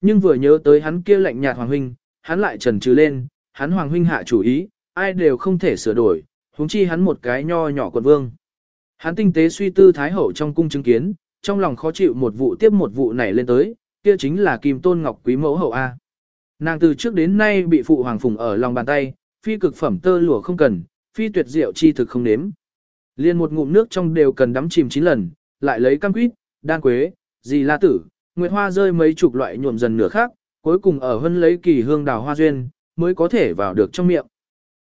Nhưng vừa nhớ tới hắn kia lạnh nhạt hoàng huynh, hắn lại trần trừ lên, hắn hoàng huynh hạ chủ ý, ai đều không thể sửa đổi, huống chi hắn một cái nho nhỏ quận vương. Hắn tinh tế suy tư thái hậu trong cung chứng kiến, trong lòng khó chịu một vụ tiếp một vụ này lên tới, kia chính là kim tôn ngọc quý mẫu hậu A. Nàng từ trước đến nay bị phụ hoàng phùng ở lòng bàn tay, phi cực phẩm tơ lụa không cần, phi tuyệt diệu chi thực không nếm. Liên một ngụm nước trong đều cần đắm chìm chín lần, lại lấy cam quýt, đan quế, gì la tử, nguyệt hoa rơi mấy chục loại nhuộm dần nửa khác, cuối cùng ở hân lấy kỳ hương đào hoa duyên, mới có thể vào được trong miệng.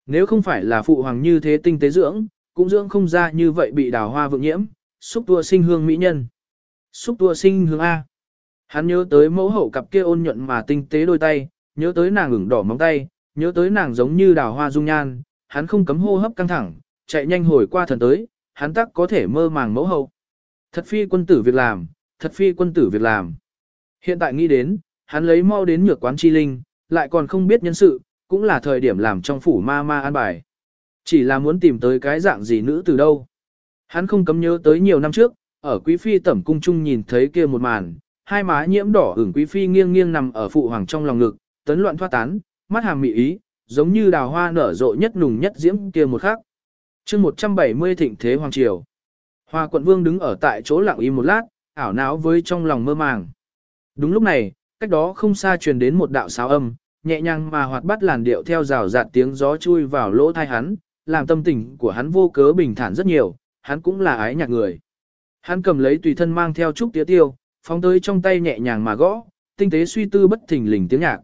Nếu không phải là phụ hoàng như thế tinh tế dưỡng, cũng dưỡng không ra như vậy bị đào hoa vượng nhiễm, xúc tua sinh hương mỹ nhân. Xúc tua sinh hương A. Hắn nhớ tới mẫu hậu cặp kia ôn nhuận mà tinh tế đôi tay, nhớ tới nàng ửng đỏ móng tay, nhớ tới nàng giống như đào hoa dung nhan, hắn không cấm hô hấp căng thẳng, chạy nhanh hồi qua thần tới, hắn tắc có thể mơ màng mẫu hậu. Thật phi quân tử việc làm, thật phi quân tử việc làm. Hiện tại nghĩ đến, hắn lấy mau đến nhược quán chi linh, lại còn không biết nhân sự, cũng là thời điểm làm trong phủ ma ma an bài. Chỉ là muốn tìm tới cái dạng gì nữ từ đâu. Hắn không cấm nhớ tới nhiều năm trước, ở quý phi tẩm cung trung nhìn thấy kia một màn, hai má nhiễm đỏ ửng quý phi nghiêng nghiêng nằm ở phụ hoàng trong lòng ngực, tấn loạn thoát tán, mắt hàm mị ý, giống như đào hoa nở rộ nhất nùng nhất diễm kia một khắc. chương 170 thịnh thế hoàng triều. Hoa quận vương đứng ở tại chỗ lặng im một lát, ảo não với trong lòng mơ màng. Đúng lúc này, cách đó không xa truyền đến một đạo sáo âm, nhẹ nhàng mà hoạt bát làn điệu theo rào rạt tiếng gió chui vào lỗ thai hắn, làm tâm tình của hắn vô cớ bình thản rất nhiều, hắn cũng là ái nhạc người. Hắn cầm lấy tùy thân mang theo chút tía tiêu, phóng tới trong tay nhẹ nhàng mà gõ, tinh tế suy tư bất thình lình tiếng nhạc.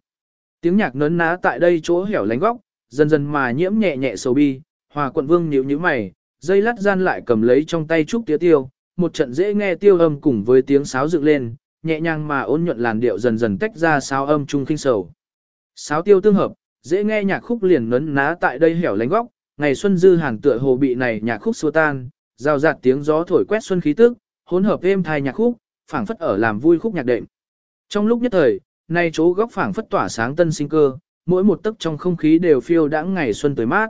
Tiếng nhạc nấn ná tại đây chỗ hẻo lánh góc, dần dần mà nhiễm nhẹ nhẹ sầu bi, hòa quận vương nhíu nhíu mày, dây lát gian lại cầm lấy trong tay chút tía tiêu, một trận dễ nghe tiêu âm cùng với tiếng sáo dựng lên, nhẹ nhàng mà ôn nhuận làn điệu dần dần tách ra sáo âm trung khinh sầu. Sáo tiêu tương hợp, dễ nghe nhạc khúc liền nấn ná tại đây hẻo lánh góc, ngày xuân dư hàng tựa hồ bị này nhạc khúc xua tan, rào rạt tiếng gió thổi quét xuân khí tức, hỗn hợp êm thai nhạc khúc, phảng phất ở làm vui khúc nhạc đệm. Trong lúc nhất thời, nay chỗ góc phảng phất tỏa sáng tân sinh cơ, mỗi một tấc trong không khí đều phiêu đãng ngày xuân tới mát.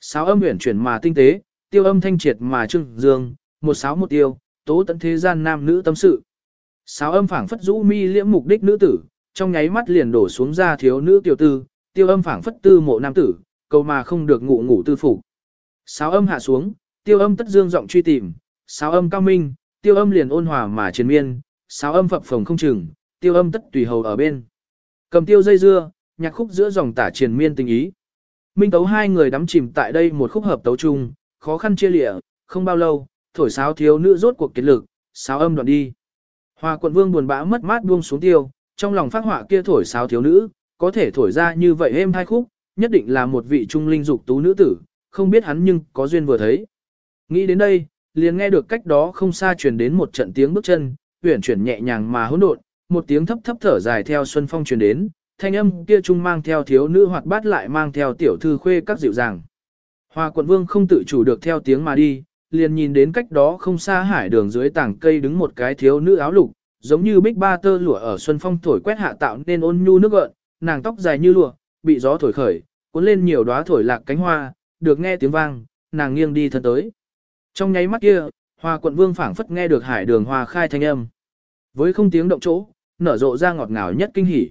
Sáo âm uyển chuyển mà tinh tế, tiêu âm thanh triệt mà trưng dương, một sáo một tiêu, tố tận thế gian nam nữ tâm sự. Sáo âm phảng phất rũ mi liễm mục đích nữ tử, trong nháy mắt liền đổ xuống ra thiếu nữ tiểu tư, tiêu âm phảng phất tư mộ nam tử, cầu mà không được ngủ ngủ tư phục. Sáo âm hạ xuống, tiêu âm tất dương giọng truy tìm, sáo âm cao minh, tiêu âm liền ôn hòa mà triền miên, sáo âm phập phồng không chừng, tiêu âm tất tùy hầu ở bên. Cầm tiêu dây dưa, nhạc khúc giữa dòng tả triền miên tình ý. Minh tấu hai người đắm chìm tại đây một khúc hợp tấu chung, khó khăn chia lịa, không bao lâu, thổi sáo thiếu nữ rốt cuộc kết lực, sáo âm đoạn đi. Hoa quận vương buồn bã mất mát buông xuống tiêu, trong lòng phát họa kia thổi sáo thiếu nữ, có thể thổi ra như vậy êm hai khúc, nhất định là một vị trung linh dục tú nữ tử, không biết hắn nhưng có duyên vừa thấy. Nghĩ đến đây, liền nghe được cách đó không xa truyền đến một trận tiếng bước chân, uyển chuyển nhẹ nhàng mà hỗn độn, một tiếng thấp thấp thở dài theo xuân phong truyền đến, thanh âm kia trung mang theo thiếu nữ hoạt bát lại mang theo tiểu thư khuê các dịu dàng. Hoa quận vương không tự chủ được theo tiếng mà đi, liền nhìn đến cách đó không xa hải đường dưới tảng cây đứng một cái thiếu nữ áo lục, giống như bích ba tơ lụa ở xuân phong thổi quét hạ tạo nên ôn nhu nước gợn, nàng tóc dài như lụa, bị gió thổi khởi, cuốn lên nhiều đóa thổi lạc cánh hoa, được nghe tiếng vang, nàng nghiêng đi thân tới. Trong nháy mắt kia, Hoa quận vương phảng phất nghe được hải đường hoa khai thanh âm. Với không tiếng động chỗ, nở rộ ra ngọt ngào nhất kinh hỉ.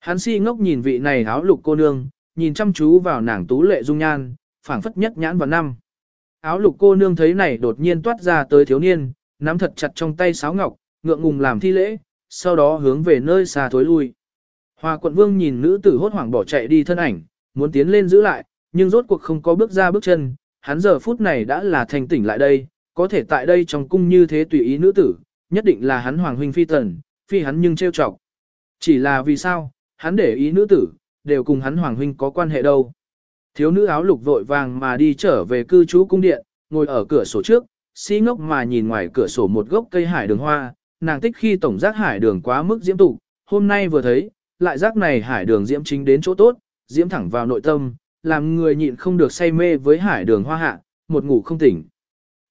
Hắn si ngốc nhìn vị này áo lục cô nương, nhìn chăm chú vào nàng tú lệ dung nhan, phảng phất nhất nhãn vào năm. Áo lục cô nương thấy này đột nhiên toát ra tới thiếu niên, nắm thật chặt trong tay sáo ngọc, ngượng ngùng làm thi lễ, sau đó hướng về nơi xa thối lui. Hoa quận vương nhìn nữ tử hốt hoảng bỏ chạy đi thân ảnh, muốn tiến lên giữ lại, nhưng rốt cuộc không có bước ra bước chân, hắn giờ phút này đã là thành tỉnh lại đây, có thể tại đây trong cung như thế tùy ý nữ tử, nhất định là hắn hoàng huynh phi tần, phi hắn nhưng trêu chọc. Chỉ là vì sao, hắn để ý nữ tử, đều cùng hắn hoàng huynh có quan hệ đâu. Thiếu nữ áo lục vội vàng mà đi trở về cư trú cung điện, ngồi ở cửa sổ trước, si ngốc mà nhìn ngoài cửa sổ một gốc cây hải đường hoa, nàng tích khi tổng giác hải đường quá mức diễm tụ, hôm nay vừa thấy, lại giác này hải đường diễm chính đến chỗ tốt, diễm thẳng vào nội tâm, làm người nhịn không được say mê với hải đường hoa hạ, một ngủ không tỉnh.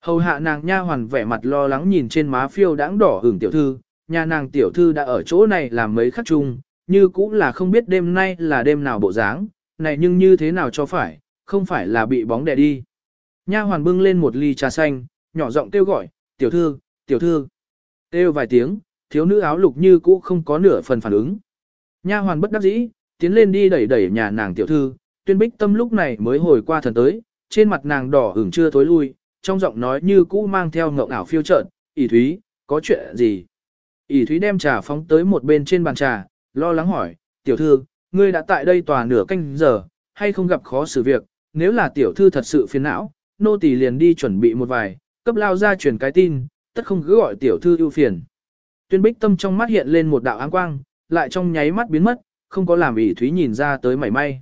Hầu hạ nàng nha hoàn vẻ mặt lo lắng nhìn trên má phiêu đãng đỏ hưởng tiểu thư, nhà nàng tiểu thư đã ở chỗ này làm mấy khắc chung, như cũng là không biết đêm nay là đêm nào bộ dáng, này nhưng như thế nào cho phải, không phải là bị bóng đè đi. Nha hoàn bưng lên một ly trà xanh, nhỏ giọng kêu gọi, tiểu thư, tiểu thư. Kêu vài tiếng, thiếu nữ áo lục như cũ không có nửa phần phản ứng. Nha hoàn bất đắc dĩ, tiến lên đi đẩy đẩy nhà nàng tiểu thư, tuyên bích tâm lúc này mới hồi qua thần tới, trên mặt nàng đỏ ửng chưa thối lui, trong giọng nói như cũ mang theo ngượng ảo phiêu trợn, "Ỷ thúy, có chuyện gì? ỉ thúy đem trà phóng tới một bên trên bàn trà, lo lắng hỏi, tiểu thư, ngươi đã tại đây tòa nửa canh giờ, hay không gặp khó xử việc, nếu là tiểu thư thật sự phiền não, nô tỳ liền đi chuẩn bị một vài, cấp lao ra truyền cái tin, tất không cứ gọi tiểu thư ưu phiền. Tuyên bích tâm trong mắt hiện lên một đạo áng quang, lại trong nháy mắt biến mất, không có làm ỷ thúy nhìn ra tới mảy may.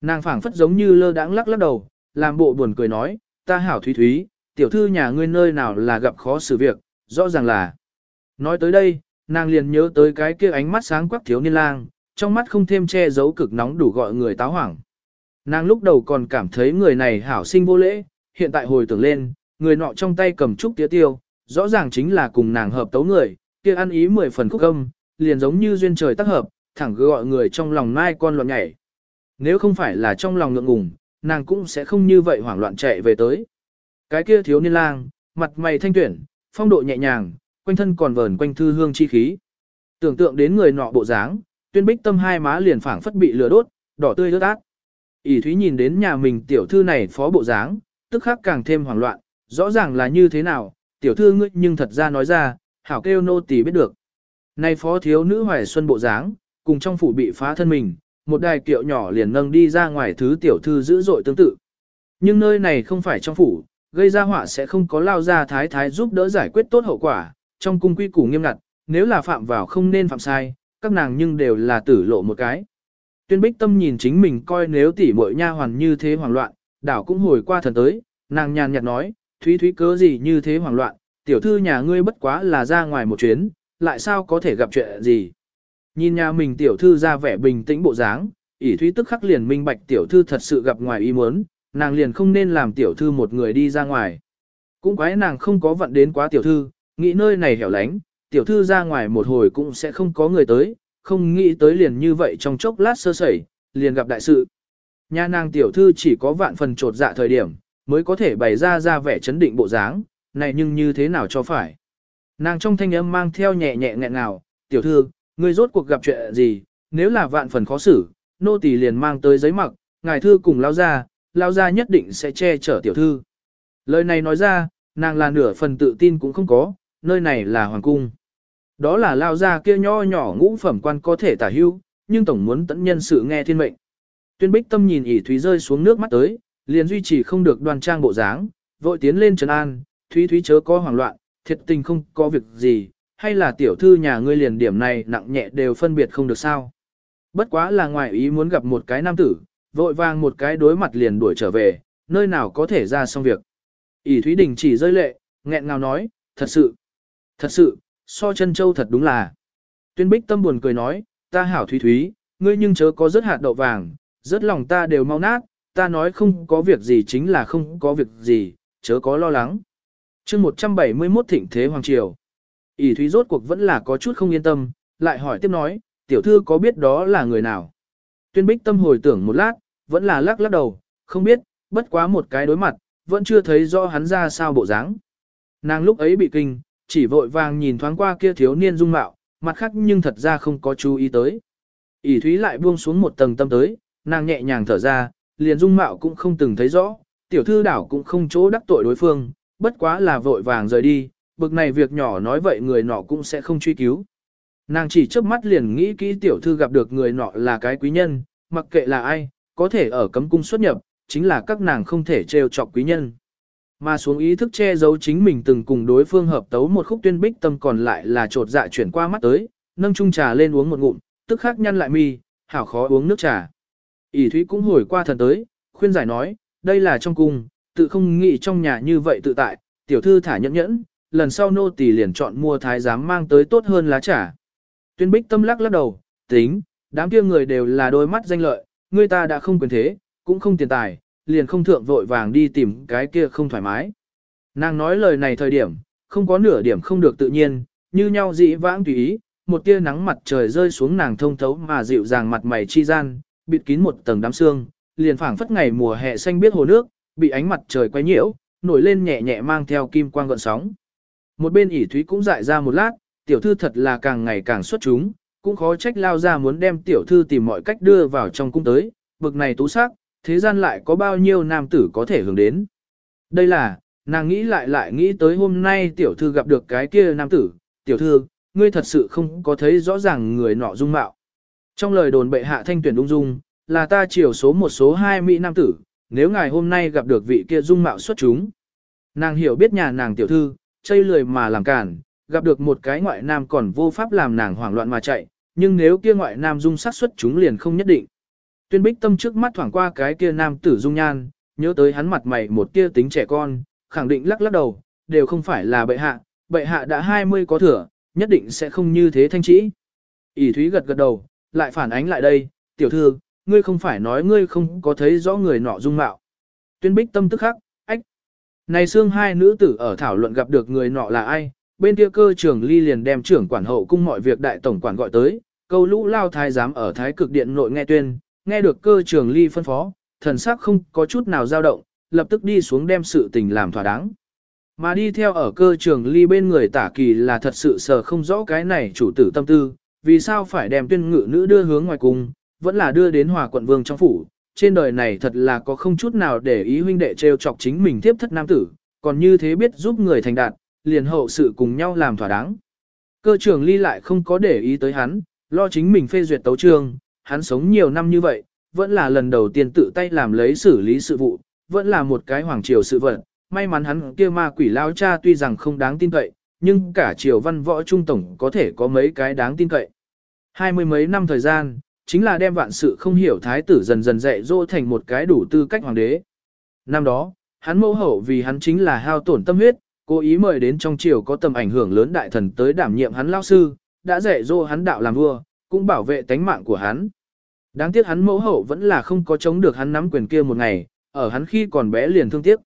Nàng phảng phất giống như lơ đãng lắc lắc đầu, làm bộ buồn cười nói, ta hảo thúy thúy, tiểu thư nhà ngươi nơi nào là gặp khó xử việc, rõ ràng là. Nói tới đây, nàng liền nhớ tới cái kia ánh mắt sáng quắc thiếu niên lang, trong mắt không thêm che giấu cực nóng đủ gọi người táo hoảng. Nàng lúc đầu còn cảm thấy người này hảo sinh vô lễ, hiện tại hồi tưởng lên, người nọ trong tay cầm trúc tía tiêu, rõ ràng chính là cùng nàng hợp tấu người, kia ăn ý mười phần khúc âm, liền giống như duyên trời tác hợp, thẳng gọi người trong lòng mai con loạn nhảy. Nếu không phải là trong lòng ngượng ngùng, nàng cũng sẽ không như vậy hoảng loạn chạy về tới. Cái kia thiếu niên lang, mặt mày thanh tuyển, phong độ nhẹ nhàng, quanh thân còn vờn quanh thư hương chi khí. Tưởng tượng đến người nọ bộ dáng, tuyên bích tâm hai má liền phảng phất bị lửa đốt, đỏ tươi rớt át. ỉ thúy nhìn đến nhà mình tiểu thư này phó bộ dáng, tức khắc càng thêm hoảng loạn, rõ ràng là như thế nào, tiểu thư ngươi nhưng thật ra nói ra, hảo kêu nô tỳ biết được. nay phó thiếu nữ hoài xuân bộ dáng, cùng trong phủ bị phá thân mình, một đài kiệu nhỏ liền nâng đi ra ngoài thứ tiểu thư dữ dội tương tự. Nhưng nơi này không phải trong phủ, gây ra họa sẽ không có lao ra thái thái giúp đỡ giải quyết tốt hậu quả, trong cung quy củ nghiêm ngặt, nếu là phạm vào không nên phạm sai, các nàng nhưng đều là tử lộ một cái. Tuyên bích tâm nhìn chính mình coi nếu tỷ muội nha hoàn như thế hoảng loạn, đảo cũng hồi qua thần tới, nàng nhàn nhạt nói, thúy thúy cớ gì như thế hoảng loạn, tiểu thư nhà ngươi bất quá là ra ngoài một chuyến, lại sao có thể gặp chuyện gì. Nhìn nhà mình tiểu thư ra vẻ bình tĩnh bộ dáng, ỷ thúy tức khắc liền minh bạch tiểu thư thật sự gặp ngoài ý muốn, nàng liền không nên làm tiểu thư một người đi ra ngoài. Cũng quái nàng không có vận đến quá tiểu thư, nghĩ nơi này hẻo lánh, tiểu thư ra ngoài một hồi cũng sẽ không có người tới, không nghĩ tới liền như vậy trong chốc lát sơ sẩy, liền gặp đại sự. Nhà nàng tiểu thư chỉ có vạn phần trột dạ thời điểm, mới có thể bày ra ra vẻ chấn định bộ dáng, này nhưng như thế nào cho phải. Nàng trong thanh âm mang theo nhẹ nhẹ nghẹn ngào, tiểu thư, ngươi rốt cuộc gặp chuyện gì, nếu là vạn phần khó xử, nô tỳ liền mang tới giấy mặc, ngài thư cùng lao ra, lao ra nhất định sẽ che chở tiểu thư. Lời này nói ra, nàng là nửa phần tự tin cũng không có, nơi này là hoàng cung. Đó là lao ra kia nho nhỏ ngũ phẩm quan có thể tả hưu, nhưng tổng muốn tận nhân sự nghe thiên mệnh. Tuyên bích tâm nhìn ỉ thúy rơi xuống nước mắt tới, liền duy trì không được đoan trang bộ dáng, vội tiến lên trấn an, thúy thúy chớ có hoảng loạn, thiệt tình không có việc gì, hay là tiểu thư nhà ngươi liền điểm này nặng nhẹ đều phân biệt không được sao. Bất quá là ngoài ý muốn gặp một cái nam tử, vội vàng một cái đối mặt liền đuổi trở về, nơi nào có thể ra xong việc. ỉ Thúy Đình chỉ rơi lệ, nghẹn ngào nói, thật sự, thật sự, so chân châu thật đúng là. Tuyên bích tâm buồn cười nói, ta hảo Thúy Thúy, ngươi nhưng chớ có rất hạt đậu vàng, rất lòng ta đều mau nát, ta nói không có việc gì chính là không có việc gì, chớ có lo lắng. chương 171 thịnh thế Hoàng Triều. ỉ Thúy rốt cuộc vẫn là có chút không yên tâm, lại hỏi tiếp nói, tiểu thư có biết đó là người nào? Tuyên bích tâm hồi tưởng một lát, vẫn là lắc lắc đầu, không biết, bất quá một cái đối mặt, vẫn chưa thấy rõ hắn ra sao bộ dáng. Nàng lúc ấy bị kinh, chỉ vội vàng nhìn thoáng qua kia thiếu niên dung mạo, mặt khác nhưng thật ra không có chú ý tới. ỉ Thúy lại buông xuống một tầng tâm tới, nàng nhẹ nhàng thở ra, liền dung mạo cũng không từng thấy rõ, tiểu thư đảo cũng không chỗ đắc tội đối phương, bất quá là vội vàng rời đi, bực này việc nhỏ nói vậy người nọ cũng sẽ không truy cứu. Nàng chỉ trước mắt liền nghĩ kỹ tiểu thư gặp được người nọ là cái quý nhân, mặc kệ là ai, có thể ở cấm cung xuất nhập, chính là các nàng không thể trêu chọc quý nhân. Mà xuống ý thức che giấu chính mình từng cùng đối phương hợp tấu một khúc tuyên bích tâm còn lại là trột dạ chuyển qua mắt tới, nâng chung trà lên uống một ngụm, tức khắc nhăn lại mi, hảo khó uống nước trà. Ỷ thúy cũng hồi qua thần tới, khuyên giải nói, đây là trong cung, tự không nghĩ trong nhà như vậy tự tại, tiểu thư thả nhẫn nhẫn, lần sau nô tỳ liền chọn mua thái giám mang tới tốt hơn lá trà. Tuyên bích tâm lắc lắc đầu, tính, đám kia người đều là đôi mắt danh lợi, người ta đã không quyền thế, cũng không tiền tài, liền không thượng vội vàng đi tìm cái kia không thoải mái. Nàng nói lời này thời điểm, không có nửa điểm không được tự nhiên, như nhau dĩ vãng tùy ý, một tia nắng mặt trời rơi xuống nàng thông thấu mà dịu dàng mặt mày chi gian, bịt kín một tầng đám sương, liền phảng phất ngày mùa hè xanh biết hồ nước, bị ánh mặt trời quay nhiễu, nổi lên nhẹ nhẹ mang theo kim quang gợn sóng. Một bên ỉ thúy cũng dại ra một lát, tiểu thư thật là càng ngày càng xuất chúng, cũng khó trách lao ra muốn đem tiểu thư tìm mọi cách đưa vào trong cung tới, bực này tú sắc, thế gian lại có bao nhiêu nam tử có thể hưởng đến. Đây là, nàng nghĩ lại lại nghĩ tới hôm nay tiểu thư gặp được cái kia nam tử, tiểu thư, ngươi thật sự không có thấy rõ ràng người nọ dung mạo. Trong lời đồn bệ hạ thanh tuyển ung dung, là ta chiều số một số hai mỹ nam tử, nếu ngài hôm nay gặp được vị kia dung mạo xuất chúng. Nàng hiểu biết nhà nàng tiểu thư, chây lười mà làm cản, gặp được một cái ngoại nam còn vô pháp làm nàng hoảng loạn mà chạy, nhưng nếu kia ngoại nam dung sát xuất chúng liền không nhất định. Tuyên bích tâm trước mắt thoảng qua cái kia nam tử dung nhan, nhớ tới hắn mặt mày một kia tính trẻ con, khẳng định lắc lắc đầu, đều không phải là bệ hạ, bệ hạ đã 20 có thừa, nhất định sẽ không như thế thanh trĩ. ỉ thúy gật gật đầu, lại phản ánh lại đây, tiểu thư, ngươi không phải nói ngươi không có thấy rõ người nọ dung mạo. Tuyên bích tâm tức khắc, ách. Này xương hai nữ tử ở thảo luận gặp được người nọ là ai, bên kia cơ trưởng ly liền đem trưởng quản hậu cung mọi việc đại tổng quản gọi tới, câu lũ lao thái giám ở thái cực điện nội nghe tuyên, nghe được cơ trưởng ly phân phó, thần sắc không có chút nào dao động, lập tức đi xuống đem sự tình làm thỏa đáng. Mà đi theo ở cơ trường ly bên người tả kỳ là thật sự sờ không rõ cái này chủ tử tâm tư, vì sao phải đem tuyên ngự nữ đưa hướng ngoài cung, vẫn là đưa đến hòa quận vương trong phủ. Trên đời này thật là có không chút nào để ý huynh đệ trêu chọc chính mình tiếp thất nam tử, còn như thế biết giúp người thành đạt, liền hậu sự cùng nhau làm thỏa đáng. Cơ trưởng ly lại không có để ý tới hắn, lo chính mình phê duyệt tấu trương, hắn sống nhiều năm như vậy, vẫn là lần đầu tiên tự tay làm lấy xử lý sự vụ, vẫn là một cái hoàng triều sự vật. May mắn hắn kia ma quỷ lao cha tuy rằng không đáng tin cậy, nhưng cả triều văn võ trung tổng có thể có mấy cái đáng tin cậy. Hai mươi mấy năm thời gian, chính là đem vạn sự không hiểu thái tử dần dần dạy dỗ thành một cái đủ tư cách hoàng đế. Năm đó, hắn mẫu hậu vì hắn chính là hao tổn tâm huyết, cố ý mời đến trong triều có tầm ảnh hưởng lớn đại thần tới đảm nhiệm hắn lao sư, đã dạy dỗ hắn đạo làm vua, cũng bảo vệ tánh mạng của hắn. Đáng tiếc hắn mẫu hậu vẫn là không có chống được hắn nắm quyền kia một ngày, ở hắn khi còn bé liền thương tiếc.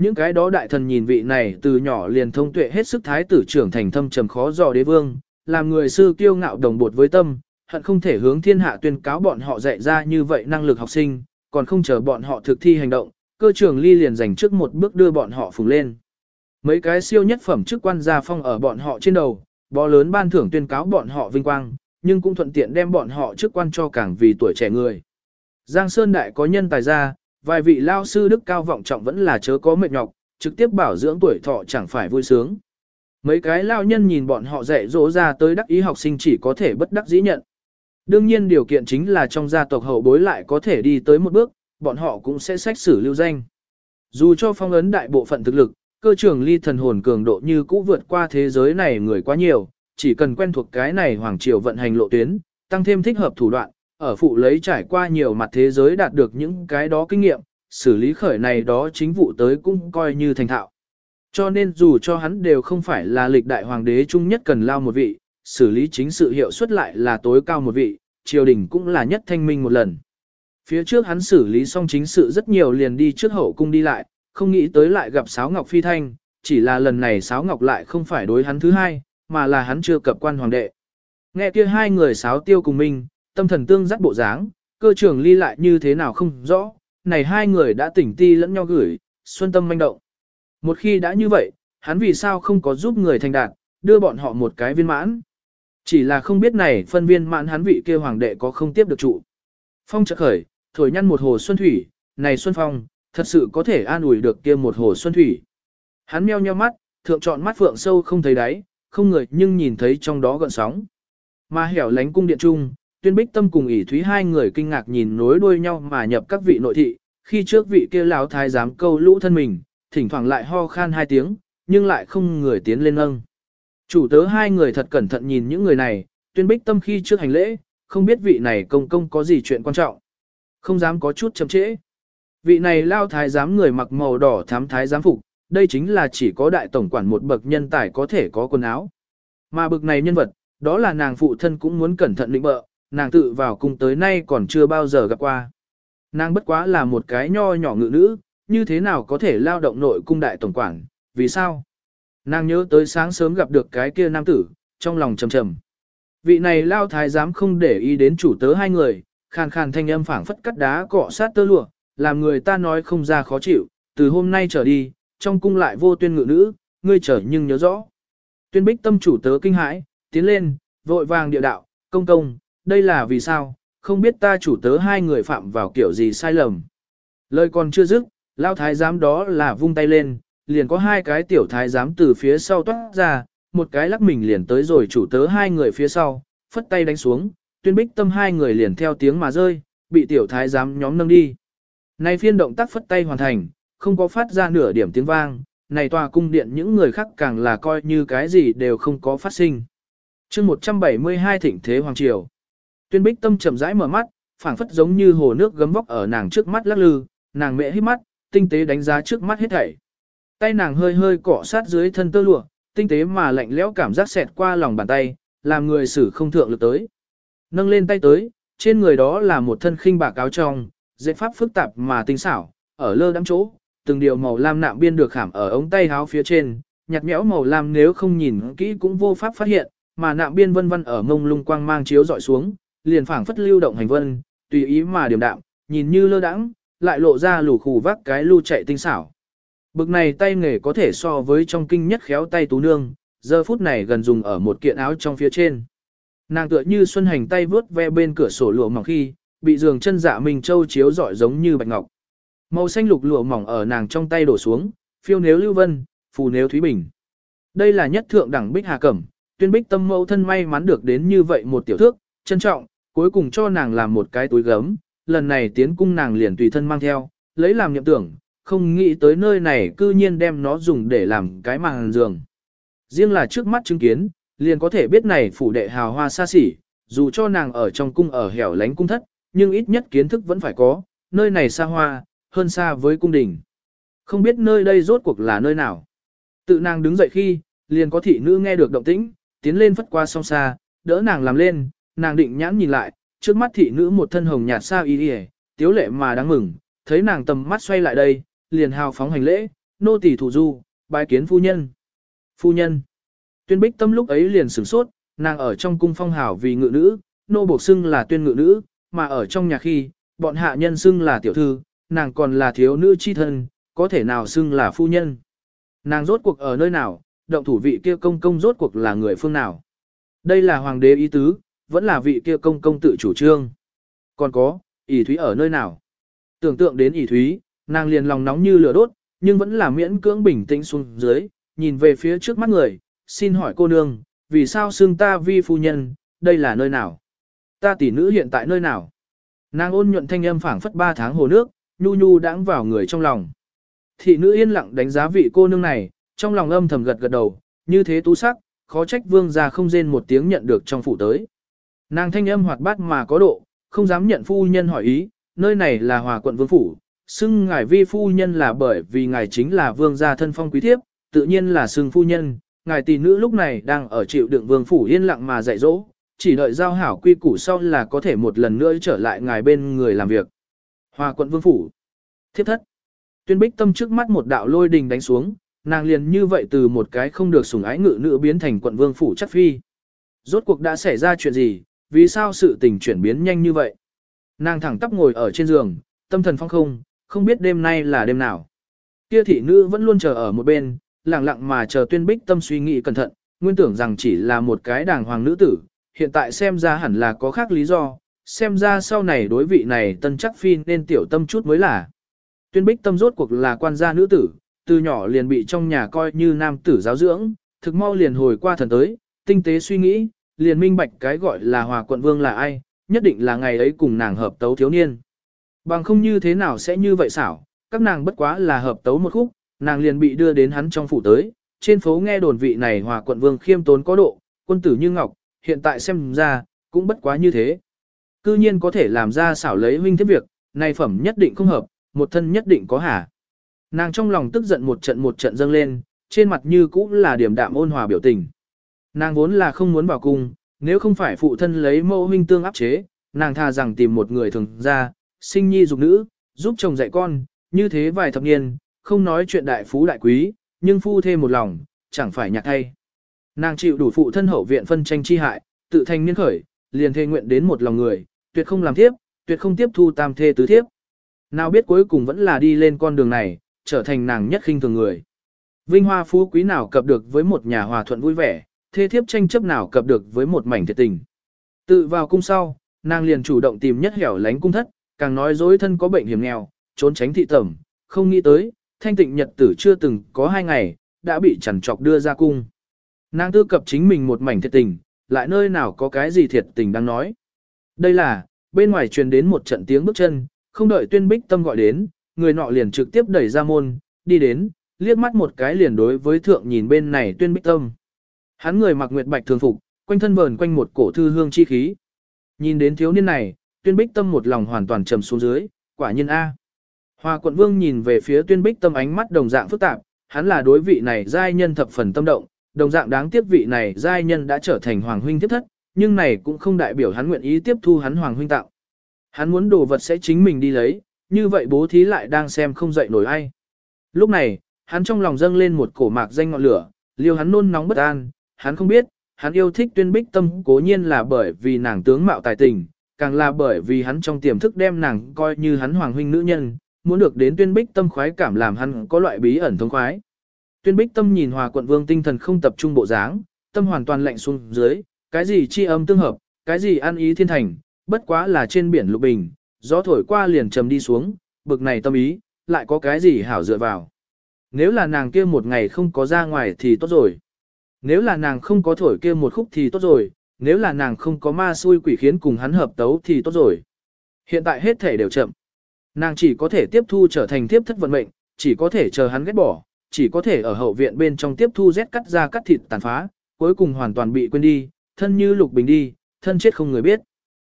Những cái đó đại thần nhìn vị này từ nhỏ liền thông tuệ hết sức thái tử trưởng thành thâm trầm khó dò đế vương, làm người sư kiêu ngạo đồng bột với tâm, hận không thể hướng thiên hạ tuyên cáo bọn họ dạy ra như vậy năng lực học sinh, còn không chờ bọn họ thực thi hành động, cơ trưởng ly liền dành trước một bước đưa bọn họ phùng lên. Mấy cái siêu nhất phẩm chức quan gia phong ở bọn họ trên đầu, bó lớn ban thưởng tuyên cáo bọn họ vinh quang, nhưng cũng thuận tiện đem bọn họ chức quan cho càng vì tuổi trẻ người. Giang Sơn Đại có nhân tài ra, vài vị lao sư đức cao vọng trọng vẫn là chớ có mệt nhọc, trực tiếp bảo dưỡng tuổi thọ chẳng phải vui sướng. Mấy cái lao nhân nhìn bọn họ dạy dỗ ra tới đắc ý học sinh chỉ có thể bất đắc dĩ nhận. Đương nhiên điều kiện chính là trong gia tộc hậu bối lại có thể đi tới một bước, bọn họ cũng sẽ xét xử lưu danh. Dù cho phong ấn đại bộ phận thực lực, cơ trưởng ly thần hồn cường độ như cũ vượt qua thế giới này người quá nhiều, chỉ cần quen thuộc cái này hoàng triều vận hành lộ tuyến, tăng thêm thích hợp thủ đoạn, ở phụ lấy trải qua nhiều mặt thế giới đạt được những cái đó kinh nghiệm, xử lý khởi này đó chính vụ tới cũng coi như thành thạo. Cho nên dù cho hắn đều không phải là lịch đại hoàng đế chung nhất cần lao một vị, xử lý chính sự hiệu suất lại là tối cao một vị, triều đình cũng là nhất thanh minh một lần. Phía trước hắn xử lý xong chính sự rất nhiều liền đi trước hậu cung đi lại, không nghĩ tới lại gặp Sáo Ngọc Phi Thanh, chỉ là lần này Sáo Ngọc lại không phải đối hắn thứ hai, mà là hắn chưa cập quan hoàng đệ. Nghe kia hai người Sáo Tiêu cùng mình, tâm thần tương dắt bộ dáng, cơ trưởng ly lại như thế nào không rõ, này hai người đã tỉnh ti lẫn nhau gửi, xuân tâm manh động. Một khi đã như vậy, hắn vì sao không có giúp người thành đạt, đưa bọn họ một cái viên mãn. Chỉ là không biết này phân viên mãn hắn vị kia hoàng đệ có không tiếp được trụ. Phong chợt khởi, thổi nhăn một hồ xuân thủy, này xuân phong, thật sự có thể an ủi được kia một hồ xuân thủy. Hắn meo nheo mắt, thượng chọn mắt phượng sâu không thấy đáy, không người nhưng nhìn thấy trong đó gợn sóng. Mà hẻo lánh cung điện trung, tuyên bích tâm cùng ỷ thúy hai người kinh ngạc nhìn nối đuôi nhau mà nhập các vị nội thị, khi trước vị kia lão thái giám câu lũ thân mình, thỉnh thoảng lại ho khan hai tiếng, nhưng lại không người tiến lên nâng. Chủ tớ hai người thật cẩn thận nhìn những người này, tuyên bích tâm khi trước hành lễ, không biết vị này công công có gì chuyện quan trọng. Không dám có chút chậm trễ. Vị này lao thái giám người mặc màu đỏ thám thái giám phục, đây chính là chỉ có đại tổng quản một bậc nhân tài có thể có quần áo. Mà bậc này nhân vật, đó là nàng phụ thân cũng muốn cẩn thận định bợ, nàng tự vào cung tới nay còn chưa bao giờ gặp qua. Nàng bất quá là một cái nho nhỏ ngự nữ, như thế nào có thể lao động nội cung đại tổng quản, vì sao? Nàng nhớ tới sáng sớm gặp được cái kia nam tử, trong lòng trầm trầm. Vị này lao thái giám không để ý đến chủ tớ hai người, khàn khàn thanh âm phảng phất cắt đá cọ sát tơ lụa, làm người ta nói không ra khó chịu, từ hôm nay trở đi, trong cung lại vô tuyên ngự nữ, ngươi trở nhưng nhớ rõ. Tuyên bích tâm chủ tớ kinh hãi, tiến lên, vội vàng địa đạo, công công, đây là vì sao, không biết ta chủ tớ hai người phạm vào kiểu gì sai lầm. Lời còn chưa dứt, lao thái giám đó là vung tay lên, liền có hai cái tiểu thái giám từ phía sau toát ra, một cái lắc mình liền tới rồi chủ tớ hai người phía sau, phất tay đánh xuống, tuyên bích tâm hai người liền theo tiếng mà rơi, bị tiểu thái giám nhóm nâng đi. Này phiên động tác phất tay hoàn thành, không có phát ra nửa điểm tiếng vang, này tòa cung điện những người khác càng là coi như cái gì đều không có phát sinh. chương 172 thịnh thế hoàng triều. Tuyên bích tâm chậm rãi mở mắt, phảng phất giống như hồ nước gấm vóc ở nàng trước mắt lắc lư, nàng mẹ hít mắt, tinh tế đánh giá trước mắt hết thảy. Tay nàng hơi hơi cọ sát dưới thân tơ lụa, tinh tế mà lạnh lẽo cảm giác xẹt qua lòng bàn tay, làm người xử không thượng lực tới. Nâng lên tay tới, trên người đó là một thân khinh bạc áo trong, dễ pháp phức tạp mà tinh xảo, ở lơ đắm chỗ, từng điều màu lam nạm biên được khảm ở ống tay áo phía trên, nhạt nhẽo màu lam nếu không nhìn kỹ cũng vô pháp phát hiện, mà nạm biên vân vân ở mông lung quang mang chiếu dọi xuống, liền phảng phất lưu động hành vân, tùy ý mà điểm đạm, nhìn như lơ đãng, lại lộ ra lù khù vác cái lưu chạy tinh xảo. Bực này tay nghề có thể so với trong kinh nhất khéo tay tú nương, giờ phút này gần dùng ở một kiện áo trong phía trên. Nàng tựa như xuân hành tay vướt ve bên cửa sổ lụa mỏng khi, bị giường chân dạ mình châu chiếu rọi giống như bạch ngọc. Màu xanh lục lụa mỏng ở nàng trong tay đổ xuống, phiêu nếu lưu vân, phù nếu thúy bình. Đây là nhất thượng đẳng bích hà cẩm, tuyên bích tâm mẫu thân may mắn được đến như vậy một tiểu thước, trân trọng, cuối cùng cho nàng làm một cái túi gấm, lần này tiến cung nàng liền tùy thân mang theo, lấy làm nhậm tưởng, không nghĩ tới nơi này cư nhiên đem nó dùng để làm cái màn giường. Riêng là trước mắt chứng kiến, liền có thể biết này phủ đệ hào hoa xa xỉ, dù cho nàng ở trong cung ở hẻo lánh cung thất, nhưng ít nhất kiến thức vẫn phải có, nơi này xa hoa, hơn xa với cung đình. Không biết nơi đây rốt cuộc là nơi nào. Tự nàng đứng dậy khi, liền có thị nữ nghe được động tĩnh, tiến lên phất qua song xa, đỡ nàng làm lên, nàng định nhãn nhìn lại, trước mắt thị nữ một thân hồng nhạt sao y y, tiếu lệ mà đáng mừng, thấy nàng tầm mắt xoay lại đây, liền hào phóng hành lễ, nô tỳ thủ du, bái kiến phu nhân. Phu nhân. Tuyên bích tâm lúc ấy liền sửng sốt, nàng ở trong cung phong hào vì ngự nữ, nô buộc xưng là tuyên ngự nữ, mà ở trong nhà khi, bọn hạ nhân xưng là tiểu thư, nàng còn là thiếu nữ chi thân, có thể nào xưng là phu nhân. Nàng rốt cuộc ở nơi nào, động thủ vị kia công công rốt cuộc là người phương nào. Đây là hoàng đế ý tứ, vẫn là vị kia công công tự chủ trương. Còn có, ỷ thúy ở nơi nào? Tưởng tượng đến ỷ thúy, nàng liền lòng nóng như lửa đốt, nhưng vẫn là miễn cưỡng bình tĩnh xuống dưới, nhìn về phía trước mắt người, xin hỏi cô nương, vì sao xưng ta vi phu nhân, đây là nơi nào? Ta tỷ nữ hiện tại nơi nào? Nàng ôn nhuận thanh âm phảng phất ba tháng hồ nước, nhu nhu đãng vào người trong lòng. Thị nữ yên lặng đánh giá vị cô nương này, trong lòng âm thầm gật gật đầu, như thế tú sắc, khó trách vương gia không rên một tiếng nhận được trong phủ tới. Nàng thanh âm hoạt bát mà có độ, không dám nhận phu nhân hỏi ý, nơi này là hòa quận vương phủ, xưng ngài vi phu nhân là bởi vì ngài chính là vương gia thân phong quý thiếp, tự nhiên là xưng phu nhân, ngài tỷ nữ lúc này đang ở chịu đựng vương phủ yên lặng mà dạy dỗ, chỉ đợi giao hảo quy củ sau là có thể một lần nữa trở lại ngài bên người làm việc. Hòa quận vương phủ, thiếp thất, tuyên bích tâm trước mắt một đạo lôi đình đánh xuống, nàng liền như vậy từ một cái không được sủng ái ngự nữ biến thành quận vương phủ chắc phi. Rốt cuộc đã xảy ra chuyện gì, vì sao sự tình chuyển biến nhanh như vậy? Nàng thẳng tắp ngồi ở trên giường, tâm thần phong không, không biết đêm nay là đêm nào. Kia thị nữ vẫn luôn chờ ở một bên, lặng lặng mà chờ tuyên bích tâm suy nghĩ cẩn thận, nguyên tưởng rằng chỉ là một cái đàng hoàng nữ tử, hiện tại xem ra hẳn là có khác lý do, xem ra sau này đối vị này tân chắc phi nên tiểu tâm chút mới là. Tuyên bích tâm rốt cuộc là quan gia nữ tử, từ nhỏ liền bị trong nhà coi như nam tử giáo dưỡng, thực mau liền hồi qua thần tới, tinh tế suy nghĩ, liền minh bạch cái gọi là hòa quận vương là ai, nhất định là ngày ấy cùng nàng hợp tấu thiếu niên. Bằng không như thế nào sẽ như vậy xảo, các nàng bất quá là hợp tấu một khúc, nàng liền bị đưa đến hắn trong phủ tới, trên phố nghe đồn vị này hòa quận vương khiêm tốn có độ, quân tử như ngọc, hiện tại xem ra, cũng bất quá như thế. Cư nhiên có thể làm ra xảo lấy huynh thiết việc, này phẩm nhất định không hợp, một thân nhất định có hả. Nàng trong lòng tức giận một trận một trận dâng lên, trên mặt như cũng là điểm đạm ôn hòa biểu tình. Nàng vốn là không muốn vào cung, nếu không phải phụ thân lấy mẫu huynh tương áp chế, nàng thà rằng tìm một người thường ra, sinh nhi dục nữ, giúp chồng dạy con, như thế vài thập niên, không nói chuyện đại phú đại quý, nhưng phu thêm một lòng, chẳng phải nhạc thay. Nàng chịu đủ phụ thân hậu viện phân tranh chi hại, tự thành niên khởi, liền thề nguyện đến một lòng người, tuyệt không làm thiếp, tuyệt không tiếp thu tam thê tứ thiếp. Nào biết cuối cùng vẫn là đi lên con đường này, trở thành nàng nhất khinh thường người. Vinh hoa phú quý nào cập được với một nhà hòa thuận vui vẻ, thế thiếp tranh chấp nào cập được với một mảnh thiệt tình. Tự vào cung sau, nàng liền chủ động tìm nhất hẻo lánh cung thất, càng nói dối thân có bệnh hiểm nghèo, trốn tránh thị tẩm, không nghĩ tới, thanh tịnh nhật tử chưa từng có hai ngày, đã bị chẳng chọc đưa ra cung. Nàng tư cập chính mình một mảnh thiệt tình, lại nơi nào có cái gì thiệt tình đang nói. Đây là, bên ngoài truyền đến một trận tiếng bước chân, không đợi tuyên bích tâm gọi đến, người nọ liền trực tiếp đẩy ra môn, đi đến, liếc mắt một cái liền đối với thượng nhìn bên này tuyên bích tâm. Hắn người mặc nguyệt bạch thường phục, quanh thân vờn quanh một cổ thư hương chi khí. Nhìn đến thiếu niên này, tuyên bích tâm một lòng hoàn toàn trầm xuống dưới, quả nhiên A. Hoa quận vương nhìn về phía tuyên bích tâm ánh mắt đồng dạng phức tạp, hắn là đối vị này giai nhân thập phần tâm động, đồng dạng đáng tiếc vị này giai nhân đã trở thành hoàng huynh tiếp thất, nhưng này cũng không đại biểu hắn nguyện ý tiếp thu hắn hoàng huynh tạo. Hắn muốn đồ vật sẽ chính mình đi lấy, như vậy bố thí lại đang xem không dậy nổi ai. Lúc này, hắn trong lòng dâng lên một cổ mạc danh ngọn lửa, liêu hắn nôn nóng bất an, hắn không biết, hắn yêu thích tuyên bích tâm cố nhiên là bởi vì nàng tướng mạo tài tình, càng là bởi vì hắn trong tiềm thức đem nàng coi như hắn hoàng huynh nữ nhân, muốn được đến tuyên bích tâm khoái cảm làm hắn có loại bí ẩn thông khoái. Tuyên bích tâm nhìn hòa quận vương tinh thần không tập trung bộ dáng, tâm hoàn toàn lạnh xuống dưới, cái gì chi âm tương hợp, cái gì ăn ý thiên thành, bất quá là trên biển lục bình, gió thổi qua liền trầm đi xuống, bực này tâm ý, lại có cái gì hảo dựa vào. Nếu là nàng kia một ngày không có ra ngoài thì tốt rồi. Nếu là nàng không có thổi kia một khúc thì tốt rồi, nếu là nàng không có ma xui quỷ khiến cùng hắn hợp tấu thì tốt rồi. Hiện tại hết thể đều chậm. Nàng chỉ có thể tiếp thu trở thành tiếp thất vận mệnh, chỉ có thể chờ hắn ghét bỏ, chỉ có thể ở hậu viện bên trong tiếp thu rét cắt ra cắt thịt tàn phá, cuối cùng hoàn toàn bị quên đi, thân như lục bình đi, thân chết không người biết.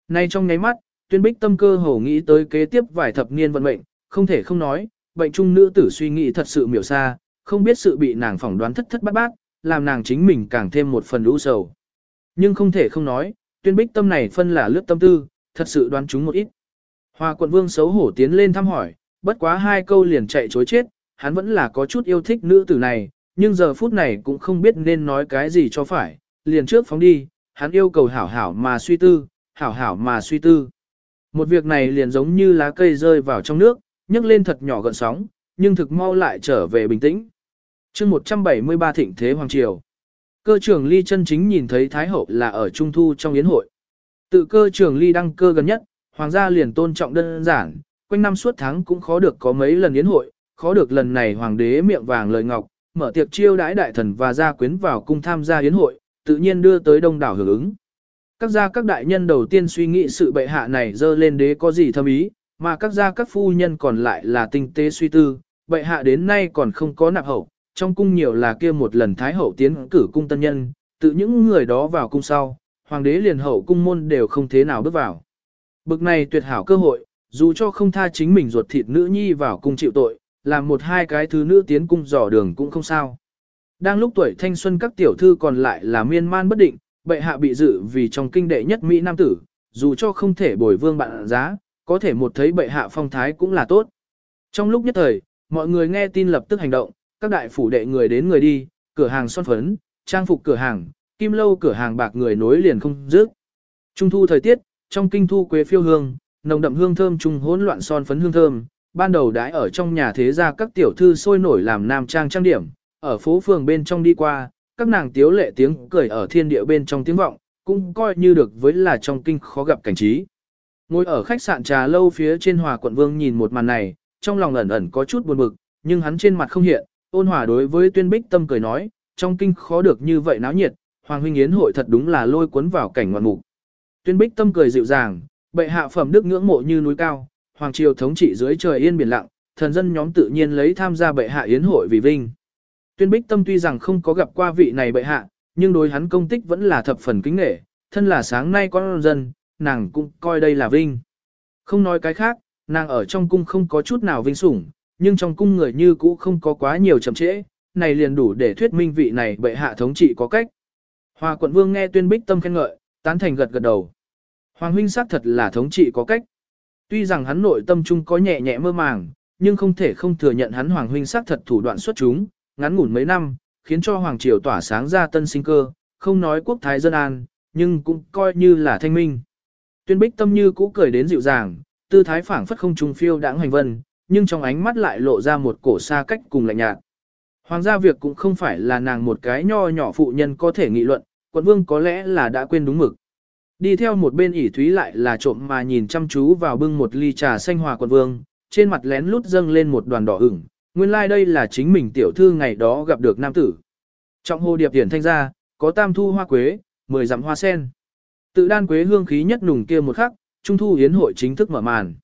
Nay trong nháy mắt, tuyên bích tâm cơ hồ nghĩ tới kế tiếp vài thập niên vận mệnh, không thể không nói, bệnh trung nữ tử suy nghĩ thật sự miểu xa, không biết sự bị nàng phỏng đoán thất thất bát bát, làm nàng chính mình càng thêm một phần lũ sầu. Nhưng không thể không nói, tuyên bích tâm này phân là lướt tâm tư, thật sự đoán chúng một ít. Hoa quận vương xấu hổ tiến lên thăm hỏi, bất quá hai câu liền chạy chối chết, hắn vẫn là có chút yêu thích nữ tử này, nhưng giờ phút này cũng không biết nên nói cái gì cho phải, liền trước phóng đi, hắn yêu cầu hảo hảo mà suy tư, hảo hảo mà suy tư. Một việc này liền giống như lá cây rơi vào trong nước, nhấc lên thật nhỏ gợn sóng, nhưng thực mau lại trở về bình tĩnh chương 173 thịnh thế Hoàng Triều. Cơ trưởng ly chân chính nhìn thấy Thái Hậu là ở Trung Thu trong yến hội. Tự cơ trưởng ly đăng cơ gần nhất, Hoàng gia liền tôn trọng đơn giản, quanh năm suốt tháng cũng khó được có mấy lần yến hội, khó được lần này Hoàng đế miệng vàng lời ngọc, mở tiệc chiêu đãi đại thần và gia quyến vào cung tham gia yến hội, tự nhiên đưa tới đông đảo hưởng ứng. Các gia các đại nhân đầu tiên suy nghĩ sự bệ hạ này dơ lên đế có gì thâm ý, mà các gia các phu nhân còn lại là tinh tế suy tư, bệ hạ đến nay còn không có nạp hậu, trong cung nhiều là kia một lần thái hậu tiến cử cung tân nhân, tự những người đó vào cung sau, hoàng đế liền hậu cung môn đều không thế nào bước vào. Bực này tuyệt hảo cơ hội, dù cho không tha chính mình ruột thịt nữ nhi vào cung chịu tội, làm một hai cái thứ nữ tiến cung dò đường cũng không sao. Đang lúc tuổi thanh xuân các tiểu thư còn lại là miên man bất định, bệ hạ bị dự vì trong kinh đệ nhất Mỹ Nam tử, dù cho không thể bồi vương bạn giá, có thể một thấy bệ hạ phong thái cũng là tốt. Trong lúc nhất thời, mọi người nghe tin lập tức hành động, các đại phủ đệ người đến người đi, cửa hàng son phấn, trang phục cửa hàng, kim lâu cửa hàng bạc người nối liền không dứt. Trung thu thời tiết, trong kinh thu quế phiêu hương, nồng đậm hương thơm trung hỗn loạn son phấn hương thơm, ban đầu đãi ở trong nhà thế gia các tiểu thư sôi nổi làm nam trang trang điểm, ở phố phường bên trong đi qua, các nàng tiếu lệ tiếng cười ở thiên địa bên trong tiếng vọng, cũng coi như được với là trong kinh khó gặp cảnh trí. Ngồi ở khách sạn trà lâu phía trên hòa quận vương nhìn một màn này, trong lòng ẩn ẩn có chút buồn bực, nhưng hắn trên mặt không hiện, ôn hòa đối với tuyên bích tâm cười nói, trong kinh khó được như vậy náo nhiệt, hoàng huynh yến hội thật đúng là lôi cuốn vào cảnh ngoạn mục. Tuyên bích tâm cười dịu dàng, bệ hạ phẩm đức ngưỡng mộ như núi cao, hoàng triều thống trị dưới trời yên biển lặng, thần dân nhóm tự nhiên lấy tham gia bệ hạ yến hội vì vinh. Tuyên bích tâm tuy rằng không có gặp qua vị này bệ hạ, nhưng đối hắn công tích vẫn là thập phần kính nghệ, thân là sáng nay con dân, nàng cũng coi đây là vinh. Không nói cái khác, nàng ở trong cung không có chút nào vinh sủng, nhưng trong cung người như cũ không có quá nhiều chậm trễ, này liền đủ để thuyết minh vị này bệ hạ thống trị có cách. Hoa quận vương nghe tuyên bích tâm khen ngợi, tán thành gật gật đầu. Hoàng huynh xác thật là thống trị có cách. Tuy rằng hắn nội tâm trung có nhẹ nhẹ mơ màng, nhưng không thể không thừa nhận hắn hoàng huynh xác thật thủ đoạn xuất chúng, ngắn ngủn mấy năm, khiến cho hoàng triều tỏa sáng ra tân sinh cơ, không nói quốc thái dân an, nhưng cũng coi như là thanh minh. Tuyên bích tâm như cũ cười đến dịu dàng, tư thái phảng phất không trùng phiêu đãng hành vân, nhưng trong ánh mắt lại lộ ra một cổ xa cách cùng lạnh nhạt. Hoàng gia việc cũng không phải là nàng một cái nho nhỏ phụ nhân có thể nghị luận, quận vương có lẽ là đã quên đúng mực. Đi theo một bên ỉ thúy lại là trộm mà nhìn chăm chú vào bưng một ly trà xanh hòa quận vương, trên mặt lén lút dâng lên một đoàn đỏ ửng, nguyên lai like đây là chính mình tiểu thư ngày đó gặp được nam tử. Trong hồ điệp điển thanh ra, có tam thu hoa quế, mười dặm hoa sen. Tự đan quế hương khí nhất nùng kia một khắc, trung thu hiến hội chính thức mở màn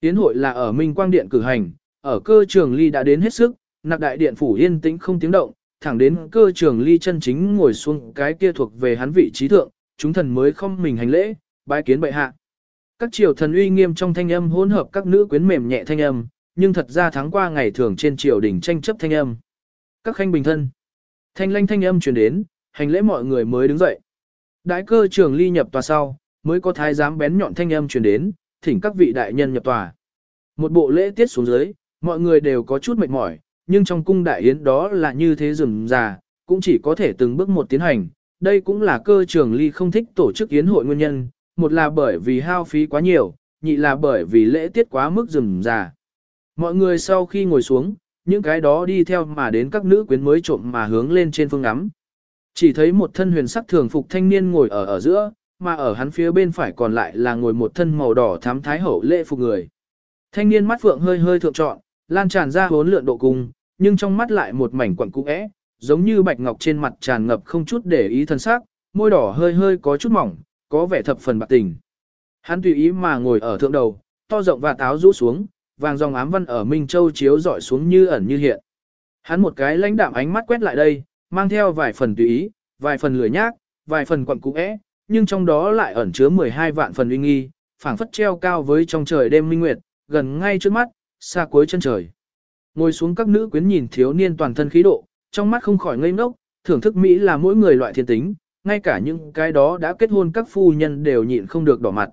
tiến hội là ở Minh Quang Điện cử hành, ở cơ trường ly đã đến hết sức, nặc đại điện phủ yên tĩnh không tiếng động, thẳng đến cơ trường ly chân chính ngồi xuống cái kia thuộc về hắn vị trí thượng, chúng thần mới không mình hành lễ, bái kiến bệ hạ. Các triều thần uy nghiêm trong thanh âm hỗn hợp các nữ quyến mềm nhẹ thanh âm, nhưng thật ra tháng qua ngày thường trên triều đình tranh chấp thanh âm. Các khanh bình thân. Thanh lanh thanh âm truyền đến, hành lễ mọi người mới đứng dậy. Đại cơ trường ly nhập tòa sau, mới có thái giám bén nhọn thanh âm truyền đến, thỉnh các vị đại nhân nhập tòa. Một bộ lễ tiết xuống dưới, mọi người đều có chút mệt mỏi, nhưng trong cung đại yến đó là như thế rừng già, cũng chỉ có thể từng bước một tiến hành. Đây cũng là cơ trường ly không thích tổ chức yến hội nguyên nhân, một là bởi vì hao phí quá nhiều, nhị là bởi vì lễ tiết quá mức rừng già. Mọi người sau khi ngồi xuống, những cái đó đi theo mà đến các nữ quyến mới trộm mà hướng lên trên phương ngắm. Chỉ thấy một thân huyền sắc thường phục thanh niên ngồi ở ở giữa, mà ở hắn phía bên phải còn lại là ngồi một thân màu đỏ thám thái hậu lễ phục người. Thanh niên mắt phượng hơi hơi thượng trọn, lan tràn ra hốn lượn độ cung, nhưng trong mắt lại một mảnh quẩn cũ é, giống như bạch ngọc trên mặt tràn ngập không chút để ý thân sắc, môi đỏ hơi hơi có chút mỏng, có vẻ thập phần bạc tình. Hắn tùy ý mà ngồi ở thượng đầu, to rộng và táo rũ xuống, vàng dòng ám văn ở Minh Châu chiếu dọi xuống như ẩn như hiện. Hắn một cái lãnh đạm ánh mắt quét lại đây, mang theo vài phần tùy ý, vài phần lười nhác, vài phần quẩn cũ é, nhưng trong đó lại ẩn chứa 12 vạn phần uy nghi, phảng phất treo cao với trong trời đêm minh nguyệt, gần ngay trước mắt, xa cuối chân trời. Ngồi xuống các nữ quyến nhìn thiếu niên toàn thân khí độ, trong mắt không khỏi ngây ngốc, thưởng thức Mỹ là mỗi người loại thiên tính, ngay cả những cái đó đã kết hôn các phu nhân đều nhịn không được đỏ mặt.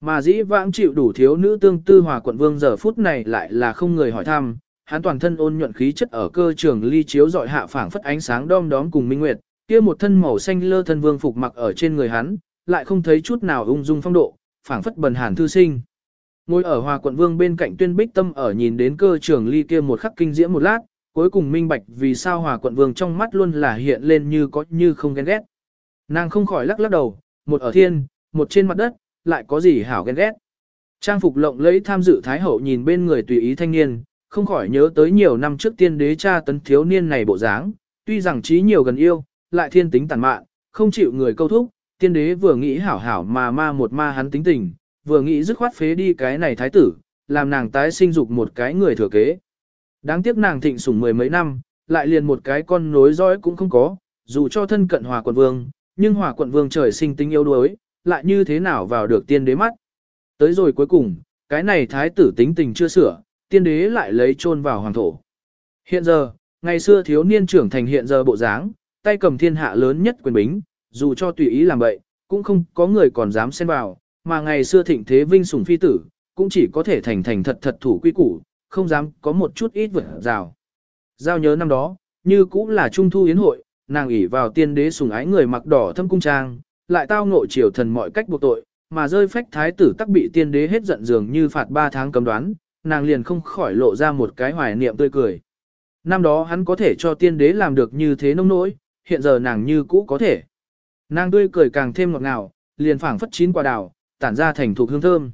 Mà dĩ vãng chịu đủ thiếu nữ tương tư hòa quận vương giờ phút này lại là không người hỏi thăm, hắn toàn thân ôn nhuận khí chất ở cơ trường ly chiếu dọi hạ phảng phất ánh sáng đom đóm cùng minh nguyệt, kia một thân màu xanh lơ thân vương phục mặc ở trên người hắn, lại không thấy chút nào ung dung phong độ, phảng phất bần hàn thư sinh. Ngồi ở hòa quận vương bên cạnh tuyên bích tâm ở nhìn đến cơ trưởng ly kia một khắc kinh diễm một lát, cuối cùng minh bạch vì sao hòa quận vương trong mắt luôn là hiện lên như có như không ghen ghét. Nàng không khỏi lắc lắc đầu, một ở thiên, một trên mặt đất, lại có gì hảo ghen ghét. Trang phục lộng lẫy tham dự thái hậu nhìn bên người tùy ý thanh niên, không khỏi nhớ tới nhiều năm trước tiên đế cha tấn thiếu niên này bộ dáng, tuy rằng trí nhiều gần yêu, lại thiên tính tàn mạn, không chịu người câu thúc, tiên đế vừa nghĩ hảo hảo mà ma một ma hắn tính tình, vừa nghĩ dứt khoát phế đi cái này thái tử, làm nàng tái sinh dục một cái người thừa kế. Đáng tiếc nàng thịnh sủng mười mấy năm, lại liền một cái con nối dõi cũng không có, dù cho thân cận hòa quận vương, nhưng hòa quận vương trời sinh tính yếu đuối, lại như thế nào vào được tiên đế mắt. Tới rồi cuối cùng, cái này thái tử tính tình chưa sửa, tiên đế lại lấy chôn vào hoàng thổ. Hiện giờ, ngày xưa thiếu niên trưởng thành hiện giờ bộ dáng, tay cầm thiên hạ lớn nhất quyền bính, dù cho tùy ý làm vậy, cũng không có người còn dám xen vào, mà ngày xưa thịnh thế vinh sủng phi tử, cũng chỉ có thể thành thành thật thật thủ quy củ, không dám có một chút ít vượt rào. Giao nhớ năm đó, như cũng là trung thu yến hội, nàng ỷ vào tiên đế sủng ái người mặc đỏ thâm cung trang, lại tao ngộ triều thần mọi cách buộc tội, mà rơi phách thái tử tắc bị tiên đế hết giận dường như phạt 3 tháng cấm đoán, nàng liền không khỏi lộ ra một cái hoài niệm tươi cười. Năm đó hắn có thể cho tiên đế làm được như thế nông nỗi, hiện giờ nàng như cũ có thể. Nàng tươi cười càng thêm ngọt ngào, liền phảng phất chín quả đào, tản ra thành thuộc hương thơm.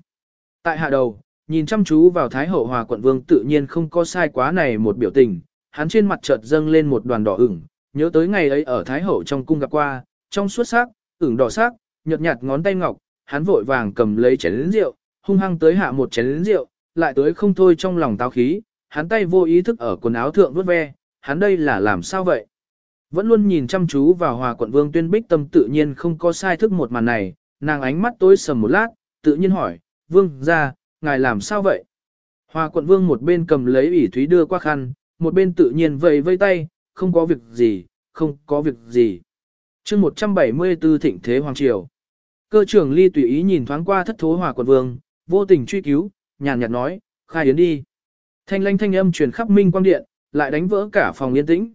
Tại hạ đầu, nhìn chăm chú vào Thái Hậu Hòa quận vương tự nhiên không có sai quá này một biểu tình, hắn trên mặt chợt dâng lên một đoàn đỏ ửng, nhớ tới ngày ấy ở Thái Hậu trong cung gặp qua, trong suốt sắc, ửng đỏ sắc, nhợt nhạt ngón tay ngọc, hắn vội vàng cầm lấy chén lớn rượu, hung hăng tới hạ một chén lớn rượu, lại tới không thôi trong lòng táo khí, hắn tay vô ý thức ở quần áo thượng vuốt ve, hắn đây là làm sao vậy? Vẫn luôn nhìn chăm chú vào hòa quận vương tuyên bích tâm tự nhiên không có sai thức một màn này, nàng ánh mắt tối sầm một lát, tự nhiên hỏi, vương ra, ngài làm sao vậy? Hòa quận vương một bên cầm lấy ủy thúy đưa qua khăn, một bên tự nhiên vẫy vây tay, không có việc gì, không có việc gì. chương 174 thịnh thế hoàng triều. Cơ trưởng ly tùy ý nhìn thoáng qua thất thố hòa quận vương, vô tình truy cứu, nhàn nhạt nói, khai yến đi. Thanh lanh thanh âm truyền khắp minh quang điện, lại đánh vỡ cả phòng yên tĩnh.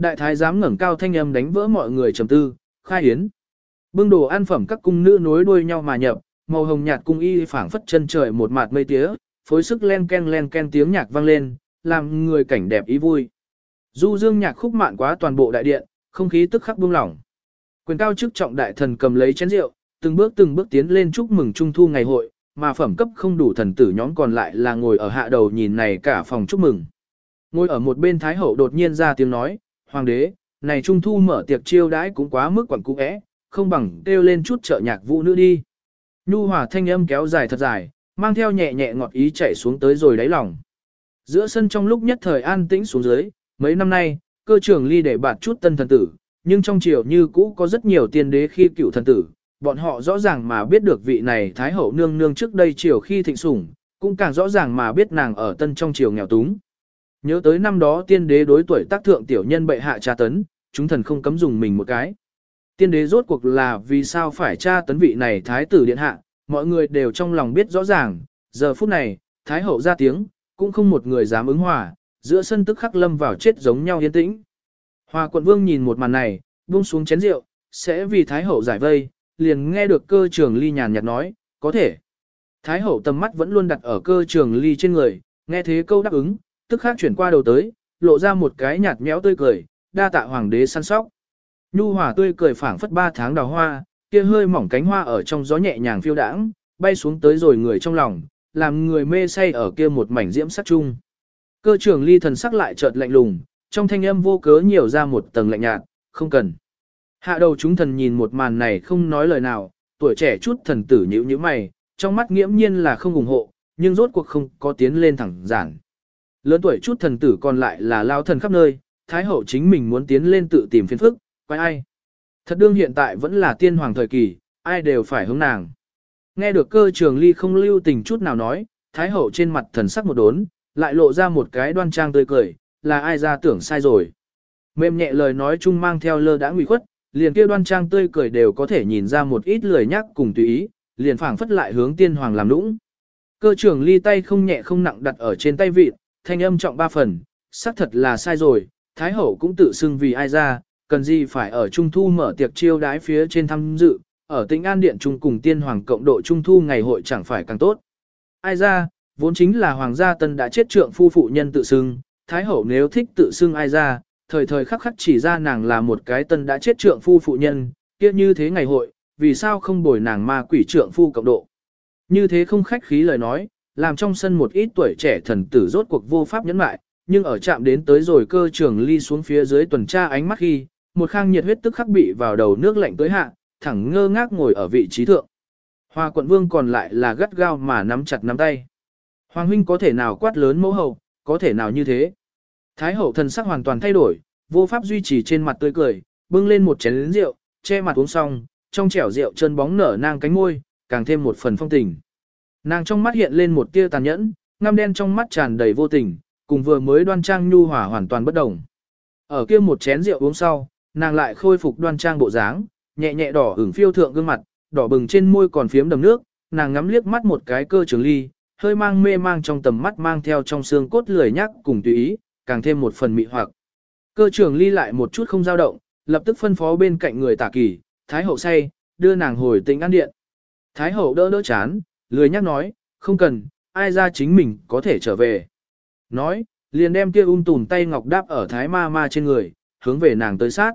Đại thái giám ngẩng cao thanh âm đánh vỡ mọi người trầm tư, khai hiến. Bưng đồ ăn phẩm các cung nữ nối đuôi nhau mà nhập, màu hồng nhạt cung y phảng phất chân trời một mạt mây tía, phối sức len ken len ken tiếng nhạc vang lên, làm người cảnh đẹp ý vui. Du dương nhạc khúc mạn quá toàn bộ đại điện, không khí tức khắc buông lỏng. Quyền cao chức trọng đại thần cầm lấy chén rượu, từng bước từng bước tiến lên chúc mừng trung thu ngày hội, mà phẩm cấp không đủ thần tử nhóm còn lại là ngồi ở hạ đầu nhìn này cả phòng chúc mừng. Ngồi ở một bên Thái Hậu đột nhiên ra tiếng nói, Hoàng đế, này trung thu mở tiệc chiêu đãi cũng quá mức quẩn cũ không bằng kêu lên chút trợ nhạc vũ nữ đi. Nhu hòa thanh âm kéo dài thật dài, mang theo nhẹ nhẹ ngọt ý chảy xuống tới rồi đáy lòng. Giữa sân trong lúc nhất thời an tĩnh xuống dưới, mấy năm nay, cơ trưởng ly để bạt chút tân thần tử, nhưng trong triều như cũ có rất nhiều tiên đế khi cựu thần tử, bọn họ rõ ràng mà biết được vị này Thái Hậu nương nương trước đây triều khi thịnh sủng, cũng càng rõ ràng mà biết nàng ở tân trong triều nghèo túng. Nhớ tới năm đó tiên đế đối tuổi tác thượng tiểu nhân bệ hạ tra tấn, chúng thần không cấm dùng mình một cái. Tiên đế rốt cuộc là vì sao phải tra tấn vị này thái tử điện hạ, mọi người đều trong lòng biết rõ ràng, giờ phút này, thái hậu ra tiếng, cũng không một người dám ứng hòa, giữa sân tức khắc lâm vào chết giống nhau yên tĩnh. Hòa quận vương nhìn một màn này, buông xuống chén rượu, sẽ vì thái hậu giải vây, liền nghe được cơ trường ly nhàn nhạt nói, có thể. Thái hậu tầm mắt vẫn luôn đặt ở cơ trường ly trên người, nghe thế câu đáp ứng, tức khắc chuyển qua đầu tới, lộ ra một cái nhạt méo tươi cười, đa tạ hoàng đế săn sóc. Nhu hòa tươi cười phảng phất ba tháng đào hoa, kia hơi mỏng cánh hoa ở trong gió nhẹ nhàng phiêu đãng, bay xuống tới rồi người trong lòng, làm người mê say ở kia một mảnh diễm sắc chung. Cơ trưởng ly thần sắc lại chợt lạnh lùng, trong thanh âm vô cớ nhiều ra một tầng lạnh nhạt, không cần. Hạ đầu chúng thần nhìn một màn này không nói lời nào, tuổi trẻ chút thần tử nhíu nhíu mày, trong mắt nghiễm nhiên là không ủng hộ, nhưng rốt cuộc không có tiến lên thẳng giản. Lớn tuổi chút thần tử còn lại là lao thần khắp nơi, thái hậu chính mình muốn tiến lên tự tìm phiền phức, quay ai. Thật đương hiện tại vẫn là tiên hoàng thời kỳ, ai đều phải hướng nàng. Nghe được cơ trường ly không lưu tình chút nào nói, thái hậu trên mặt thần sắc một đốn, lại lộ ra một cái đoan trang tươi cười, là ai ra tưởng sai rồi. Mềm nhẹ lời nói chung mang theo lơ đã nguy khuất, liền kia đoan trang tươi cười đều có thể nhìn ra một ít lười nhắc cùng tùy ý, liền phảng phất lại hướng tiên hoàng làm lũng. Cơ trưởng ly tay không nhẹ không nặng đặt ở trên tay vịt, thanh âm trọng ba phần, xác thật là sai rồi, Thái hậu cũng tự xưng vì ai ra, cần gì phải ở Trung Thu mở tiệc chiêu đái phía trên tham dự, ở tỉnh An Điện Trung cùng tiên hoàng cộng độ Trung Thu ngày hội chẳng phải càng tốt. Ai ra, vốn chính là hoàng gia tân đã chết trượng phu phụ nhân tự xưng, Thái hậu nếu thích tự xưng ai ra, thời thời khắc khắc chỉ ra nàng là một cái tân đã chết trượng phu phụ nhân, kia như thế ngày hội, vì sao không bồi nàng ma quỷ trượng phu cộng độ. Như thế không khách khí lời nói, làm trong sân một ít tuổi trẻ thần tử rốt cuộc vô pháp nhẫn mại, nhưng ở chạm đến tới rồi cơ trường ly xuống phía dưới tuần tra ánh mắt khi, một khang nhiệt huyết tức khắc bị vào đầu nước lạnh tới hạ, thẳng ngơ ngác ngồi ở vị trí thượng. Hoa quận vương còn lại là gắt gao mà nắm chặt nắm tay. Hoàng huynh có thể nào quát lớn mẫu hậu, có thể nào như thế. Thái hậu thần sắc hoàn toàn thay đổi, vô pháp duy trì trên mặt tươi cười, bưng lên một chén rượu, che mặt uống xong, trong chẻo rượu chân bóng nở nang cánh môi, càng thêm một phần phong tình. Nàng trong mắt hiện lên một tia tàn nhẫn, ngăm đen trong mắt tràn đầy vô tình, cùng vừa mới đoan trang nhu hòa hoàn toàn bất đồng. Ở kia một chén rượu uống sau, nàng lại khôi phục đoan trang bộ dáng, nhẹ nhẹ đỏ ửng phiêu thượng gương mặt, đỏ bừng trên môi còn phiếm đầm nước, nàng ngắm liếc mắt một cái cơ trường ly, hơi mang mê mang trong tầm mắt mang theo trong xương cốt lười nhắc cùng tùy ý, càng thêm một phần mị hoặc. Cơ trường ly lại một chút không dao động, lập tức phân phó bên cạnh người tả kỳ, Thái hậu say, đưa nàng hồi tỉnh ăn điện. Thái hậu đỡ đỡ chán, lười nhắc nói, không cần, ai ra chính mình có thể trở về. Nói, liền đem kia ung tùn tay ngọc đáp ở thái ma ma trên người, hướng về nàng tới sát.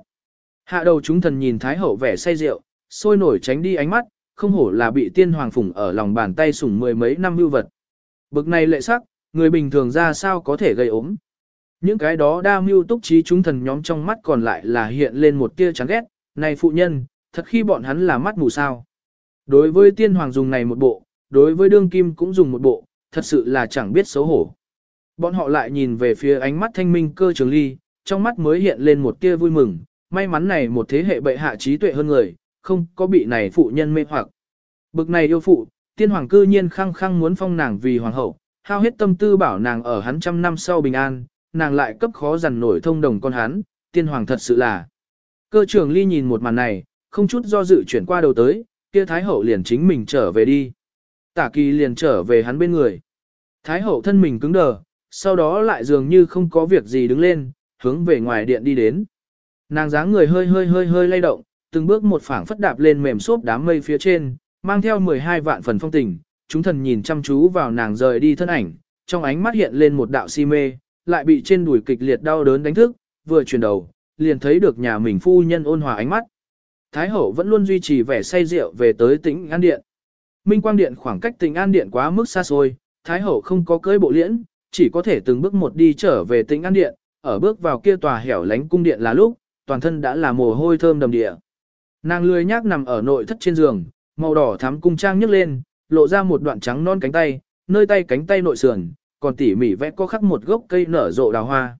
Hạ đầu chúng thần nhìn thái hậu vẻ say rượu, sôi nổi tránh đi ánh mắt, không hổ là bị tiên hoàng phủng ở lòng bàn tay sủng mười mấy năm hưu vật. Bực này lệ sắc, người bình thường ra sao có thể gây ốm. Những cái đó đa mưu túc trí chúng thần nhóm trong mắt còn lại là hiện lên một tia chán ghét, này phụ nhân, thật khi bọn hắn là mắt mù sao. Đối với tiên hoàng dùng này một bộ, đối với đương kim cũng dùng một bộ, thật sự là chẳng biết xấu hổ. Bọn họ lại nhìn về phía ánh mắt thanh minh cơ trường ly, trong mắt mới hiện lên một tia vui mừng, may mắn này một thế hệ bệ hạ trí tuệ hơn người, không có bị này phụ nhân mê hoặc. Bực này yêu phụ, tiên hoàng cư nhiên khăng khăng muốn phong nàng vì hoàng hậu, hao hết tâm tư bảo nàng ở hắn trăm năm sau bình an, nàng lại cấp khó dằn nổi thông đồng con hắn, tiên hoàng thật sự là. Cơ trường ly nhìn một màn này, không chút do dự chuyển qua đầu tới, kia thái hậu liền chính mình trở về đi. Tả kỳ liền trở về hắn bên người. Thái hậu thân mình cứng đờ, sau đó lại dường như không có việc gì đứng lên, hướng về ngoài điện đi đến. Nàng dáng người hơi hơi hơi hơi lay động, từng bước một phảng phất đạp lên mềm xốp đám mây phía trên, mang theo 12 vạn phần phong tình, chúng thần nhìn chăm chú vào nàng rời đi thân ảnh, trong ánh mắt hiện lên một đạo si mê, lại bị trên đùi kịch liệt đau đớn đánh thức, vừa chuyển đầu, liền thấy được nhà mình phu nhân ôn hòa ánh mắt. Thái hậu vẫn luôn duy trì vẻ say rượu về tới tĩnh An Điện. Minh Quang Điện khoảng cách Tịnh An Điện quá mức xa xôi, Thái hậu không có cưới bộ liễn, chỉ có thể từng bước một đi trở về Tịnh An Điện, ở bước vào kia tòa hẻo lánh cung điện là lúc, toàn thân đã là mồ hôi thơm đầm địa. Nàng lười nhác nằm ở nội thất trên giường, màu đỏ thắm cung trang nhấc lên, lộ ra một đoạn trắng non cánh tay, nơi tay cánh tay nội sườn, còn tỉ mỉ vẽ có khắc một gốc cây nở rộ đào hoa.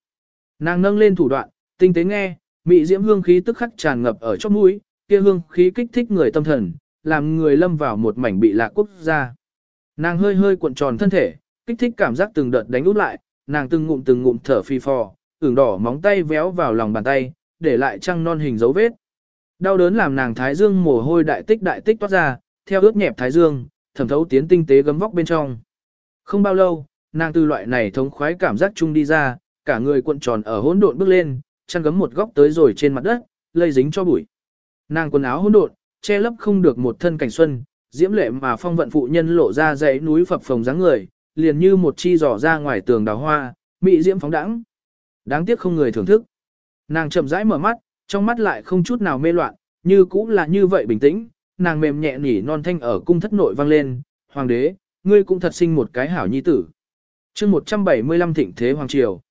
Nàng nâng lên thủ đoạn, tinh tế nghe, mị diễm hương khí tức khắc tràn ngập ở chóp mũi, kia hương khí kích thích người tâm thần, làm người lâm vào một mảnh bị lạc quốc gia. Nàng hơi hơi cuộn tròn thân thể, kích thích cảm giác từng đợt đánh út lại, nàng từng ngụm từng ngụm thở phi phò, ửng đỏ móng tay véo vào lòng bàn tay, để lại trăng non hình dấu vết. Đau đớn làm nàng thái dương mồ hôi đại tích đại tích toát ra, theo ướt nhẹp thái dương, thẩm thấu tiến tinh tế gấm vóc bên trong. Không bao lâu, nàng từ loại này thống khoái cảm giác chung đi ra, cả người cuộn tròn ở hỗn độn bước lên, chăn gấm một góc tới rồi trên mặt đất, lây dính cho bụi. Nàng quần áo hỗn độn, che lấp không được một thân cảnh xuân, diễm lệ mà phong vận phụ nhân lộ ra dãy núi phập phồng dáng người, liền như một chi giỏ ra ngoài tường đào hoa, mị diễm phóng đãng. Đáng tiếc không người thưởng thức. Nàng chậm rãi mở mắt, trong mắt lại không chút nào mê loạn, như cũng là như vậy bình tĩnh, nàng mềm nhẹ nỉ non thanh ở cung thất nội vang lên, hoàng đế, ngươi cũng thật sinh một cái hảo nhi tử. chương 175 thịnh thế hoàng triều.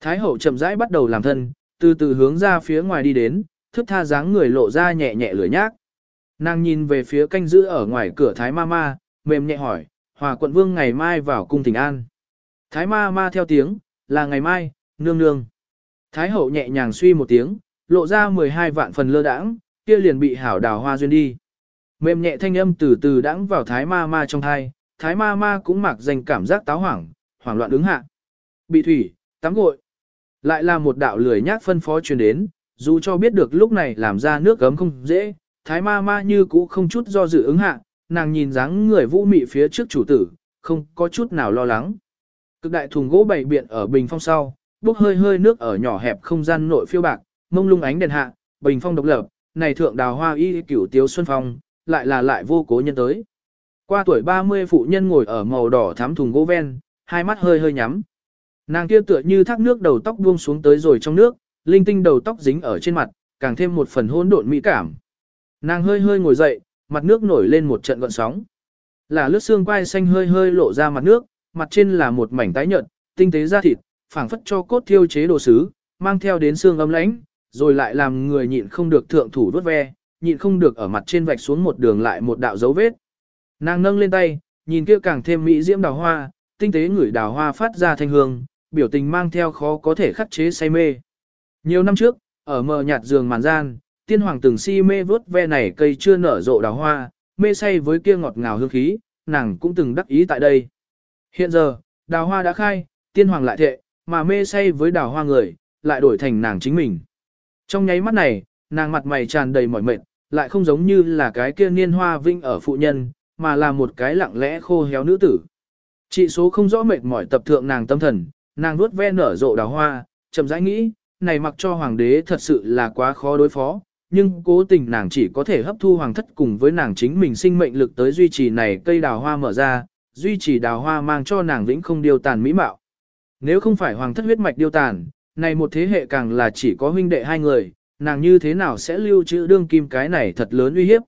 Thái hậu chậm rãi bắt đầu làm thân, từ từ hướng ra phía ngoài đi đến, thức tha dáng người lộ ra nhẹ nhẹ lửa nhác. Nàng nhìn về phía canh giữ ở ngoài cửa Thái ma ma, mềm nhẹ hỏi, hòa quận vương ngày mai vào cung thỉnh an. Thái ma ma theo tiếng, là ngày mai, nương nương. Thái hậu nhẹ nhàng suy một tiếng, lộ ra 12 vạn phần lơ đãng, kia liền bị hảo đào hoa duyên đi. Mềm nhẹ thanh âm từ từ đãng vào thái ma ma trong thai, thái ma ma cũng mặc dành cảm giác táo hoảng, hoảng loạn ứng hạ. Bị thủy, tắm gội. Lại là một đạo lười nhác phân phó truyền đến, dù cho biết được lúc này làm ra nước gấm không dễ, thái ma ma như cũ không chút do dự ứng hạ, nàng nhìn dáng người vũ mị phía trước chủ tử, không có chút nào lo lắng. Cực đại thùng gỗ bày biện ở bình phong sau, bốc hơi hơi nước ở nhỏ hẹp không gian nội phiêu bạc, mông lung ánh đèn hạ, bình phong độc lập, này thượng đào hoa y cửu tiếu xuân phong, lại là lại vô cố nhân tới. Qua tuổi 30 phụ nhân ngồi ở màu đỏ thắm thùng gỗ ven, hai mắt hơi hơi nhắm. Nàng kia tựa như thác nước đầu tóc buông xuống tới rồi trong nước, linh tinh đầu tóc dính ở trên mặt, càng thêm một phần hôn độn mỹ cảm. Nàng hơi hơi ngồi dậy, mặt nước nổi lên một trận gợn sóng. Là lướt xương quai xanh hơi hơi lộ ra mặt nước, mặt trên là một mảnh tái nhợt, tinh tế da thịt, phảng phất cho cốt thiêu chế đồ sứ, mang theo đến xương ấm lãnh, rồi lại làm người nhịn không được thượng thủ vớt ve, nhịn không được ở mặt trên vạch xuống một đường lại một đạo dấu vết. Nàng nâng lên tay, nhìn kia càng thêm mỹ diễm đào hoa, tinh tế ngửi đào hoa phát ra thanh hương, biểu tình mang theo khó có thể khắc chế say mê. Nhiều năm trước, ở mờ nhạt giường màn gian, tiên hoàng từng si mê vuốt ve này cây chưa nở rộ đào hoa, mê say với kia ngọt ngào hương khí, nàng cũng từng đắc ý tại đây. Hiện giờ, đào hoa đã khai, tiên hoàng lại thệ, mà mê say với đào hoa người, lại đổi thành nàng chính mình. Trong nháy mắt này, nàng mặt mày tràn đầy mỏi mệt, lại không giống như là cái kia niên hoa vinh ở phụ nhân, mà là một cái lặng lẽ khô héo nữ tử. Chị số không rõ mệt mỏi tập thượng nàng tâm thần, nàng vuốt ve nở rộ đào hoa, chậm rãi nghĩ, này mặc cho hoàng đế thật sự là quá khó đối phó, nhưng cố tình nàng chỉ có thể hấp thu hoàng thất cùng với nàng chính mình sinh mệnh lực tới duy trì này cây đào hoa mở ra, duy trì đào hoa mang cho nàng vĩnh không điều tàn mỹ mạo. Nếu không phải hoàng thất huyết mạch điều tàn, này một thế hệ càng là chỉ có huynh đệ hai người, nàng như thế nào sẽ lưu trữ đương kim cái này thật lớn uy hiếp.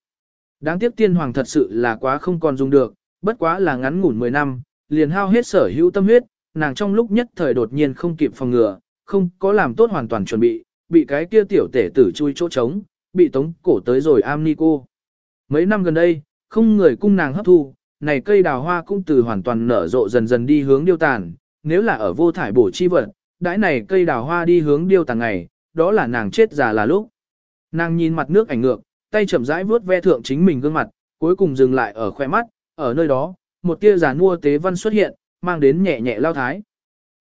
Đáng tiếc tiên hoàng thật sự là quá không còn dùng được, bất quá là ngắn ngủn 10 năm, liền hao hết sở hữu tâm huyết, nàng trong lúc nhất thời đột nhiên không kịp phòng ngừa, không có làm tốt hoàn toàn chuẩn bị, bị cái kia tiểu tể tử chui chỗ trống, bị tống cổ tới rồi am ni cô. Mấy năm gần đây, không người cung nàng hấp thu, này cây đào hoa cũng từ hoàn toàn nở rộ dần dần đi hướng điêu tàn, nếu là ở vô thải bổ chi vật, đãi này cây đào hoa đi hướng điêu tàn ngày, đó là nàng chết già là lúc. Nàng nhìn mặt nước ảnh ngược, tay chậm rãi vuốt ve thượng chính mình gương mặt, cuối cùng dừng lại ở khoe mắt, ở nơi đó, một tia giàn mua tế văn xuất hiện, mang đến nhẹ nhẹ lao thái.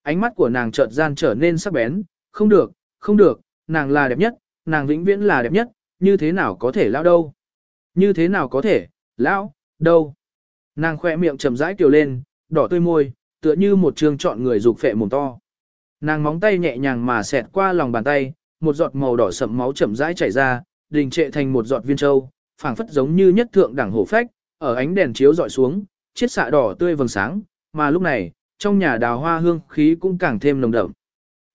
Ánh mắt của nàng chợt gian trở nên sắc bén, không được, không được, nàng là đẹp nhất, nàng vĩnh viễn là đẹp nhất, như thế nào có thể lao đâu? Như thế nào có thể, lao, đâu? Nàng khoe miệng trầm rãi kiều lên, đỏ tươi môi, tựa như một trường chọn người dục phệ mồm to. Nàng móng tay nhẹ nhàng mà xẹt qua lòng bàn tay, một giọt màu đỏ sậm máu chậm rãi chảy ra, đình trệ thành một giọt viên châu, phảng phất giống như nhất thượng đẳng hổ phách, ở ánh đèn chiếu dọi xuống, chiết xạ đỏ tươi vầng sáng, mà lúc này, trong nhà đào hoa hương khí cũng càng thêm nồng đậm.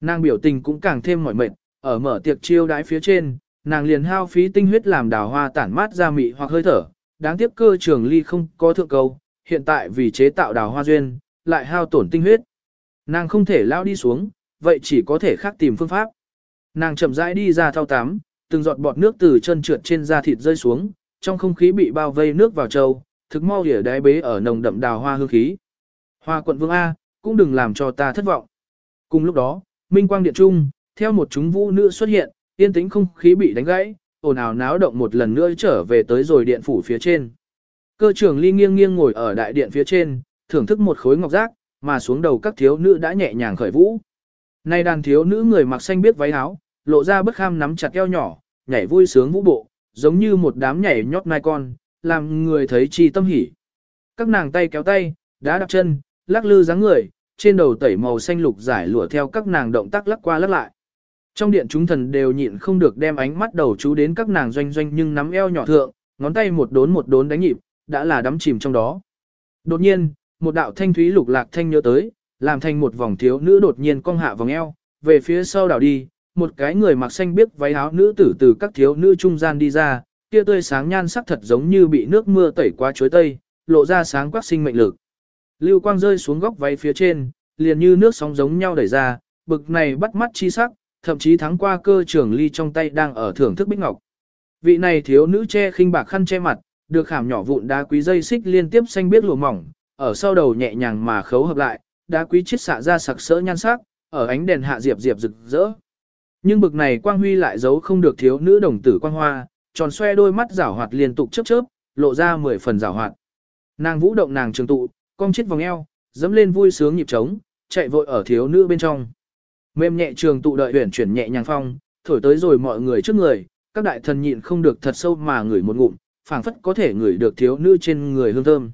Nàng biểu tình cũng càng thêm mỏi mệt, ở mở tiệc chiêu đãi phía trên, nàng liền hao phí tinh huyết làm đào hoa tản mát ra mị hoặc hơi thở, đáng tiếc cơ trường ly không có thượng câu, hiện tại vì chế tạo đào hoa duyên, lại hao tổn tinh huyết. Nàng không thể lao đi xuống, vậy chỉ có thể khác tìm phương pháp. Nàng chậm rãi đi ra thao tắm, từng giọt bọt nước từ chân trượt trên da thịt rơi xuống, trong không khí bị bao vây nước vào trâu, thực mau đỉa đáy bế ở nồng đậm đào hoa hương khí. Hoa quận vương A, cũng đừng làm cho ta thất vọng. Cùng lúc đó, Minh Quang Điện Trung, theo một chúng vũ nữ xuất hiện, yên tĩnh không khí bị đánh gãy, ồn ào náo động một lần nữa trở về tới rồi điện phủ phía trên. Cơ trưởng ly nghiêng nghiêng ngồi ở đại điện phía trên, thưởng thức một khối ngọc giác, mà xuống đầu các thiếu nữ đã nhẹ nhàng khởi vũ. Nay đàn thiếu nữ người mặc xanh biết váy áo, lộ ra bất kham nắm chặt eo nhỏ, nhảy vui sướng vũ bộ, giống như một đám nhảy nhót nai con, làm người thấy chi tâm hỉ. Các nàng tay kéo tay, đá đạp chân, lắc lư dáng người, trên đầu tẩy màu xanh lục giải lụa theo các nàng động tác lắc qua lắc lại. Trong điện chúng thần đều nhịn không được đem ánh mắt đầu chú đến các nàng doanh doanh nhưng nắm eo nhỏ thượng, ngón tay một đốn một đốn đánh nhịp, đã là đắm chìm trong đó. Đột nhiên, một đạo thanh thúy lục lạc thanh nhớ tới, làm thành một vòng thiếu nữ đột nhiên cong hạ vòng eo, về phía sau đảo đi, một cái người mặc xanh biếc váy áo nữ tử từ các thiếu nữ trung gian đi ra, kia tươi sáng nhan sắc thật giống như bị nước mưa tẩy qua chuối tây, lộ ra sáng quắc sinh mệnh lực. Lưu quang rơi xuống góc váy phía trên, liền như nước sóng giống nhau đẩy ra, bực này bắt mắt chi sắc, thậm chí thắng qua cơ trưởng ly trong tay đang ở thưởng thức bích ngọc. Vị này thiếu nữ che khinh bạc khăn che mặt, được khảm nhỏ vụn đá quý dây xích liên tiếp xanh biết lụa mỏng, ở sau đầu nhẹ nhàng mà khấu hợp lại, đá quý chiết xạ ra sặc sỡ nhan sắc, ở ánh đèn hạ diệp diệp rực rỡ. Nhưng bực này quang huy lại giấu không được thiếu nữ đồng tử quang hoa, tròn xoe đôi mắt rảo hoạt liên tục chớp chớp, lộ ra mười phần rảo hoạt. Nàng vũ động nàng trường tụ, cong chiếc vòng eo, dẫm lên vui sướng nhịp trống, chạy vội ở thiếu nữ bên trong. Mềm nhẹ trường tụ đợi huyển chuyển nhẹ nhàng phong, thổi tới rồi mọi người trước người, các đại thần nhịn không được thật sâu mà ngửi một ngụm, phảng phất có thể ngửi được thiếu nữ trên người hương thơm.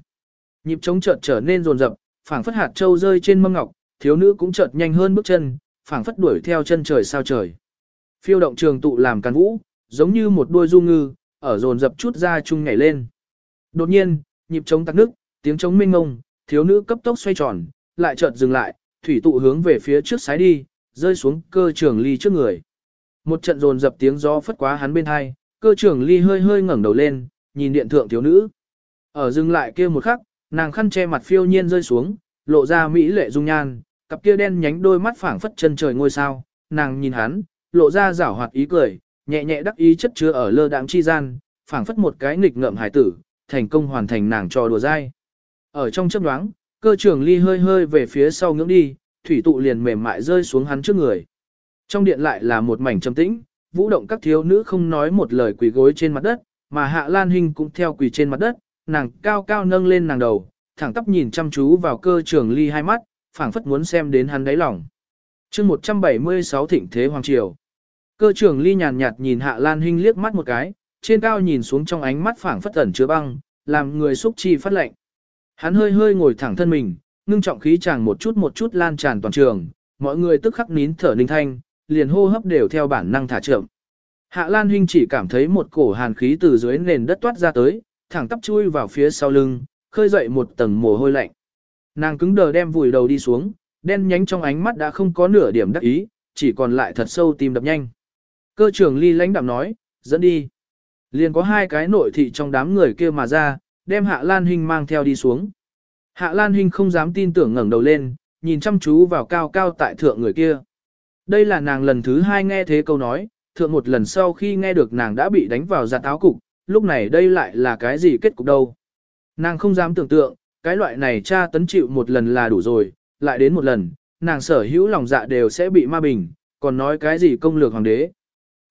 Nhịp trống chợt trở nên rồn rập, phảng phất hạt châu rơi trên mâm ngọc, thiếu nữ cũng chợt nhanh hơn bước chân, phảng phất đuổi theo chân trời sao trời. Phiêu động trường tụ làm can vũ, giống như một đôi du ngư, ở rồn rập chút ra chung nhảy lên. Đột nhiên, nhịp trống tắc nước, tiếng trống minh ngông, thiếu nữ cấp tốc xoay tròn, lại chợt dừng lại, thủy tụ hướng về phía trước sái đi, rơi xuống cơ trường ly trước người. Một trận rồn dập tiếng gió phất quá hắn bên hai, cơ trường ly hơi hơi ngẩng đầu lên, nhìn điện thượng thiếu nữ. Ở dừng lại kia một khắc, nàng khăn che mặt phiêu nhiên rơi xuống, lộ ra mỹ lệ dung nhan, cặp kia đen nhánh đôi mắt phảng phất chân trời ngôi sao, nàng nhìn hắn, lộ ra giảo hoạt ý cười, nhẹ nhẹ đắc ý chất chứa ở lơ đạm chi gian, phảng phất một cái nghịch ngợm hải tử, thành công hoàn thành nàng trò đùa dai. Ở trong chớp nhoáng, cơ trưởng ly hơi hơi về phía sau ngưỡng đi, thủy tụ liền mềm mại rơi xuống hắn trước người. Trong điện lại là một mảnh trầm tĩnh, vũ động các thiếu nữ không nói một lời quỳ gối trên mặt đất, mà Hạ Lan Hinh cũng theo quỳ trên mặt đất, nàng cao cao nâng lên nàng đầu, thẳng tắp nhìn chăm chú vào cơ Trường ly hai mắt, phảng phất muốn xem đến hắn đáy lòng. chương 176 thịnh thế hoàng triều. Cơ trưởng ly nhàn nhạt nhìn Hạ Lan Hinh liếc mắt một cái, trên cao nhìn xuống trong ánh mắt phảng phất ẩn chứa băng, làm người xúc chi phát lạnh. Hắn hơi hơi ngồi thẳng thân mình, ngưng trọng khí chàng một chút một chút lan tràn toàn trường, mọi người tức khắc nín thở linh thanh, liền hô hấp đều theo bản năng thả chậm. Hạ Lan Hinh chỉ cảm thấy một cổ hàn khí từ dưới nền đất toát ra tới, thẳng tắp chui vào phía sau lưng, khơi dậy một tầng mồ hôi lạnh. Nàng cứng đờ đem vùi đầu đi xuống, đen nhánh trong ánh mắt đã không có nửa điểm đắc ý, chỉ còn lại thật sâu tim đập nhanh. Cơ trưởng ly lãnh đạm nói, dẫn đi. Liền có hai cái nội thị trong đám người kia mà ra, đem Hạ Lan Hinh mang theo đi xuống. Hạ Lan Hinh không dám tin tưởng ngẩng đầu lên, nhìn chăm chú vào cao cao tại thượng người kia. Đây là nàng lần thứ hai nghe thế câu nói, thượng một lần sau khi nghe được nàng đã bị đánh vào giặt áo cục, lúc này đây lại là cái gì kết cục đâu. Nàng không dám tưởng tượng, cái loại này cha tấn chịu một lần là đủ rồi, lại đến một lần, nàng sở hữu lòng dạ đều sẽ bị ma bình, còn nói cái gì công lược hoàng đế.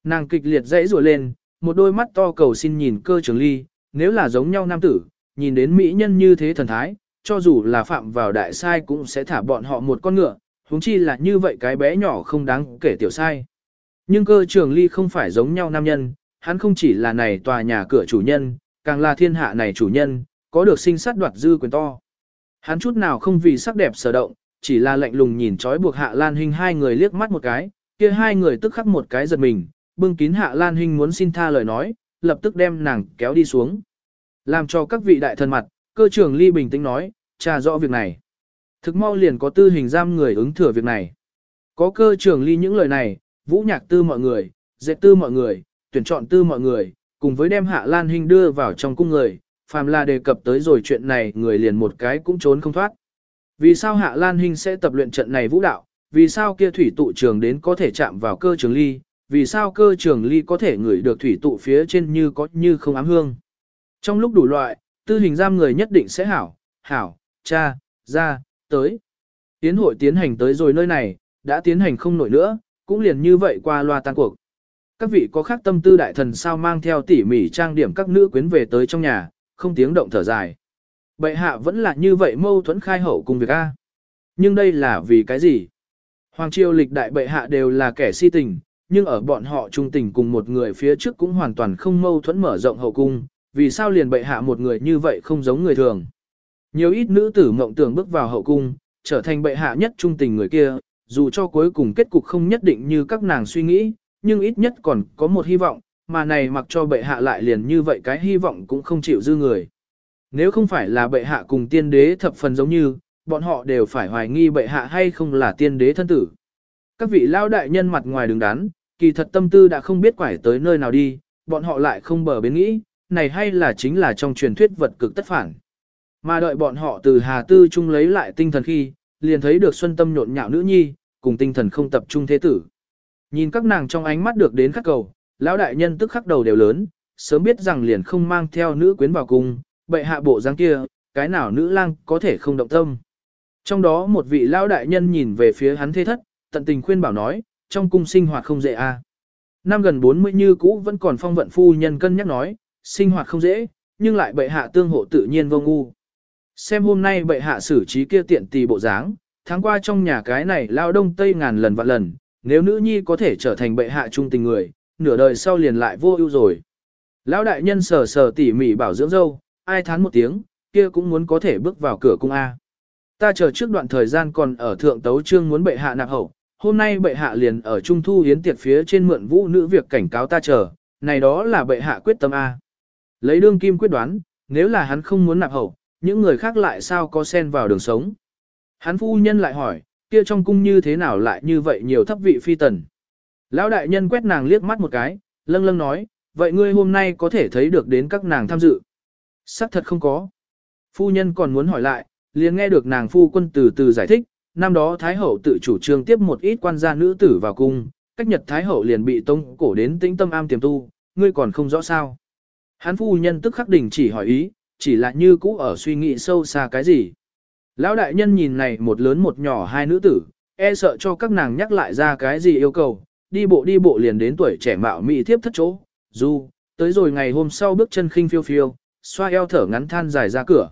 Nàng kịch liệt dãy rùa lên, một đôi mắt to cầu xin nhìn cơ trường ly, nếu là giống nhau nam tử, nhìn đến mỹ nhân như thế thần thái, cho dù là phạm vào đại sai cũng sẽ thả bọn họ một con ngựa, huống chi là như vậy cái bé nhỏ không đáng kể tiểu sai. Nhưng cơ trường ly không phải giống nhau nam nhân, hắn không chỉ là này tòa nhà cửa chủ nhân, càng là thiên hạ này chủ nhân, có được sinh sát đoạt dư quyền to. Hắn chút nào không vì sắc đẹp sở động, chỉ là lạnh lùng nhìn trói buộc hạ lan Hinh hai người liếc mắt một cái, kia hai người tức khắc một cái giật mình, bưng kín hạ lan Hinh muốn xin tha lời nói, lập tức đem nàng kéo đi xuống. Làm cho các vị đại thần mặt, cơ trưởng ly bình tĩnh nói, trà rõ việc này. Thực mau liền có tư hình giam người ứng thừa việc này. Có cơ trưởng ly những lời này, vũ nhạc tư mọi người, dệt tư mọi người, tuyển chọn tư mọi người, cùng với đem Hạ Lan Hình đưa vào trong cung người, phàm là đề cập tới rồi chuyện này người liền một cái cũng trốn không thoát. Vì sao Hạ Lan Hình sẽ tập luyện trận này vũ đạo, vì sao kia thủy tụ trường đến có thể chạm vào cơ trường ly, vì sao cơ trường ly có thể ngửi được thủy tụ phía trên như có như không ám hương. Trong lúc đủ loại, tư hình giam người nhất định sẽ hảo, hảo, cha, ra, tới. Tiến hội tiến hành tới rồi nơi này, đã tiến hành không nổi nữa, cũng liền như vậy qua loa tan cuộc. Các vị có khác tâm tư đại thần sao mang theo tỉ mỉ trang điểm các nữ quyến về tới trong nhà, không tiếng động thở dài. Bệ hạ vẫn là như vậy mâu thuẫn khai hậu cùng việc A. Nhưng đây là vì cái gì? Hoàng triều lịch đại bệ hạ đều là kẻ si tình, nhưng ở bọn họ trung tình cùng một người phía trước cũng hoàn toàn không mâu thuẫn mở rộng hậu cung, vì sao liền bệ hạ một người như vậy không giống người thường. Nhiều ít nữ tử mộng tưởng bước vào hậu cung, trở thành bệ hạ nhất trung tình người kia, dù cho cuối cùng kết cục không nhất định như các nàng suy nghĩ, nhưng ít nhất còn có một hy vọng, mà này mặc cho bệ hạ lại liền như vậy cái hy vọng cũng không chịu dư người. Nếu không phải là bệ hạ cùng tiên đế thập phần giống như, bọn họ đều phải hoài nghi bệ hạ hay không là tiên đế thân tử. Các vị lao đại nhân mặt ngoài đứng đắn, kỳ thật tâm tư đã không biết quải tới nơi nào đi, bọn họ lại không bờ bến nghĩ, này hay là chính là trong truyền thuyết vật cực tất phản. Mà đợi bọn họ từ Hà Tư Trung lấy lại tinh thần khi, liền thấy được xuân tâm nhộn nhạo nữ nhi, cùng tinh thần không tập trung thế tử. Nhìn các nàng trong ánh mắt được đến khắc cầu, lão đại nhân tức khắc đầu đều lớn, sớm biết rằng liền không mang theo nữ quyến vào cung, bệ hạ bộ dáng kia, cái nào nữ lang có thể không động tâm. Trong đó một vị lão đại nhân nhìn về phía hắn thế thất, tận tình khuyên bảo nói, trong cung sinh hoạt không dễ a. À. Năm gần 40 như cũ vẫn còn phong vận phu nhân cân nhắc nói, sinh hoạt không dễ, nhưng lại bệ hạ tương hộ tự nhiên vô ngu. Xem hôm nay bệ hạ xử trí kia tiện tì bộ dáng, tháng qua trong nhà cái này lao đông tây ngàn lần vạn lần, nếu nữ nhi có thể trở thành bệ hạ trung tình người, nửa đời sau liền lại vô ưu rồi. Lão đại nhân sờ sờ tỉ mỉ bảo dưỡng dâu, ai thán một tiếng, kia cũng muốn có thể bước vào cửa cung A. Ta chờ trước đoạn thời gian còn ở thượng tấu trương muốn bệ hạ nạp hậu, hôm nay bệ hạ liền ở trung thu hiến tiệc phía trên mượn vũ nữ việc cảnh cáo ta chờ, này đó là bệ hạ quyết tâm A. Lấy đương kim quyết đoán, nếu là hắn không muốn nạp hậu, những người khác lại sao có sen vào đường sống. Hắn phu nhân lại hỏi, kia trong cung như thế nào lại như vậy nhiều thấp vị phi tần. Lão đại nhân quét nàng liếc mắt một cái, lâng lâng nói, vậy ngươi hôm nay có thể thấy được đến các nàng tham dự. Sắc thật không có. Phu nhân còn muốn hỏi lại, liền nghe được nàng phu quân từ từ giải thích, năm đó Thái Hậu tự chủ trương tiếp một ít quan gia nữ tử vào cung, cách nhật Thái Hậu liền bị tông cổ đến tĩnh tâm am tiềm tu, ngươi còn không rõ sao. Hắn phu nhân tức khắc đình chỉ hỏi ý, chỉ là như cũ ở suy nghĩ sâu xa cái gì. Lão đại nhân nhìn này một lớn một nhỏ hai nữ tử, e sợ cho các nàng nhắc lại ra cái gì yêu cầu, đi bộ đi bộ liền đến tuổi trẻ mạo mị thiếp thất chỗ, dù, tới rồi ngày hôm sau bước chân khinh phiêu phiêu, xoa eo thở ngắn than dài ra cửa.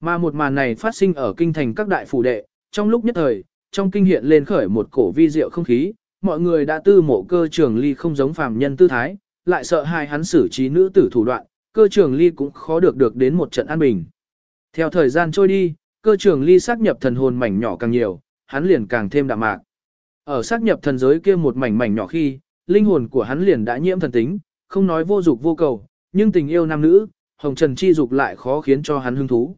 Mà một màn này phát sinh ở kinh thành các đại phủ đệ, trong lúc nhất thời, trong kinh hiện lên khởi một cổ vi diệu không khí, mọi người đã tư mộ cơ trường ly không giống phàm nhân tư thái, lại sợ hai hắn xử trí nữ tử thủ đoạn, cơ trường ly cũng khó được được đến một trận an bình. Theo thời gian trôi đi, cơ trường ly xác nhập thần hồn mảnh nhỏ càng nhiều, hắn liền càng thêm đạm mạc. Ở xác nhập thần giới kia một mảnh mảnh nhỏ khi, linh hồn của hắn liền đã nhiễm thần tính, không nói vô dục vô cầu, nhưng tình yêu nam nữ, hồng trần chi dục lại khó khiến cho hắn hứng thú.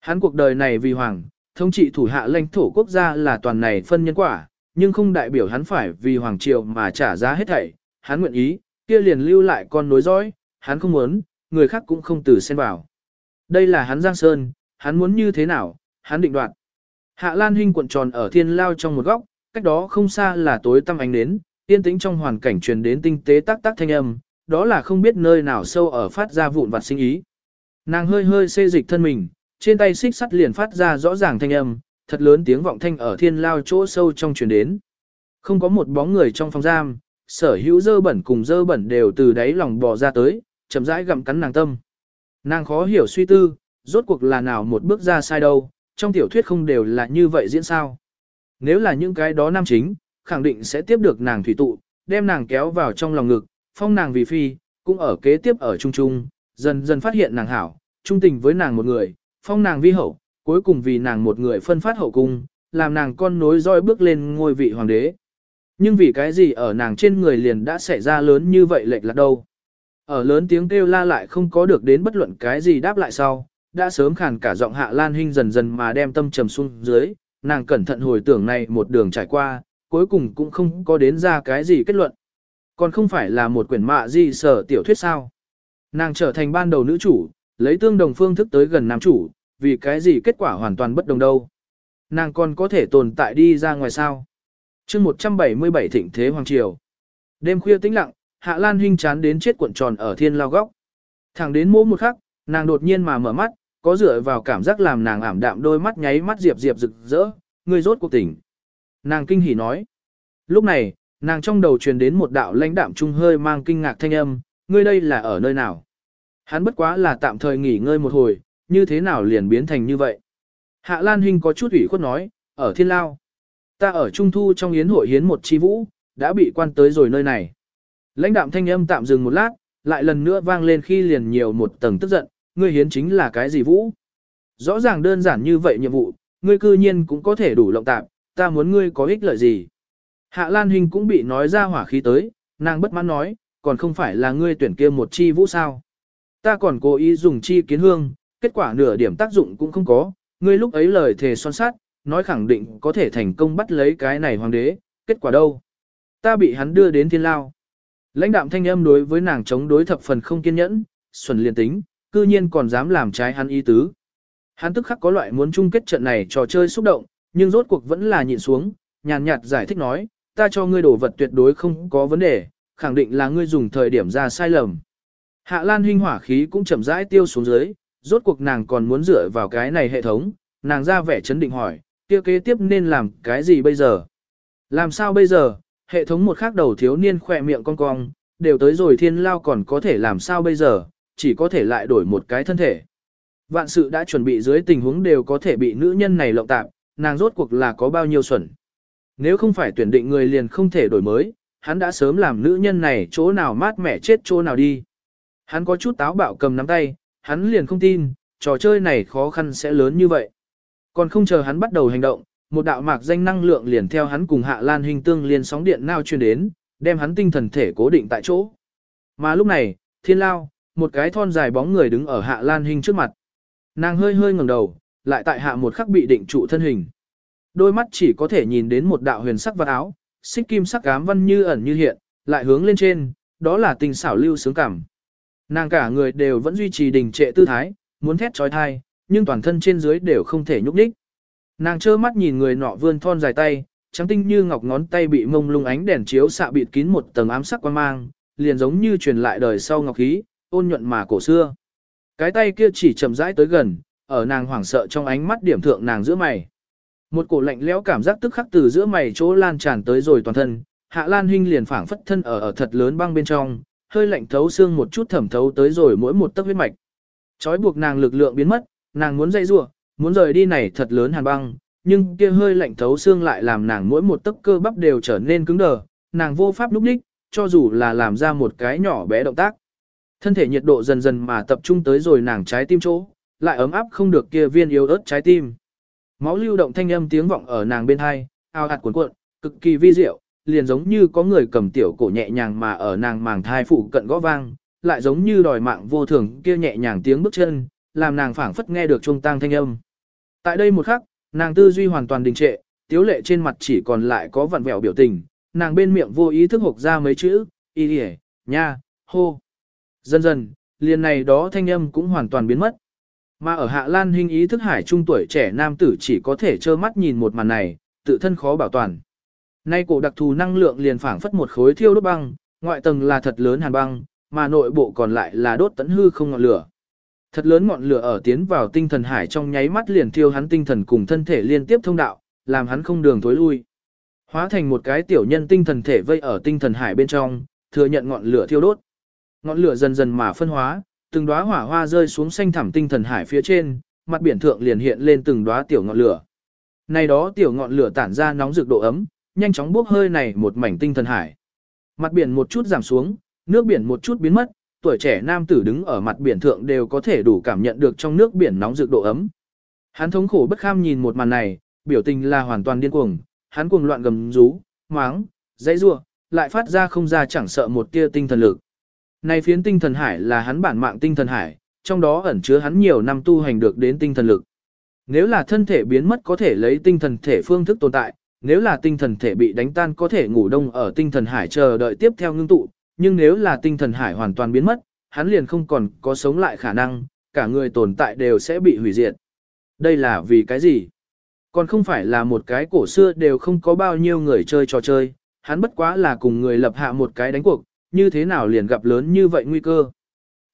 Hắn cuộc đời này vì hoàng, thống trị thủ hạ lãnh thổ quốc gia là toàn này phân nhân quả, nhưng không đại biểu hắn phải vì hoàng triều mà trả giá hết thảy, hắn nguyện ý, kia liền lưu lại con nối dõi, hắn không muốn, người khác cũng không từ xen vào. Đây là hắn Giang Sơn, hắn muốn như thế nào, hắn định đoạt. Hạ Lan Hinh cuộn tròn ở thiên lao trong một góc, cách đó không xa là tối tăm ánh nến, yên tĩnh trong hoàn cảnh truyền đến tinh tế tác tác thanh âm, đó là không biết nơi nào sâu ở phát ra vụn vặt sinh ý. Nàng hơi hơi xê dịch thân mình, trên tay xích sắt liền phát ra rõ ràng thanh âm, thật lớn tiếng vọng thanh ở thiên lao chỗ sâu trong truyền đến. Không có một bóng người trong phòng giam, sở hữu dơ bẩn cùng dơ bẩn đều từ đáy lòng bò ra tới, chậm rãi gặm cắn nàng tâm. Nàng khó hiểu suy tư, rốt cuộc là nào một bước ra sai đâu, trong tiểu thuyết không đều là như vậy diễn sao. Nếu là những cái đó nam chính, khẳng định sẽ tiếp được nàng thủy tụ, đem nàng kéo vào trong lòng ngực, phong nàng vì phi, cũng ở kế tiếp ở chung chung, dần dần phát hiện nàng hảo, trung tình với nàng một người, phong nàng vi hậu, cuối cùng vì nàng một người phân phát hậu cung, làm nàng con nối roi bước lên ngôi vị hoàng đế. Nhưng vì cái gì ở nàng trên người liền đã xảy ra lớn như vậy lệch lạc đâu. Ở lớn tiếng kêu la lại không có được đến bất luận cái gì đáp lại sau, đã sớm khàn cả giọng hạ lan hinh dần dần mà đem tâm trầm xuống dưới, nàng cẩn thận hồi tưởng này một đường trải qua, cuối cùng cũng không có đến ra cái gì kết luận. Còn không phải là một quyển mạ gì sở tiểu thuyết sao. Nàng trở thành ban đầu nữ chủ, lấy tương đồng phương thức tới gần nam chủ, vì cái gì kết quả hoàn toàn bất đồng đâu. Nàng còn có thể tồn tại đi ra ngoài sao chương 177 thịnh thế hoàng triều. Đêm khuya tĩnh lặng, Hạ Lan huynh chán đến chết cuộn tròn ở thiên lao góc. Thẳng đến mỗ một khắc, nàng đột nhiên mà mở mắt, có dựa vào cảm giác làm nàng ảm đạm đôi mắt nháy mắt diệp diệp rực rỡ, người rốt cuộc tỉnh. Nàng kinh hỉ nói. Lúc này, nàng trong đầu truyền đến một đạo lãnh đạm trung hơi mang kinh ngạc thanh âm, ngươi đây là ở nơi nào? Hắn bất quá là tạm thời nghỉ ngơi một hồi, như thế nào liền biến thành như vậy? Hạ Lan huynh có chút ủy khuất nói, ở thiên lao. Ta ở trung thu trong yến hội hiến một chi vũ, đã bị quan tới rồi nơi này. Lãnh đạm thanh âm tạm dừng một lát, lại lần nữa vang lên khi liền nhiều một tầng tức giận, ngươi hiến chính là cái gì vũ? Rõ ràng đơn giản như vậy nhiệm vụ, ngươi cư nhiên cũng có thể đủ lộng tạm. ta muốn ngươi có ích lợi gì? Hạ Lan Huynh cũng bị nói ra hỏa khí tới, nàng bất mãn nói, còn không phải là ngươi tuyển kia một chi vũ sao? Ta còn cố ý dùng chi kiến hương, kết quả nửa điểm tác dụng cũng không có, ngươi lúc ấy lời thề son sát, nói khẳng định có thể thành công bắt lấy cái này hoàng đế, kết quả đâu? Ta bị hắn đưa đến thiên lao. Lãnh đạm thanh âm đối với nàng chống đối thập phần không kiên nhẫn, xuẩn liền tính, cư nhiên còn dám làm trái hắn ý tứ. Hắn tức khắc có loại muốn chung kết trận này trò chơi xúc động, nhưng rốt cuộc vẫn là nhịn xuống, nhàn nhạt giải thích nói, ta cho ngươi đổ vật tuyệt đối không có vấn đề, khẳng định là ngươi dùng thời điểm ra sai lầm. Hạ Lan huynh hỏa khí cũng chậm rãi tiêu xuống dưới, rốt cuộc nàng còn muốn dựa vào cái này hệ thống, nàng ra vẻ chấn định hỏi, kia kế tiếp nên làm cái gì bây giờ? Làm sao bây giờ, hệ thống một khắc đầu thiếu niên khỏe miệng cong cong, đều tới rồi thiên lao còn có thể làm sao bây giờ, chỉ có thể lại đổi một cái thân thể. Vạn sự đã chuẩn bị dưới tình huống đều có thể bị nữ nhân này lộng tạp, nàng rốt cuộc là có bao nhiêu xuẩn. Nếu không phải tuyển định người liền không thể đổi mới, hắn đã sớm làm nữ nhân này chỗ nào mát mẻ chết chỗ nào đi. Hắn có chút táo bạo cầm nắm tay, hắn liền không tin, trò chơi này khó khăn sẽ lớn như vậy. Còn không chờ hắn bắt đầu hành động, một đạo mạc danh năng lượng liền theo hắn cùng Hạ Lan Hình tương liên sóng điện nao truyền đến, đem hắn tinh thần thể cố định tại chỗ. Mà lúc này, thiên lao, một cái thon dài bóng người đứng ở Hạ Lan Hình trước mặt. Nàng hơi hơi ngẩng đầu, lại tại hạ một khắc bị định trụ thân hình. Đôi mắt chỉ có thể nhìn đến một đạo huyền sắc vật áo, xích kim sắc ám văn như ẩn như hiện, lại hướng lên trên, đó là tình xảo lưu sướng cảm. Nàng cả người đều vẫn duy trì đình trệ tư thái, muốn thét trói thai, nhưng toàn thân trên dưới đều không thể nhúc nhích. Nàng trơ mắt nhìn người nọ vươn thon dài tay, trắng tinh như ngọc ngón tay bị mông lung ánh đèn chiếu xạ bịt kín một tầng ám sắc quan mang, liền giống như truyền lại đời sau ngọc khí, ôn nhuận mà cổ xưa. Cái tay kia chỉ chậm rãi tới gần, ở nàng hoảng sợ trong ánh mắt điểm thượng nàng giữa mày. Một cổ lạnh lẽo cảm giác tức khắc từ giữa mày chỗ lan tràn tới rồi toàn thân, Hạ Lan huynh liền phảng phất thân ở ở thật lớn băng bên trong, hơi lạnh thấu xương một chút thẩm thấu tới rồi mỗi một tấc huyết mạch. Chói buộc nàng lực lượng biến mất, nàng muốn dây rủa, muốn rời đi này thật lớn hàn băng, nhưng kia hơi lạnh thấu xương lại làm nàng mỗi một tấc cơ bắp đều trở nên cứng đờ, nàng vô pháp lúc đích, cho dù là làm ra một cái nhỏ bé động tác. Thân thể nhiệt độ dần dần mà tập trung tới rồi nàng trái tim chỗ, lại ấm áp không được kia viên yếu ớt trái tim. Máu lưu động thanh âm tiếng vọng ở nàng bên hai, ao hạt cuộn cuộn, cực kỳ vi diệu, liền giống như có người cầm tiểu cổ nhẹ nhàng mà ở nàng màng thai phụ cận gõ vang, lại giống như đòi mạng vô thường kia nhẹ nhàng tiếng bước chân, làm nàng phảng phất nghe được trung tang thanh âm. Tại đây một khắc, nàng tư duy hoàn toàn đình trệ, tiếu lệ trên mặt chỉ còn lại có vặn vẹo biểu tình, nàng bên miệng vô ý thức hộc ra mấy chữ, y đi nha, hô. Dần dần, liền này đó thanh âm cũng hoàn toàn biến mất. Mà ở Hạ Lan hình ý thức hải trung tuổi trẻ nam tử chỉ có thể trơ mắt nhìn một màn này, tự thân khó bảo toàn. Nay cổ đặc thù năng lượng liền phảng phất một khối thiêu đốt băng, ngoại tầng là thật lớn hàn băng, mà nội bộ còn lại là đốt tấn hư không ngọn lửa. Thật lớn ngọn lửa ở tiến vào tinh thần hải trong nháy mắt liền thiêu hắn tinh thần cùng thân thể liên tiếp thông đạo, làm hắn không đường thối lui. Hóa thành một cái tiểu nhân tinh thần thể vây ở tinh thần hải bên trong, thừa nhận ngọn lửa thiêu đốt. Ngọn lửa dần dần mà phân hóa, từng đóa hỏa hoa rơi xuống xanh thẳm tinh thần hải phía trên, mặt biển thượng liền hiện lên từng đóa tiểu ngọn lửa. Này đó tiểu ngọn lửa tản ra nóng rực độ ấm, nhanh chóng bốc hơi này một mảnh tinh thần hải. Mặt biển một chút giảm xuống, nước biển một chút biến mất, tuổi trẻ nam tử đứng ở mặt biển thượng đều có thể đủ cảm nhận được trong nước biển nóng rực độ ấm. Hắn thống khổ bất kham nhìn một màn này, biểu tình là hoàn toàn điên cuồng, hắn cuồng loạn gầm rú, máng, dãy rủa, lại phát ra không ra chẳng sợ một tia tinh thần lực. Này phiến tinh thần hải là hắn bản mạng tinh thần hải, trong đó ẩn chứa hắn nhiều năm tu hành được đến tinh thần lực. Nếu là thân thể biến mất có thể lấy tinh thần thể phương thức tồn tại, nếu là tinh thần thể bị đánh tan có thể ngủ đông ở tinh thần hải chờ đợi tiếp theo ngưng tụ, nhưng nếu là tinh thần hải hoàn toàn biến mất, hắn liền không còn có sống lại khả năng, cả người tồn tại đều sẽ bị hủy diệt. Đây là vì cái gì? Còn không phải là một cái cổ xưa đều không có bao nhiêu người chơi trò chơi, hắn bất quá là cùng người lập hạ một cái đánh cuộc, như thế nào liền gặp lớn như vậy nguy cơ.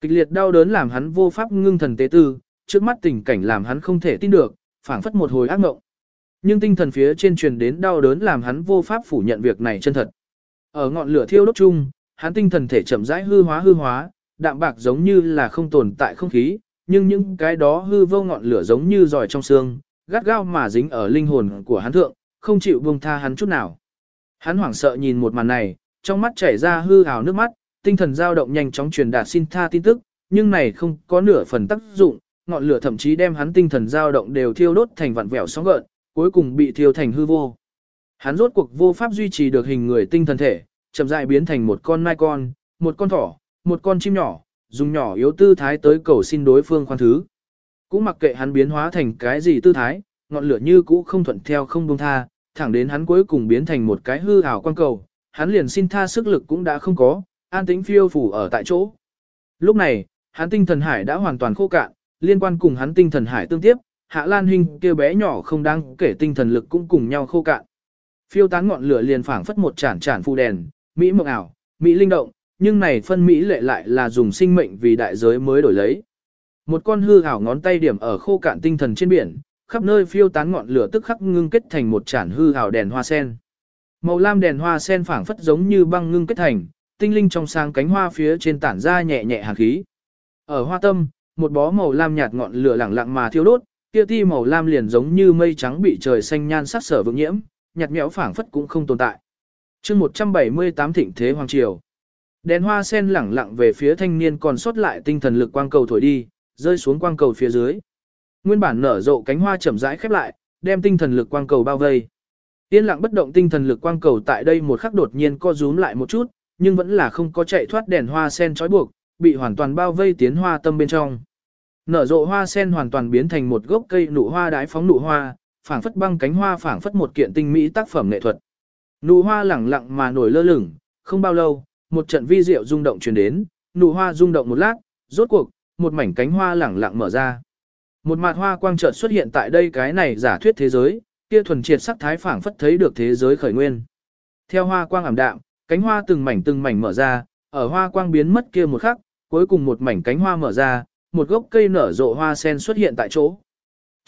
Kịch liệt đau đớn làm hắn vô pháp ngưng thần tế tư, trước mắt tình cảnh làm hắn không thể tin được, phảng phất một hồi ác mộng. Nhưng tinh thần phía trên truyền đến đau đớn làm hắn vô pháp phủ nhận việc này chân thật. Ở ngọn lửa thiêu đốt chung, hắn tinh thần thể chậm rãi hư hóa hư hóa, đạm bạc giống như là không tồn tại không khí, nhưng những cái đó hư vô ngọn lửa giống như giỏi trong xương, gắt gao mà dính ở linh hồn của hắn thượng, không chịu buông tha hắn chút nào. Hắn hoảng sợ nhìn một màn này, trong mắt chảy ra hư hào nước mắt, tinh thần dao động nhanh chóng truyền đạt xin tha tin tức, nhưng này không có nửa phần tác dụng, ngọn lửa thậm chí đem hắn tinh thần dao động đều thiêu đốt thành vặn vẹo sóng gợn, cuối cùng bị thiêu thành hư vô. Hắn rốt cuộc vô pháp duy trì được hình người tinh thần thể, chậm rãi biến thành một con mai con, một con thỏ, một con chim nhỏ, dùng nhỏ yếu tư thái tới cầu xin đối phương khoan thứ. Cũng mặc kệ hắn biến hóa thành cái gì tư thái, ngọn lửa như cũ không thuận theo không buông tha, thẳng đến hắn cuối cùng biến thành một cái hư ảo quan cầu, hắn liền xin tha sức lực cũng đã không có, an tĩnh phiêu phủ ở tại chỗ. Lúc này, hắn tinh thần hải đã hoàn toàn khô cạn, liên quan cùng hắn tinh thần hải tương tiếp, Hạ Lan Hinh kia bé nhỏ không đáng kể tinh thần lực cũng cùng nhau khô cạn. Phiêu tán ngọn lửa liền phảng phất một chản chản phù đèn, mỹ mộng ảo, mỹ linh động, nhưng này phân mỹ lệ lại là dùng sinh mệnh vì đại giới mới đổi lấy. Một con hư ảo ngón tay điểm ở khô cạn tinh thần trên biển, khắp nơi phiêu tán ngọn lửa tức khắc ngưng kết thành một chản hư ảo đèn hoa sen. Màu lam đèn hoa sen phảng phất giống như băng ngưng kết thành, tinh linh trong sáng cánh hoa phía trên tản ra nhẹ nhẹ hàn khí. Ở hoa tâm, một bó màu lam nhạt ngọn lửa lẳng lặng mà thiêu đốt, kia ti màu lam liền giống như mây trắng bị trời xanh nhan sắc sở vượng nhiễm, nhạt nhẽo phảng phất cũng không tồn tại. Chương 178 Thịnh Thế Hoàng Triều. Đèn hoa sen lẳng lặng về phía thanh niên còn sót lại tinh thần lực quang cầu thổi đi, rơi xuống quang cầu phía dưới. Nguyên bản nở rộ cánh hoa chậm rãi khép lại, đem tinh thần lực quang cầu bao vây. Tiên lặng bất động tinh thần lực quang cầu tại đây một khắc đột nhiên co rúm lại một chút, nhưng vẫn là không có chạy thoát đèn hoa sen trói buộc, bị hoàn toàn bao vây tiến hoa tâm bên trong. Nở rộ hoa sen hoàn toàn biến thành một gốc cây nụ hoa đái phóng nụ hoa, phảng phất băng cánh hoa phảng phất một kiện tinh mỹ tác phẩm nghệ thuật. Nụ hoa lẳng lặng mà nổi lơ lửng, không bao lâu, một trận vi diệu rung động truyền đến, nụ hoa rung động một lát, rốt cuộc, một mảnh cánh hoa lẳng lặng mở ra. Một mạt hoa quang chợt xuất hiện tại đây cái này giả thuyết thế giới, kia thuần triệt sắc thái phảng phất thấy được thế giới khởi nguyên. Theo hoa quang ảm đạm, cánh hoa từng mảnh từng mảnh mở ra, ở hoa quang biến mất kia một khắc, cuối cùng một mảnh cánh hoa mở ra, một gốc cây nở rộ hoa sen xuất hiện tại chỗ.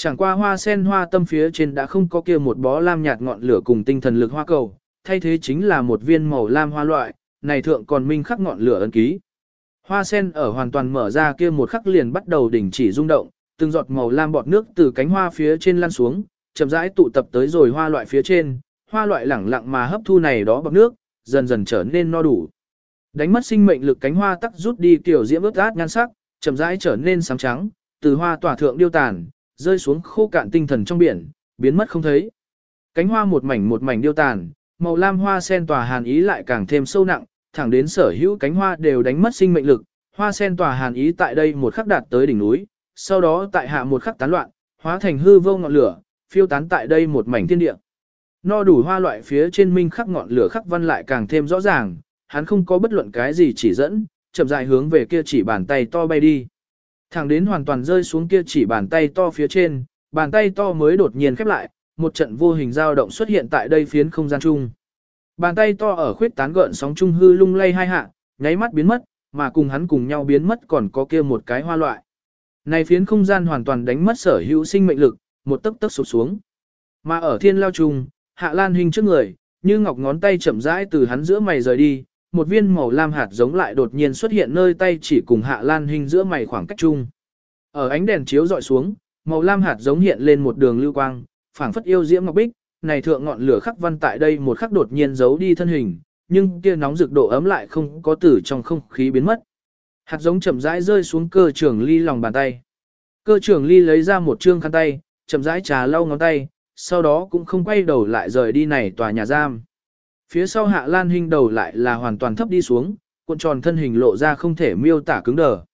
Chẳng qua hoa sen hoa tâm phía trên đã không có kia một bó lam nhạt ngọn lửa cùng tinh thần lực hoa cầu, thay thế chính là một viên màu lam hoa loại, này thượng còn minh khắc ngọn lửa ấn ký. Hoa sen ở hoàn toàn mở ra kia một khắc liền bắt đầu đình chỉ rung động, từng giọt màu lam bọt nước từ cánh hoa phía trên lăn xuống, chậm rãi tụ tập tới rồi hoa loại phía trên, hoa loại lẳng lặng mà hấp thu này đó bọt nước, dần dần trở nên no đủ. Đánh mất sinh mệnh lực cánh hoa tắc rút đi kiểu diễm ướt át nhan sắc, chậm rãi trở nên sáng trắng, từ hoa tỏa thượng điêu tàn, rơi xuống khô cạn tinh thần trong biển, biến mất không thấy. Cánh hoa một mảnh một mảnh điêu tàn, màu lam hoa sen tỏa hàn ý lại càng thêm sâu nặng, thẳng đến sở hữu cánh hoa đều đánh mất sinh mệnh lực, hoa sen tỏa hàn ý tại đây một khắc đạt tới đỉnh núi, sau đó tại hạ một khắc tán loạn, hóa thành hư vô ngọn lửa, phiêu tán tại đây một mảnh thiên địa. No đủ hoa loại phía trên minh khắc ngọn lửa khắc văn lại càng thêm rõ ràng, hắn không có bất luận cái gì chỉ dẫn, chậm rãi hướng về kia chỉ bàn tay to bay đi. Thẳng đến hoàn toàn rơi xuống kia chỉ bàn tay to phía trên, bàn tay to mới đột nhiên khép lại, một trận vô hình dao động xuất hiện tại đây phiến không gian chung. Bàn tay to ở khuyết tán gợn sóng trung hư lung lay hai hạ, nháy mắt biến mất, mà cùng hắn cùng nhau biến mất còn có kia một cái hoa loại. Này phiến không gian hoàn toàn đánh mất sở hữu sinh mệnh lực, một tấc tấc sụp xuống. Mà ở thiên lao trùng, hạ lan hình trước người, như ngọc ngón tay chậm rãi từ hắn giữa mày rời đi, một viên màu lam hạt giống lại đột nhiên xuất hiện nơi tay chỉ cùng hạ lan hình giữa mày khoảng cách chung. Ở ánh đèn chiếu dọi xuống, màu lam hạt giống hiện lên một đường lưu quang, phảng phất yêu diễm ngọc bích, này thượng ngọn lửa khắc văn tại đây một khắc đột nhiên giấu đi thân hình, nhưng kia nóng rực độ ấm lại không có tử trong không khí biến mất. Hạt giống chậm rãi rơi xuống cơ trưởng ly lòng bàn tay. Cơ trưởng ly lấy ra một trương khăn tay, chậm rãi trà lau ngón tay, sau đó cũng không quay đầu lại rời đi này tòa nhà giam. Phía sau hạ lan hình đầu lại là hoàn toàn thấp đi xuống, cuộn tròn thân hình lộ ra không thể miêu tả cứng đờ.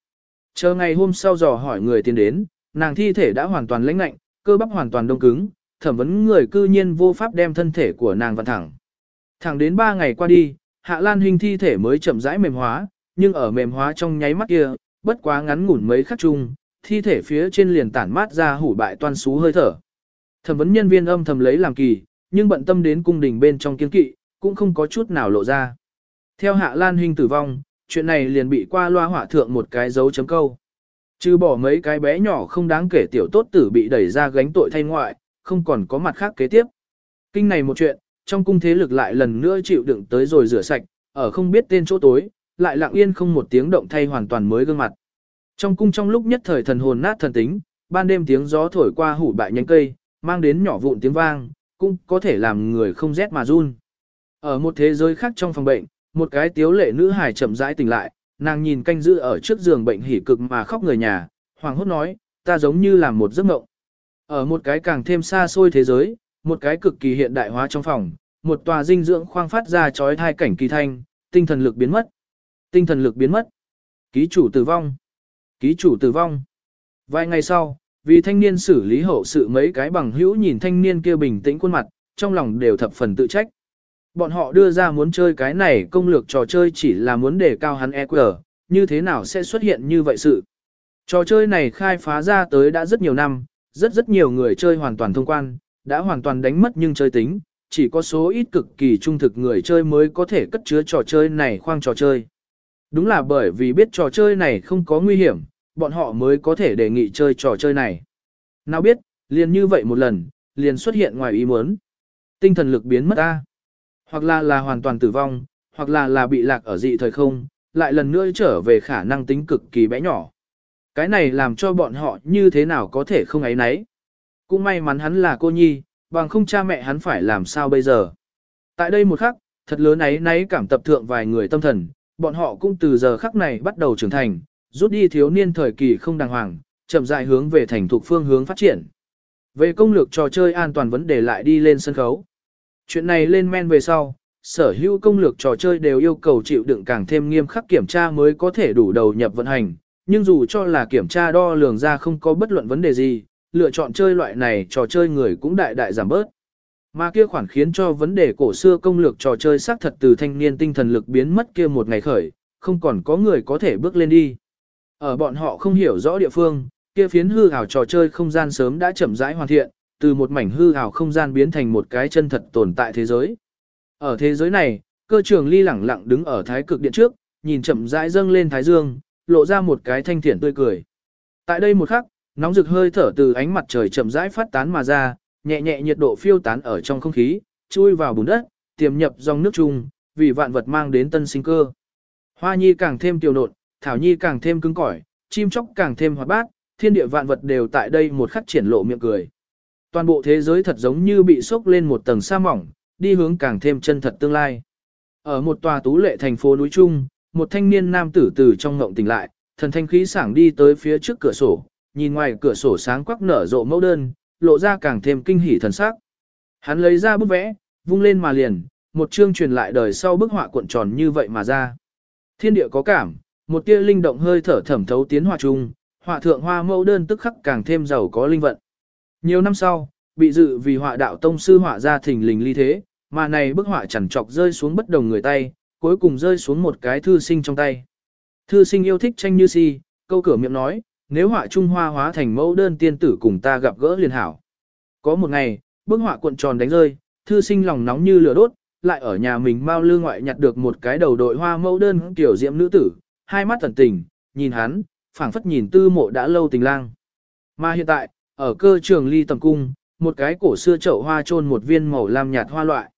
Chờ ngày hôm sau dò hỏi người tiến đến, nàng thi thể đã hoàn toàn lãnh lạnh, cơ bắp hoàn toàn đông cứng, thẩm vấn người cư nhiên vô pháp đem thân thể của nàng vặn thẳng. Thẳng đến 3 ngày qua đi, Hạ Lan Hinh thi thể mới chậm rãi mềm hóa, nhưng ở mềm hóa trong nháy mắt kia, bất quá ngắn ngủn mấy khắc chung, thi thể phía trên liền tản mát ra hủ bại toan xú hơi thở. Thẩm vấn nhân viên âm thầm lấy làm kỳ, nhưng bận tâm đến cung đình bên trong kiên kỵ, cũng không có chút nào lộ ra. Theo Hạ Lan Hinh tử vong, chuyện này liền bị qua loa hỏa thượng một cái dấu chấm câu. Trừ bỏ mấy cái bé nhỏ không đáng kể tiểu tốt tử bị đẩy ra gánh tội thay ngoại, không còn có mặt khác kế tiếp. Kinh này một chuyện, trong cung thế lực lại lần nữa chịu đựng tới rồi rửa sạch, ở không biết tên chỗ tối, lại lặng yên không một tiếng động thay hoàn toàn mới gương mặt. Trong cung trong lúc nhất thời thần hồn nát thần tính, ban đêm tiếng gió thổi qua hủ bại nhánh cây, mang đến nhỏ vụn tiếng vang, cũng có thể làm người không rét mà run. Ở một thế giới khác trong phòng bệnh, một cái tiếu lệ nữ hài chậm rãi tỉnh lại, nàng nhìn canh giữ ở trước giường bệnh hỉ cực mà khóc người nhà, hoàng hốt nói, ta giống như là một giấc mộng. Ở một cái càng thêm xa xôi thế giới, một cái cực kỳ hiện đại hóa trong phòng, một tòa dinh dưỡng khoang phát ra chói thai cảnh kỳ thanh, tinh thần lực biến mất. Tinh thần lực biến mất. Ký chủ tử vong. Ký chủ tử vong. Vài ngày sau, vì thanh niên xử lý hậu sự mấy cái bằng hữu nhìn thanh niên kia bình tĩnh khuôn mặt, trong lòng đều thập phần tự trách. Bọn họ đưa ra muốn chơi cái này công lược trò chơi chỉ là muốn đề cao hắn EQ, như thế nào sẽ xuất hiện như vậy sự. Trò chơi này khai phá ra tới đã rất nhiều năm, rất rất nhiều người chơi hoàn toàn thông quan, đã hoàn toàn đánh mất nhưng chơi tính, chỉ có số ít cực kỳ trung thực người chơi mới có thể cất chứa trò chơi này khoang trò chơi. Đúng là bởi vì biết trò chơi này không có nguy hiểm, bọn họ mới có thể đề nghị chơi trò chơi này. Nào biết, liền như vậy một lần, liền xuất hiện ngoài ý muốn. Tinh thần lực biến mất ta. Hoặc là là hoàn toàn tử vong, hoặc là là bị lạc ở dị thời không, lại lần nữa trở về khả năng tính cực kỳ bé nhỏ. Cái này làm cho bọn họ như thế nào có thể không ấy nấy. Cũng may mắn hắn là cô nhi, bằng không cha mẹ hắn phải làm sao bây giờ. Tại đây một khắc, thật lớn ấy nấy cảm tập thượng vài người tâm thần, bọn họ cũng từ giờ khắc này bắt đầu trưởng thành, rút đi thiếu niên thời kỳ không đàng hoàng, chậm rãi hướng về thành thục phương hướng phát triển. Về công lược trò chơi an toàn vấn đề lại đi lên sân khấu. Chuyện này lên men về sau, sở hữu công lược trò chơi đều yêu cầu chịu đựng càng thêm nghiêm khắc kiểm tra mới có thể đủ đầu nhập vận hành, nhưng dù cho là kiểm tra đo lường ra không có bất luận vấn đề gì, lựa chọn chơi loại này trò chơi người cũng đại đại giảm bớt. Mà kia khoản khiến cho vấn đề cổ xưa công lược trò chơi xác thật từ thanh niên tinh thần lực biến mất kia một ngày khởi, không còn có người có thể bước lên đi. Ở bọn họ không hiểu rõ địa phương, kia phiến hư ảo trò chơi không gian sớm đã chậm rãi hoàn thiện, từ một mảnh hư ảo không gian biến thành một cái chân thật tồn tại thế giới. Ở thế giới này, cơ trường ly lẳng lặng đứng ở thái cực điện trước, nhìn chậm rãi dâng lên thái dương, lộ ra một cái thanh thiện tươi cười. Tại đây một khắc, nóng rực hơi thở từ ánh mặt trời chậm rãi phát tán mà ra, nhẹ nhẹ nhiệt độ phiêu tán ở trong không khí, chui vào bùn đất, tiềm nhập dòng nước chung, vì vạn vật mang đến tân sinh cơ. Hoa nhi càng thêm tiểu nộn, thảo nhi càng thêm cứng cỏi, chim chóc càng thêm hoạt bát, thiên địa vạn vật đều tại đây một khắc triển lộ miệng cười. Toàn bộ thế giới thật giống như bị sốc lên một tầng sa mỏng, đi hướng càng thêm chân thật tương lai. Ở một tòa tú lệ thành phố núi trung, một thanh niên nam tử từ trong ngộng tỉnh lại, thần thanh khí sảng đi tới phía trước cửa sổ, nhìn ngoài cửa sổ sáng quắc nở rộ mẫu đơn, lộ ra càng thêm kinh hỉ thần sắc. Hắn lấy ra bức vẽ, vung lên mà liền, một chương truyền lại đời sau bức họa cuộn tròn như vậy mà ra. Thiên địa có cảm, một tia linh động hơi thở thẩm thấu tiến họa trung, họa thượng hoa mẫu đơn tức khắc càng thêm giàu có linh vận. Nhiều năm sau, bị dự vì họa đạo tông sư họa ra thỉnh lình ly thế, mà này bức họa chẳng chọc rơi xuống bất đồng người tay, cuối cùng rơi xuống một cái thư sinh trong tay. Thư sinh yêu thích tranh như si, câu cửa miệng nói, nếu họa Trung Hoa hóa thành mẫu đơn tiên tử cùng ta gặp gỡ liền hảo. Có một ngày, bức họa cuộn tròn đánh rơi, thư sinh lòng nóng như lửa đốt, lại ở nhà mình mau lư ngoại nhặt được một cái đầu đội hoa mẫu đơn kiểu diễm nữ tử, hai mắt thần tình, nhìn hắn, phảng phất nhìn tư mộ đã lâu tình lang. Mà hiện tại, ở cơ trường ly tầm cung, một cái cổ xưa chậu hoa trôn một viên màu lam nhạt hoa loại.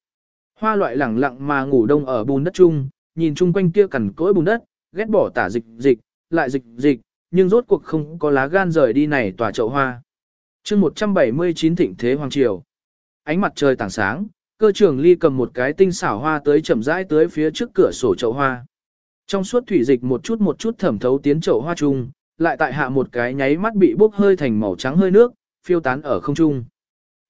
Hoa loại lẳng lặng mà ngủ đông ở bùn đất chung, nhìn chung quanh kia cằn cỗi bùn đất, ghét bỏ tả dịch dịch, lại dịch dịch, nhưng rốt cuộc không có lá gan rời đi này tòa chậu hoa. chương 179 thịnh thế hoàng triều. Ánh mặt trời tảng sáng, cơ trưởng ly cầm một cái tinh xảo hoa tới chậm rãi tới phía trước cửa sổ chậu hoa. Trong suốt thủy dịch một chút một chút thẩm thấu tiến chậu hoa chung, lại tại hạ một cái nháy mắt bị bốc hơi thành màu trắng hơi nước, phiêu tán ở không trung.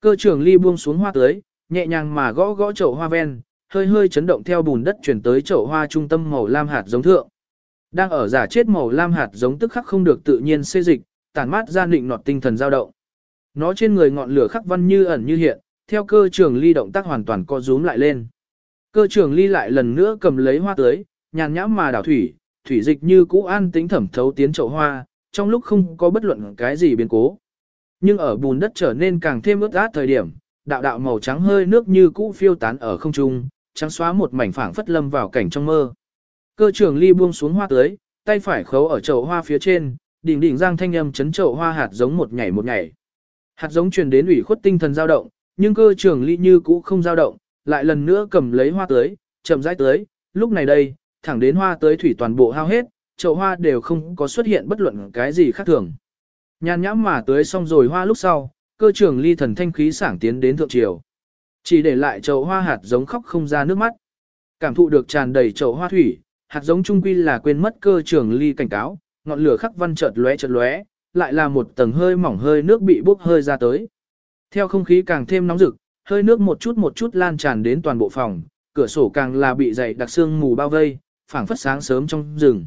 Cơ trưởng ly buông xuống hoa tới, nhẹ nhàng mà gõ gõ chậu hoa ven, hơi hơi chấn động theo bùn đất chuyển tới chậu hoa trung tâm màu lam hạt giống thượng. Đang ở giả chết màu lam hạt giống tức khắc không được tự nhiên xê dịch, tản mát ra định nọt tinh thần dao động. Nó trên người ngọn lửa khắc văn như ẩn như hiện, theo cơ trưởng ly động tác hoàn toàn co rúm lại lên. Cơ trưởng ly lại lần nữa cầm lấy hoa tưới, nhàn nhãm mà đảo thủy, thủy dịch như cũ an tính thẩm thấu tiến chậu hoa, trong lúc không có bất luận cái gì biến cố. Nhưng ở bùn đất trở nên càng thêm ướt át thời điểm, đạo đạo màu trắng hơi nước như cũ phiêu tán ở không trung, trắng xóa một mảnh phảng phất lâm vào cảnh trong mơ. Cơ trưởng ly buông xuống hoa tưới, tay phải khấu ở chậu hoa phía trên, đỉnh đỉnh giang thanh âm chấn chậu hoa hạt giống một nhảy một nhảy. Hạt giống truyền đến ủy khuất tinh thần dao động, nhưng cơ trưởng ly như cũ không dao động, lại lần nữa cầm lấy hoa tưới, chậm rãi tưới, lúc này đây, thẳng đến hoa tưới thủy toàn bộ hao hết, chậu hoa đều không có xuất hiện bất luận cái gì khác thường. Nhàn nhãm mà tưới xong rồi hoa lúc sau, cơ trưởng ly thần thanh khí sảng tiến đến thượng triều. Chỉ để lại chậu hoa hạt giống khóc không ra nước mắt. Cảm thụ được tràn đầy chậu hoa thủy, hạt giống trung quy là quên mất cơ trưởng ly cảnh cáo, ngọn lửa khắc văn chợt lóe chợt lóe, lại là một tầng hơi mỏng hơi nước bị bốc hơi ra tới. Theo không khí càng thêm nóng rực, hơi nước một chút một chút lan tràn đến toàn bộ phòng, cửa sổ càng là bị dày đặc sương mù bao vây, phảng phất sáng sớm trong rừng.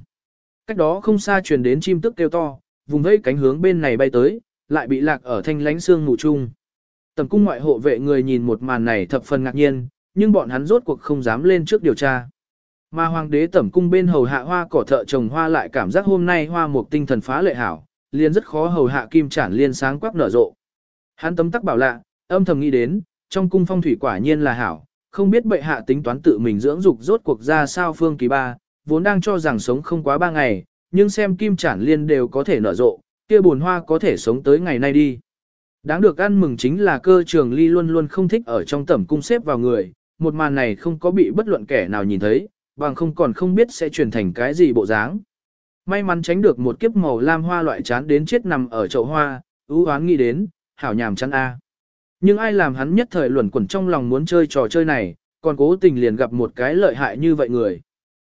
Cách đó không xa truyền đến chim tức kêu to, vùng vẫy cánh hướng bên này bay tới, lại bị lạc ở thanh lánh xương ngủ chung. Tầm cung ngoại hộ vệ người nhìn một màn này thập phần ngạc nhiên, nhưng bọn hắn rốt cuộc không dám lên trước điều tra. Mà hoàng đế tẩm cung bên hầu hạ hoa cỏ thợ trồng hoa lại cảm giác hôm nay hoa một tinh thần phá lệ hảo, liền rất khó hầu hạ kim chản liên sáng quắc nở rộ. Hắn tấm tắc bảo lạ, âm thầm nghĩ đến, trong cung phong thủy quả nhiên là hảo, không biết bệ hạ tính toán tự mình dưỡng dục rốt cuộc ra sao phương kỳ ba, vốn đang cho rằng sống không quá ba ngày, nhưng xem kim chản liên đều có thể nở rộ, kia buồn hoa có thể sống tới ngày nay đi. Đáng được ăn mừng chính là cơ trường ly luôn luôn không thích ở trong tẩm cung xếp vào người, một màn này không có bị bất luận kẻ nào nhìn thấy, bằng không còn không biết sẽ truyền thành cái gì bộ dáng. May mắn tránh được một kiếp màu lam hoa loại chán đến chết nằm ở chậu hoa, ưu hoán nghĩ đến, hảo nhàm chán a. Nhưng ai làm hắn nhất thời luẩn quẩn trong lòng muốn chơi trò chơi này, còn cố tình liền gặp một cái lợi hại như vậy người.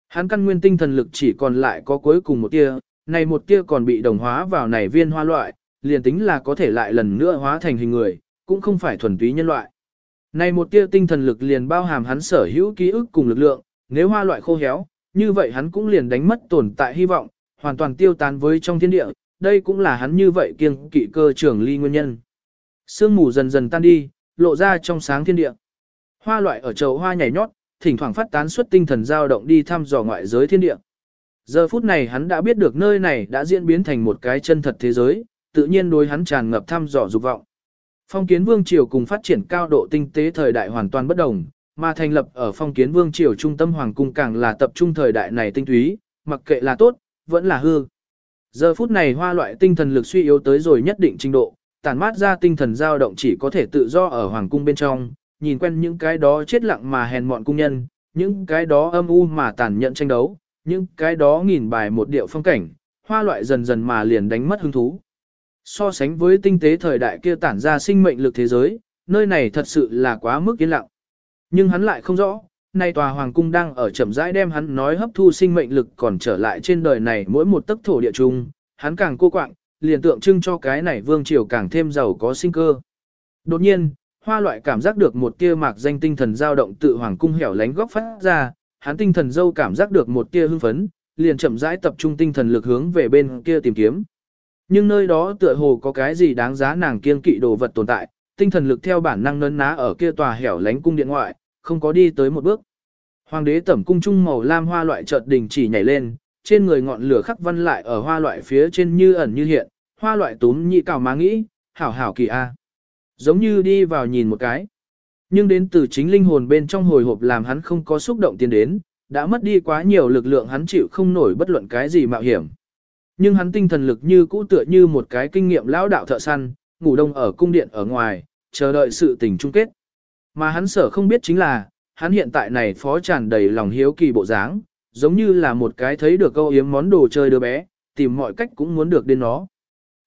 Hắn căn nguyên tinh thần lực chỉ còn lại có cuối cùng một tia, này một tia còn bị đồng hóa vào này viên hoa loại, liền tính là có thể lại lần nữa hóa thành hình người, cũng không phải thuần túy nhân loại. Này một tia tinh thần lực liền bao hàm hắn sở hữu ký ức cùng lực lượng, nếu hoa loại khô héo, như vậy hắn cũng liền đánh mất tồn tại hy vọng, hoàn toàn tiêu tán với trong thiên địa, đây cũng là hắn như vậy kiêng kỵ cơ trưởng ly nguyên nhân. Sương mù dần dần tan đi, lộ ra trong sáng thiên địa. Hoa loại ở chậu hoa nhảy nhót, thỉnh thoảng phát tán xuất tinh thần dao động đi thăm dò ngoại giới thiên địa. Giờ phút này hắn đã biết được nơi này đã diễn biến thành một cái chân thật thế giới, tự nhiên đối hắn tràn ngập thăm dò dục vọng. Phong kiến vương triều cùng phát triển cao độ tinh tế thời đại hoàn toàn bất đồng, mà thành lập ở phong kiến vương triều trung tâm hoàng cung càng là tập trung thời đại này tinh túy, mặc kệ là tốt, vẫn là hư. Giờ phút này hoa loại tinh thần lực suy yếu tới rồi nhất định trình độ, tản mát ra tinh thần dao động chỉ có thể tự do ở hoàng cung bên trong, nhìn quen những cái đó chết lặng mà hèn mọn cung nhân, những cái đó âm u mà tàn nhẫn tranh đấu, những cái đó nghìn bài một điệu phong cảnh, hoa loại dần dần mà liền đánh mất hứng thú. So sánh với tinh tế thời đại kia tản ra sinh mệnh lực thế giới, nơi này thật sự là quá mức yên lặng. Nhưng hắn lại không rõ, nay tòa hoàng cung đang ở chậm rãi đem hắn nói hấp thu sinh mệnh lực còn trở lại trên đời này mỗi một tấc thổ địa chung, hắn càng cô quạng, liền tượng trưng cho cái này vương triều càng thêm giàu có sinh cơ. Đột nhiên, hoa loại cảm giác được một tia mạc danh tinh thần dao động tự hoàng cung hẻo lánh góc phát ra, hắn tinh thần dâu cảm giác được một tia hưng phấn, liền chậm rãi tập trung tinh thần lực hướng về bên kia tìm kiếm. Nhưng nơi đó tựa hồ có cái gì đáng giá nàng kiên kỵ đồ vật tồn tại, tinh thần lực theo bản năng nấn ná ở kia tòa hẻo lánh cung điện ngoại, không có đi tới một bước. Hoàng đế tẩm cung trung màu lam hoa loại chợt đình chỉ nhảy lên, trên người ngọn lửa khắc văn lại ở hoa loại phía trên như ẩn như hiện, hoa loại túm nhị cào má nghĩ, hảo hảo kỳ a. Giống như đi vào nhìn một cái. Nhưng đến từ chính linh hồn bên trong hồi hộp làm hắn không có xúc động tiến đến, đã mất đi quá nhiều lực lượng hắn chịu không nổi bất luận cái gì mạo hiểm. Nhưng hắn tinh thần lực như cũ tựa như một cái kinh nghiệm lão đạo thợ săn, ngủ đông ở cung điện ở ngoài, chờ đợi sự tình chung kết. Mà hắn sở không biết chính là, hắn hiện tại này phó tràn đầy lòng hiếu kỳ bộ dáng, giống như là một cái thấy được câu yếm món đồ chơi đứa bé, tìm mọi cách cũng muốn được đến nó.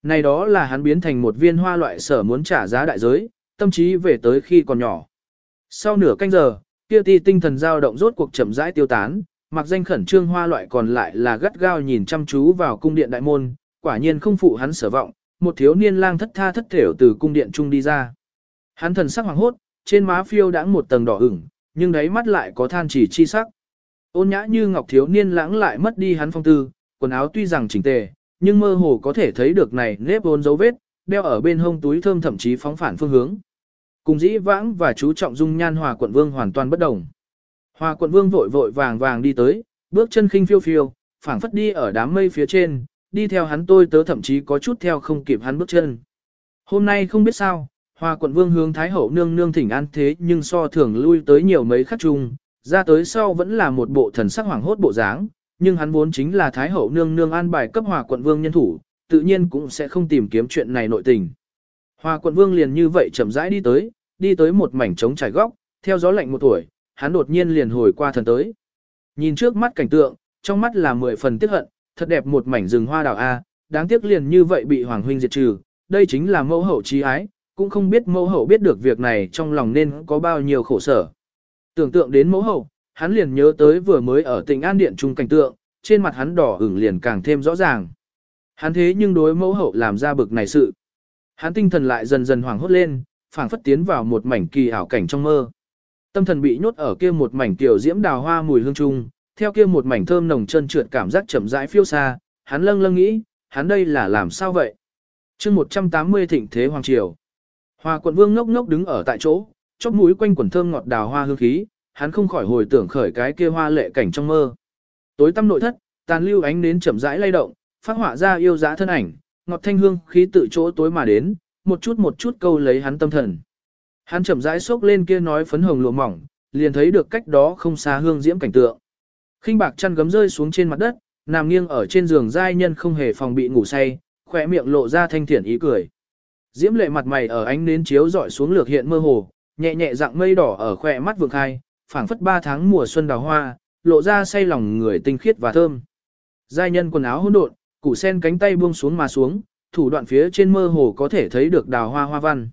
Này đó là hắn biến thành một viên hoa loại sở muốn trả giá đại giới, tâm trí về tới khi còn nhỏ. Sau nửa canh giờ, kia ti tinh thần dao động rốt cuộc chậm rãi tiêu tán, mặc danh khẩn trương hoa loại còn lại là gắt gao nhìn chăm chú vào cung điện đại môn, quả nhiên không phụ hắn sở vọng, một thiếu niên lang thất tha thất thểu từ cung điện trung đi ra. Hắn thần sắc hoàng hốt, trên má phiêu đãng một tầng đỏ ửng, nhưng đáy mắt lại có than chỉ chi sắc. Ôn nhã như ngọc thiếu niên lãng lại mất đi hắn phong tư, quần áo tuy rằng chỉnh tề, nhưng mơ hồ có thể thấy được này nếp ôn dấu vết, đeo ở bên hông túi thơm thậm chí phóng phản phương hướng. Cùng dĩ vãng và chú trọng dung nhan hòa quận vương hoàn toàn bất đồng. Hòa quận vương vội vội vàng vàng đi tới, bước chân khinh phiêu phiêu, phảng phất đi ở đám mây phía trên, đi theo hắn tôi tớ thậm chí có chút theo không kịp hắn bước chân. Hôm nay không biết sao, Hòa quận vương hướng Thái Hậu nương nương thỉnh an thế nhưng so thường lui tới nhiều mấy khắc chung, ra tới sau vẫn là một bộ thần sắc hoàng hốt bộ dáng, nhưng hắn vốn chính là Thái Hậu nương nương an bài cấp Hòa quận vương nhân thủ, tự nhiên cũng sẽ không tìm kiếm chuyện này nội tình. Hòa quận vương liền như vậy chậm rãi đi tới, đi tới một mảnh trống trải góc, theo gió lạnh một tuổi, hắn đột nhiên liền hồi qua thần tới. Nhìn trước mắt cảnh tượng, trong mắt là mười phần tiếc hận, thật đẹp một mảnh rừng hoa đào A, đáng tiếc liền như vậy bị Hoàng huynh diệt trừ, đây chính là mẫu hậu trí ái, cũng không biết mẫu hậu biết được việc này trong lòng nên có bao nhiêu khổ sở. Tưởng tượng đến mẫu hậu, hắn liền nhớ tới vừa mới ở tỉnh An Điện trung cảnh tượng, trên mặt hắn đỏ ửng liền càng thêm rõ ràng. Hắn thế nhưng đối mẫu hậu làm ra bực này sự. Hắn tinh thần lại dần dần hoảng hốt lên, phảng phất tiến vào một mảnh kỳ ảo cảnh trong mơ. Tâm thần bị nhốt ở kia một mảnh tiểu diễm đào hoa mùi hương trung, theo kia một mảnh thơm nồng chân trượt cảm giác chậm rãi phiêu xa, hắn lâng lâng nghĩ, hắn đây là làm sao vậy? chương 180 thịnh thế hoàng triều. Hoa quận vương ngốc ngốc đứng ở tại chỗ, chóp mũi quanh quần thơm ngọt đào hoa hương khí, hắn không khỏi hồi tưởng khởi cái kia hoa lệ cảnh trong mơ. Tối tăm nội thất, tàn lưu ánh nến chậm rãi lay động, phát họa ra yêu dã thân ảnh, ngọt thanh hương khí tự chỗ tối mà đến, một chút một chút câu lấy hắn tâm thần. Hắn chậm rãi xốc lên kia nói phấn hồng lụa mỏng, liền thấy được cách đó không xa hương diễm cảnh tượng. Khinh bạc chăn gấm rơi xuống trên mặt đất, nằm nghiêng ở trên giường giai nhân không hề phòng bị ngủ say, khỏe miệng lộ ra thanh thiện ý cười. Diễm lệ mặt mày ở ánh nến chiếu rọi xuống lược hiện mơ hồ, nhẹ nhẹ dạng mây đỏ ở khỏe mắt vượng khai, phảng phất ba tháng mùa xuân đào hoa, lộ ra say lòng người tinh khiết và thơm. Giai nhân quần áo hỗn độn, củ sen cánh tay buông xuống mà xuống, thủ đoạn phía trên mơ hồ có thể thấy được đào hoa hoa văn.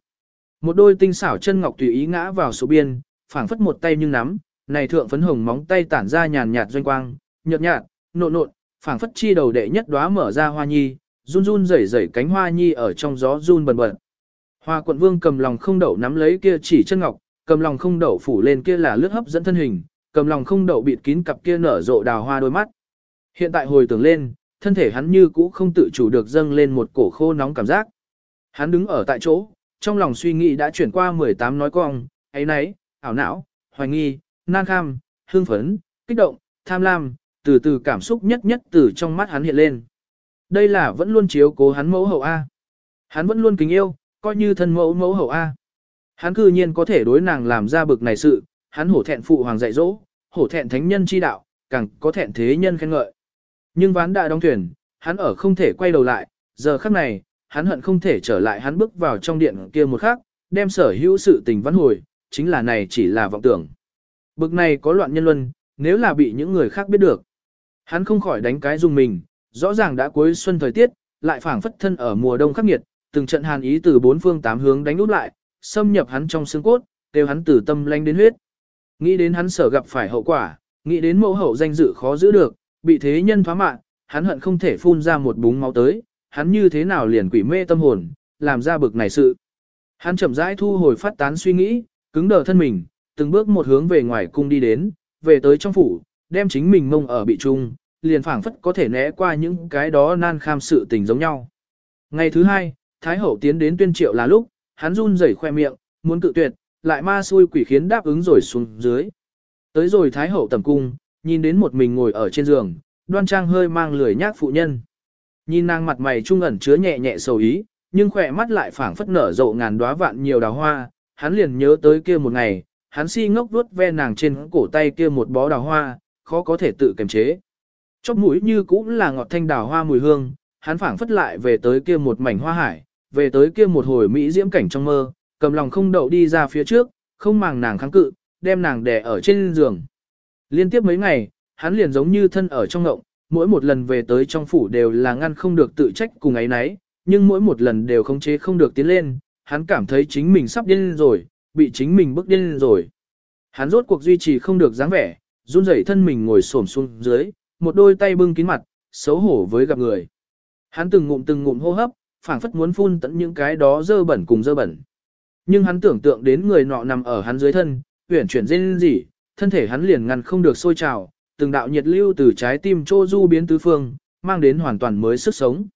Một đôi tinh xảo chân ngọc tùy ý ngã vào số biên, phảng phất một tay nhưng nắm, này thượng phấn hồng móng tay tản ra nhàn nhạt doanh quang, nhợt nhạt, nộn nộn, phảng phất chi đầu đệ nhất đóa mở ra hoa nhi, run run rẩy rẩy cánh hoa nhi ở trong gió run bần bật. Hoa quận vương cầm lòng không đậu nắm lấy kia chỉ chân ngọc, cầm lòng không đậu phủ lên kia là lướt hấp dẫn thân hình, cầm lòng không đậu bịt kín cặp kia nở rộ đào hoa đôi mắt. Hiện tại hồi tưởng lên, thân thể hắn như cũ không tự chủ được dâng lên một cổ khô nóng cảm giác. Hắn đứng ở tại chỗ, trong lòng suy nghĩ đã chuyển qua 18 nói cong, ấy nấy, ảo não, hoài nghi, nan kham, hương phấn, kích động, tham lam, từ từ cảm xúc nhất nhất từ trong mắt hắn hiện lên. Đây là vẫn luôn chiếu cố hắn mẫu hậu A. Hắn vẫn luôn kính yêu, coi như thân mẫu mẫu hậu A. Hắn cư nhiên có thể đối nàng làm ra bực này sự, hắn hổ thẹn phụ hoàng dạy dỗ, hổ thẹn thánh nhân chi đạo, càng có thẹn thế nhân khen ngợi. Nhưng ván đã đóng thuyền, hắn ở không thể quay đầu lại, giờ khắc này, hắn hận không thể trở lại hắn bước vào trong điện kia một khắc, đem sở hữu sự tình văn hồi, chính là này chỉ là vọng tưởng. Bực này có loạn nhân luân, nếu là bị những người khác biết được. Hắn không khỏi đánh cái dùng mình, rõ ràng đã cuối xuân thời tiết, lại phảng phất thân ở mùa đông khắc nghiệt, từng trận hàn ý từ bốn phương tám hướng đánh úp lại, xâm nhập hắn trong xương cốt, đều hắn từ tâm lanh đến huyết. Nghĩ đến hắn sở gặp phải hậu quả, nghĩ đến mẫu hậu danh dự khó giữ được, bị thế nhân phá mạng, hắn hận không thể phun ra một búng máu tới, hắn như thế nào liền quỷ mê tâm hồn, làm ra bực này sự. Hắn chậm rãi thu hồi phát tán suy nghĩ, cứng đờ thân mình, từng bước một hướng về ngoài cung đi đến, về tới trong phủ, đem chính mình mông ở bị trung, liền phảng phất có thể né qua những cái đó nan kham sự tình giống nhau. Ngày thứ hai, Thái Hậu tiến đến tuyên triệu là lúc, hắn run rẩy khoe miệng, muốn cự tuyệt, lại ma xui quỷ khiến đáp ứng rồi xuống dưới. Tới rồi Thái Hậu tầm cung, nhìn đến một mình ngồi ở trên giường, đoan trang hơi mang lười nhác phụ nhân. Nhìn nàng mặt mày trung ẩn chứa nhẹ nhẹ sầu ý, nhưng khỏe mắt lại phảng phất nở rộ ngàn đóa vạn nhiều đào hoa, hắn liền nhớ tới kia một ngày, hắn si ngốc vuốt ve nàng trên cổ tay kia một bó đào hoa, khó có thể tự kiềm chế. Chóp mũi như cũng là ngọt thanh đào hoa mùi hương, hắn phảng phất lại về tới kia một mảnh hoa hải, về tới kia một hồi mỹ diễm cảnh trong mơ, cầm lòng không đậu đi ra phía trước, không màng nàng kháng cự, đem nàng đè ở trên giường. Liên tiếp mấy ngày, hắn liền giống như thân ở trong ngộng, mỗi một lần về tới trong phủ đều là ngăn không được tự trách cùng ấy nấy, nhưng mỗi một lần đều không chế không được tiến lên, hắn cảm thấy chính mình sắp điên rồi, bị chính mình bức điên rồi. Hắn rốt cuộc duy trì không được dáng vẻ, run rẩy thân mình ngồi xổm xuống dưới, một đôi tay bưng kín mặt, xấu hổ với gặp người. Hắn từng ngụm từng ngụm hô hấp, phảng phất muốn phun tận những cái đó dơ bẩn cùng dơ bẩn. Nhưng hắn tưởng tượng đến người nọ nằm ở hắn dưới thân, uyển chuyển rên gì, thân thể hắn liền ngăn không được sôi trào, từng đạo nhiệt lưu từ trái tim chô du biến tứ phương, mang đến hoàn toàn mới sức sống.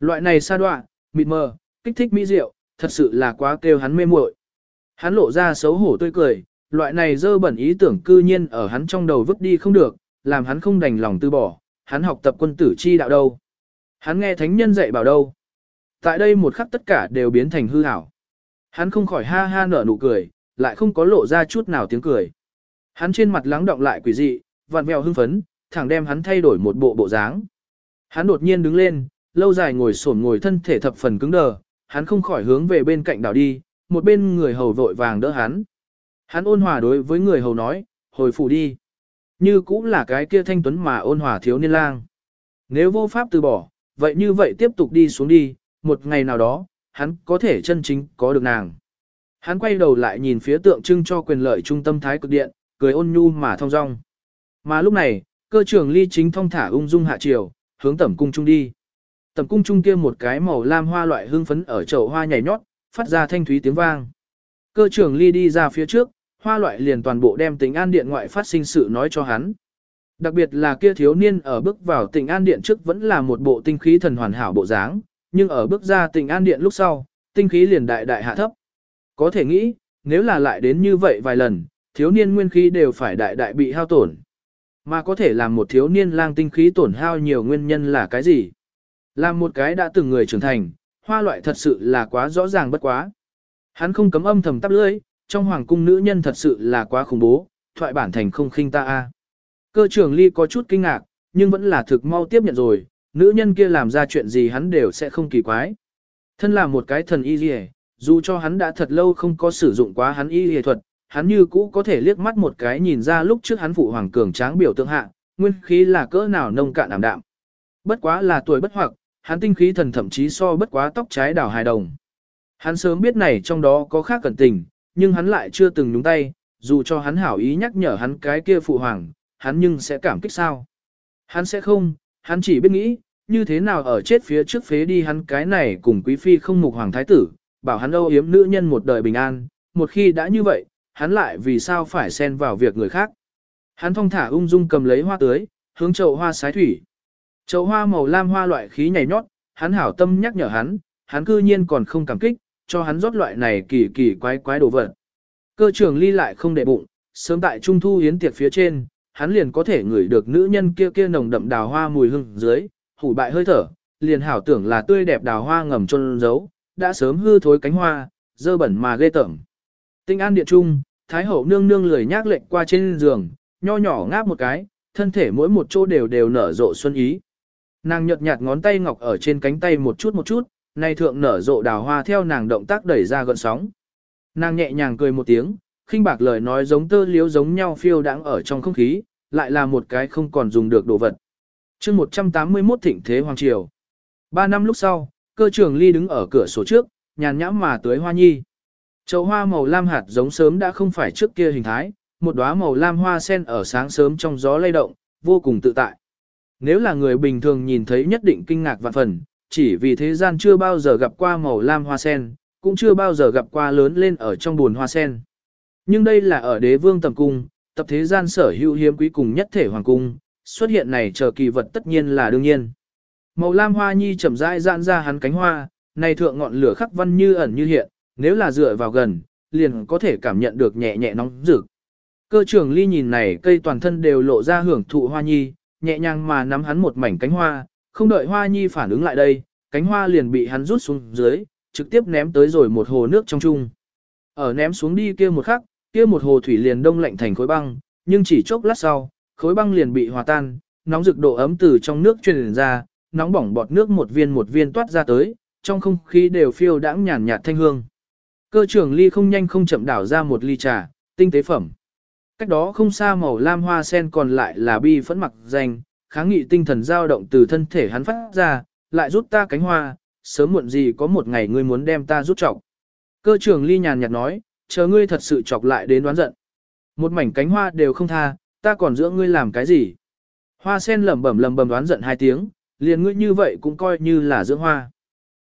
Loại này sa đoạ, mịt mờ, kích thích mỹ diệu, thật sự là quá kêu hắn mê muội. Hắn lộ ra xấu hổ tươi cười, loại này dơ bẩn ý tưởng cư nhiên ở hắn trong đầu vứt đi không được, làm hắn không đành lòng từ bỏ, hắn học tập quân tử chi đạo đâu. Hắn nghe thánh nhân dạy bảo đâu. Tại đây một khắc tất cả đều biến thành hư ảo. Hắn không khỏi ha ha nở nụ cười, lại không có lộ ra chút nào tiếng cười. Hắn trên mặt lắng động lại quỷ dị, vặn vẹo hưng phấn, thẳng đem hắn thay đổi một bộ bộ dáng. Hắn đột nhiên đứng lên, lâu dài ngồi xổm ngồi thân thể thập phần cứng đờ, hắn không khỏi hướng về bên cạnh đảo đi, một bên người hầu vội vàng đỡ hắn. Hắn ôn hòa đối với người hầu nói, hồi phủ đi. Như cũng là cái kia thanh tuấn mà ôn hòa thiếu niên lang. Nếu vô pháp từ bỏ, vậy như vậy tiếp tục đi xuống đi, một ngày nào đó, hắn có thể chân chính có được nàng. Hắn quay đầu lại nhìn phía tượng trưng cho quyền lợi trung tâm thái cực điện, cười ôn nhu mà thong dong. Mà lúc này, cơ trưởng ly chính thong thả ung dung hạ chiều, hướng tẩm cung trung đi. Tẩm cung trung kia một cái màu lam hoa loại hương phấn ở chậu hoa nhảy nhót, phát ra thanh thúy tiếng vang. Cơ trưởng ly đi ra phía trước, hoa loại liền toàn bộ đem tình an điện ngoại phát sinh sự nói cho hắn. Đặc biệt là kia thiếu niên ở bước vào tình an điện trước vẫn là một bộ tinh khí thần hoàn hảo bộ dáng, nhưng ở bước ra tình an điện lúc sau, tinh khí liền đại đại hạ thấp. Có thể nghĩ, nếu là lại đến như vậy vài lần, thiếu niên nguyên khí đều phải đại đại bị hao tổn. Mà có thể làm một thiếu niên lang tinh khí tổn hao nhiều nguyên nhân là cái gì? Làm một cái đã từng người trưởng thành, hoa loại thật sự là quá rõ ràng bất quá. Hắn không cấm âm thầm tắp lưỡi, trong hoàng cung nữ nhân thật sự là quá khủng bố, thoại bản thành không khinh ta a. Cơ trưởng ly có chút kinh ngạc, nhưng vẫn là thực mau tiếp nhận rồi, nữ nhân kia làm ra chuyện gì hắn đều sẽ không kỳ quái. Thân là một cái thần y dì dù cho hắn đã thật lâu không có sử dụng quá hắn y y thuật, hắn như cũ có thể liếc mắt một cái nhìn ra lúc trước hắn phụ hoàng cường tráng biểu tượng hạ, nguyên khí là cỡ nào nông cạn ảm đạm. Bất quá là tuổi bất hoặc, hắn tinh khí thần thậm chí so bất quá tóc trái đảo hài đồng. Hắn sớm biết này trong đó có khác cẩn tình, nhưng hắn lại chưa từng nhúng tay, dù cho hắn hảo ý nhắc nhở hắn cái kia phụ hoàng, hắn nhưng sẽ cảm kích sao. Hắn sẽ không, hắn chỉ biết nghĩ, như thế nào ở chết phía trước phế đi hắn cái này cùng quý phi không mục hoàng thái tử, bảo hắn âu yếm nữ nhân một đời bình an, một khi đã như vậy, hắn lại vì sao phải xen vào việc người khác. Hắn thong thả ung dung cầm lấy hoa tưới, hướng chậu hoa sái thủy. Chậu hoa màu lam hoa loại khí nhảy nhót, hắn hảo tâm nhắc nhở hắn, hắn cư nhiên còn không cảm kích, cho hắn rót loại này kỳ kỳ quái quái đồ vật. Cơ trưởng ly lại không để bụng, sớm tại trung thu hiến tiệc phía trên, hắn liền có thể ngửi được nữ nhân kia kia nồng đậm đào hoa mùi hương dưới, hủ bại hơi thở, liền hảo tưởng là tươi đẹp đào hoa ngầm trôn giấu, đã sớm hư thối cánh hoa, dơ bẩn mà ghê tởm. Tinh an điện trung, Thái hậu nương nương lười nhác lệnh qua trên giường, nho nhỏ ngáp một cái, thân thể mỗi một chỗ đều đều nở rộ xuân ý. Nàng nhợt nhạt ngón tay ngọc ở trên cánh tay một chút một chút, nay thượng nở rộ đào hoa theo nàng động tác đẩy ra gợn sóng. Nàng nhẹ nhàng cười một tiếng, khinh bạc lời nói giống tơ liếu giống nhau phiêu đãng ở trong không khí, lại là một cái không còn dùng được đồ vật. chương 181 thịnh thế hoàng triều. Ba năm lúc sau, cơ trưởng ly đứng ở cửa sổ trước, nhàn nhãm mà tưới hoa nhi. Chậu hoa màu lam hạt giống sớm đã không phải trước kia hình thái, một đóa màu lam hoa sen ở sáng sớm trong gió lay động, vô cùng tự tại. Nếu là người bình thường nhìn thấy nhất định kinh ngạc vạn phần, chỉ vì thế gian chưa bao giờ gặp qua màu lam hoa sen, cũng chưa bao giờ gặp qua lớn lên ở trong buồn hoa sen. Nhưng đây là ở đế vương tầm cung, tập thế gian sở hữu hiếm quý cùng nhất thể hoàng cung, xuất hiện này chờ kỳ vật tất nhiên là đương nhiên. Màu lam hoa nhi chậm rãi giãn ra hắn cánh hoa, này thượng ngọn lửa khắc văn như ẩn như hiện, nếu là dựa vào gần, liền có thể cảm nhận được nhẹ nhẹ nóng rực. Cơ trưởng ly nhìn này cây toàn thân đều lộ ra hưởng thụ hoa nhi, nhẹ nhàng mà nắm hắn một mảnh cánh hoa, không đợi hoa nhi phản ứng lại đây, cánh hoa liền bị hắn rút xuống dưới, trực tiếp ném tới rồi một hồ nước trong chung. Ở ném xuống đi kia một khắc, kia một hồ thủy liền đông lạnh thành khối băng, nhưng chỉ chốc lát sau, khối băng liền bị hòa tan, nóng rực độ ấm từ trong nước truyền ra, nóng bỏng bọt nước một viên một viên toát ra tới, trong không khí đều phiêu đãng nhàn nhạt thanh hương. Cơ trưởng ly không nhanh không chậm đảo ra một ly trà, tinh tế phẩm. Cách đó không xa màu lam hoa sen còn lại là bi phẫn mặc danh, kháng nghị tinh thần dao động từ thân thể hắn phát ra, lại rút ta cánh hoa, sớm muộn gì có một ngày ngươi muốn đem ta rút trọng. Cơ trưởng ly nhàn nhạt nói, chờ ngươi thật sự chọc lại đến đoán giận. Một mảnh cánh hoa đều không tha, ta còn giữa ngươi làm cái gì? Hoa sen lẩm bẩm lẩm bẩm đoán giận hai tiếng, liền ngươi như vậy cũng coi như là dưỡng hoa.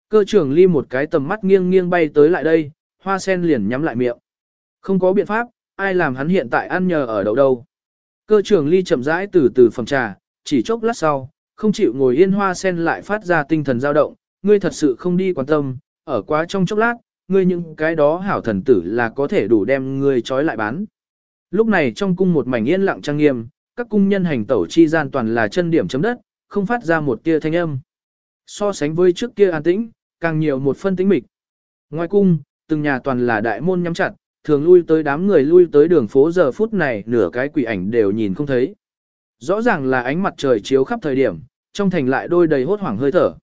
Cơ trưởng ly một cái tầm mắt nghiêng nghiêng bay tới lại đây, hoa sen liền nhắm lại miệng. Không có biện pháp, ai làm hắn hiện tại ăn nhờ ở đậu đâu. Cơ trưởng ly chậm rãi từ từ phòng trà, chỉ chốc lát sau, không chịu ngồi yên hoa sen lại phát ra tinh thần dao động, ngươi thật sự không đi quan tâm, ở quá trong chốc lát, ngươi những cái đó hảo thần tử là có thể đủ đem ngươi trói lại bán. Lúc này trong cung một mảnh yên lặng trang nghiêm, các cung nhân hành tẩu chi gian toàn là chân điểm chấm đất, không phát ra một tia thanh âm. So sánh với trước kia an tĩnh, càng nhiều một phân tĩnh mịch. Ngoài cung, từng nhà toàn là đại môn nhắm chặt, thường lui tới đám người lui tới đường phố giờ phút này nửa cái quỷ ảnh đều nhìn không thấy. Rõ ràng là ánh mặt trời chiếu khắp thời điểm, trong thành lại đôi đầy hốt hoảng hơi thở.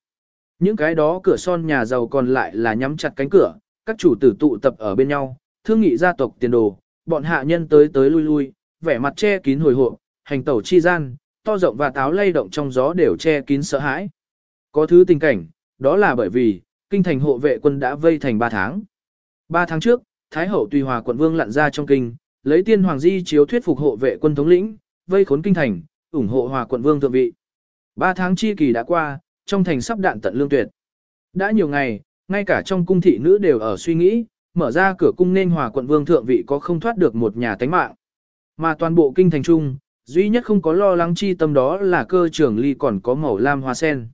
Những cái đó cửa son nhà giàu còn lại là nhắm chặt cánh cửa, các chủ tử tụ tập ở bên nhau, thương nghị gia tộc tiền đồ, bọn hạ nhân tới tới lui lui, vẻ mặt che kín hồi hộp, hành tẩu chi gian, to rộng và táo lay động trong gió đều che kín sợ hãi. Có thứ tình cảnh, đó là bởi vì, kinh thành hộ vệ quân đã vây thành 3 tháng. 3 tháng trước, Thái hậu tùy hòa quận vương lặn ra trong kinh, lấy tiên hoàng di chiếu thuyết phục hộ vệ quân thống lĩnh, vây khốn kinh thành, ủng hộ hòa quận vương thượng vị. 3 tháng chi kỳ đã qua, trong thành sắp đạn tận lương tuyệt. Đã nhiều ngày, ngay cả trong cung thị nữ đều ở suy nghĩ, mở ra cửa cung nên hòa quận vương thượng vị có không thoát được một nhà tánh mạng. Mà toàn bộ kinh thành trung, duy nhất không có lo lắng chi tâm đó là cơ trưởng ly còn có màu lam hoa sen.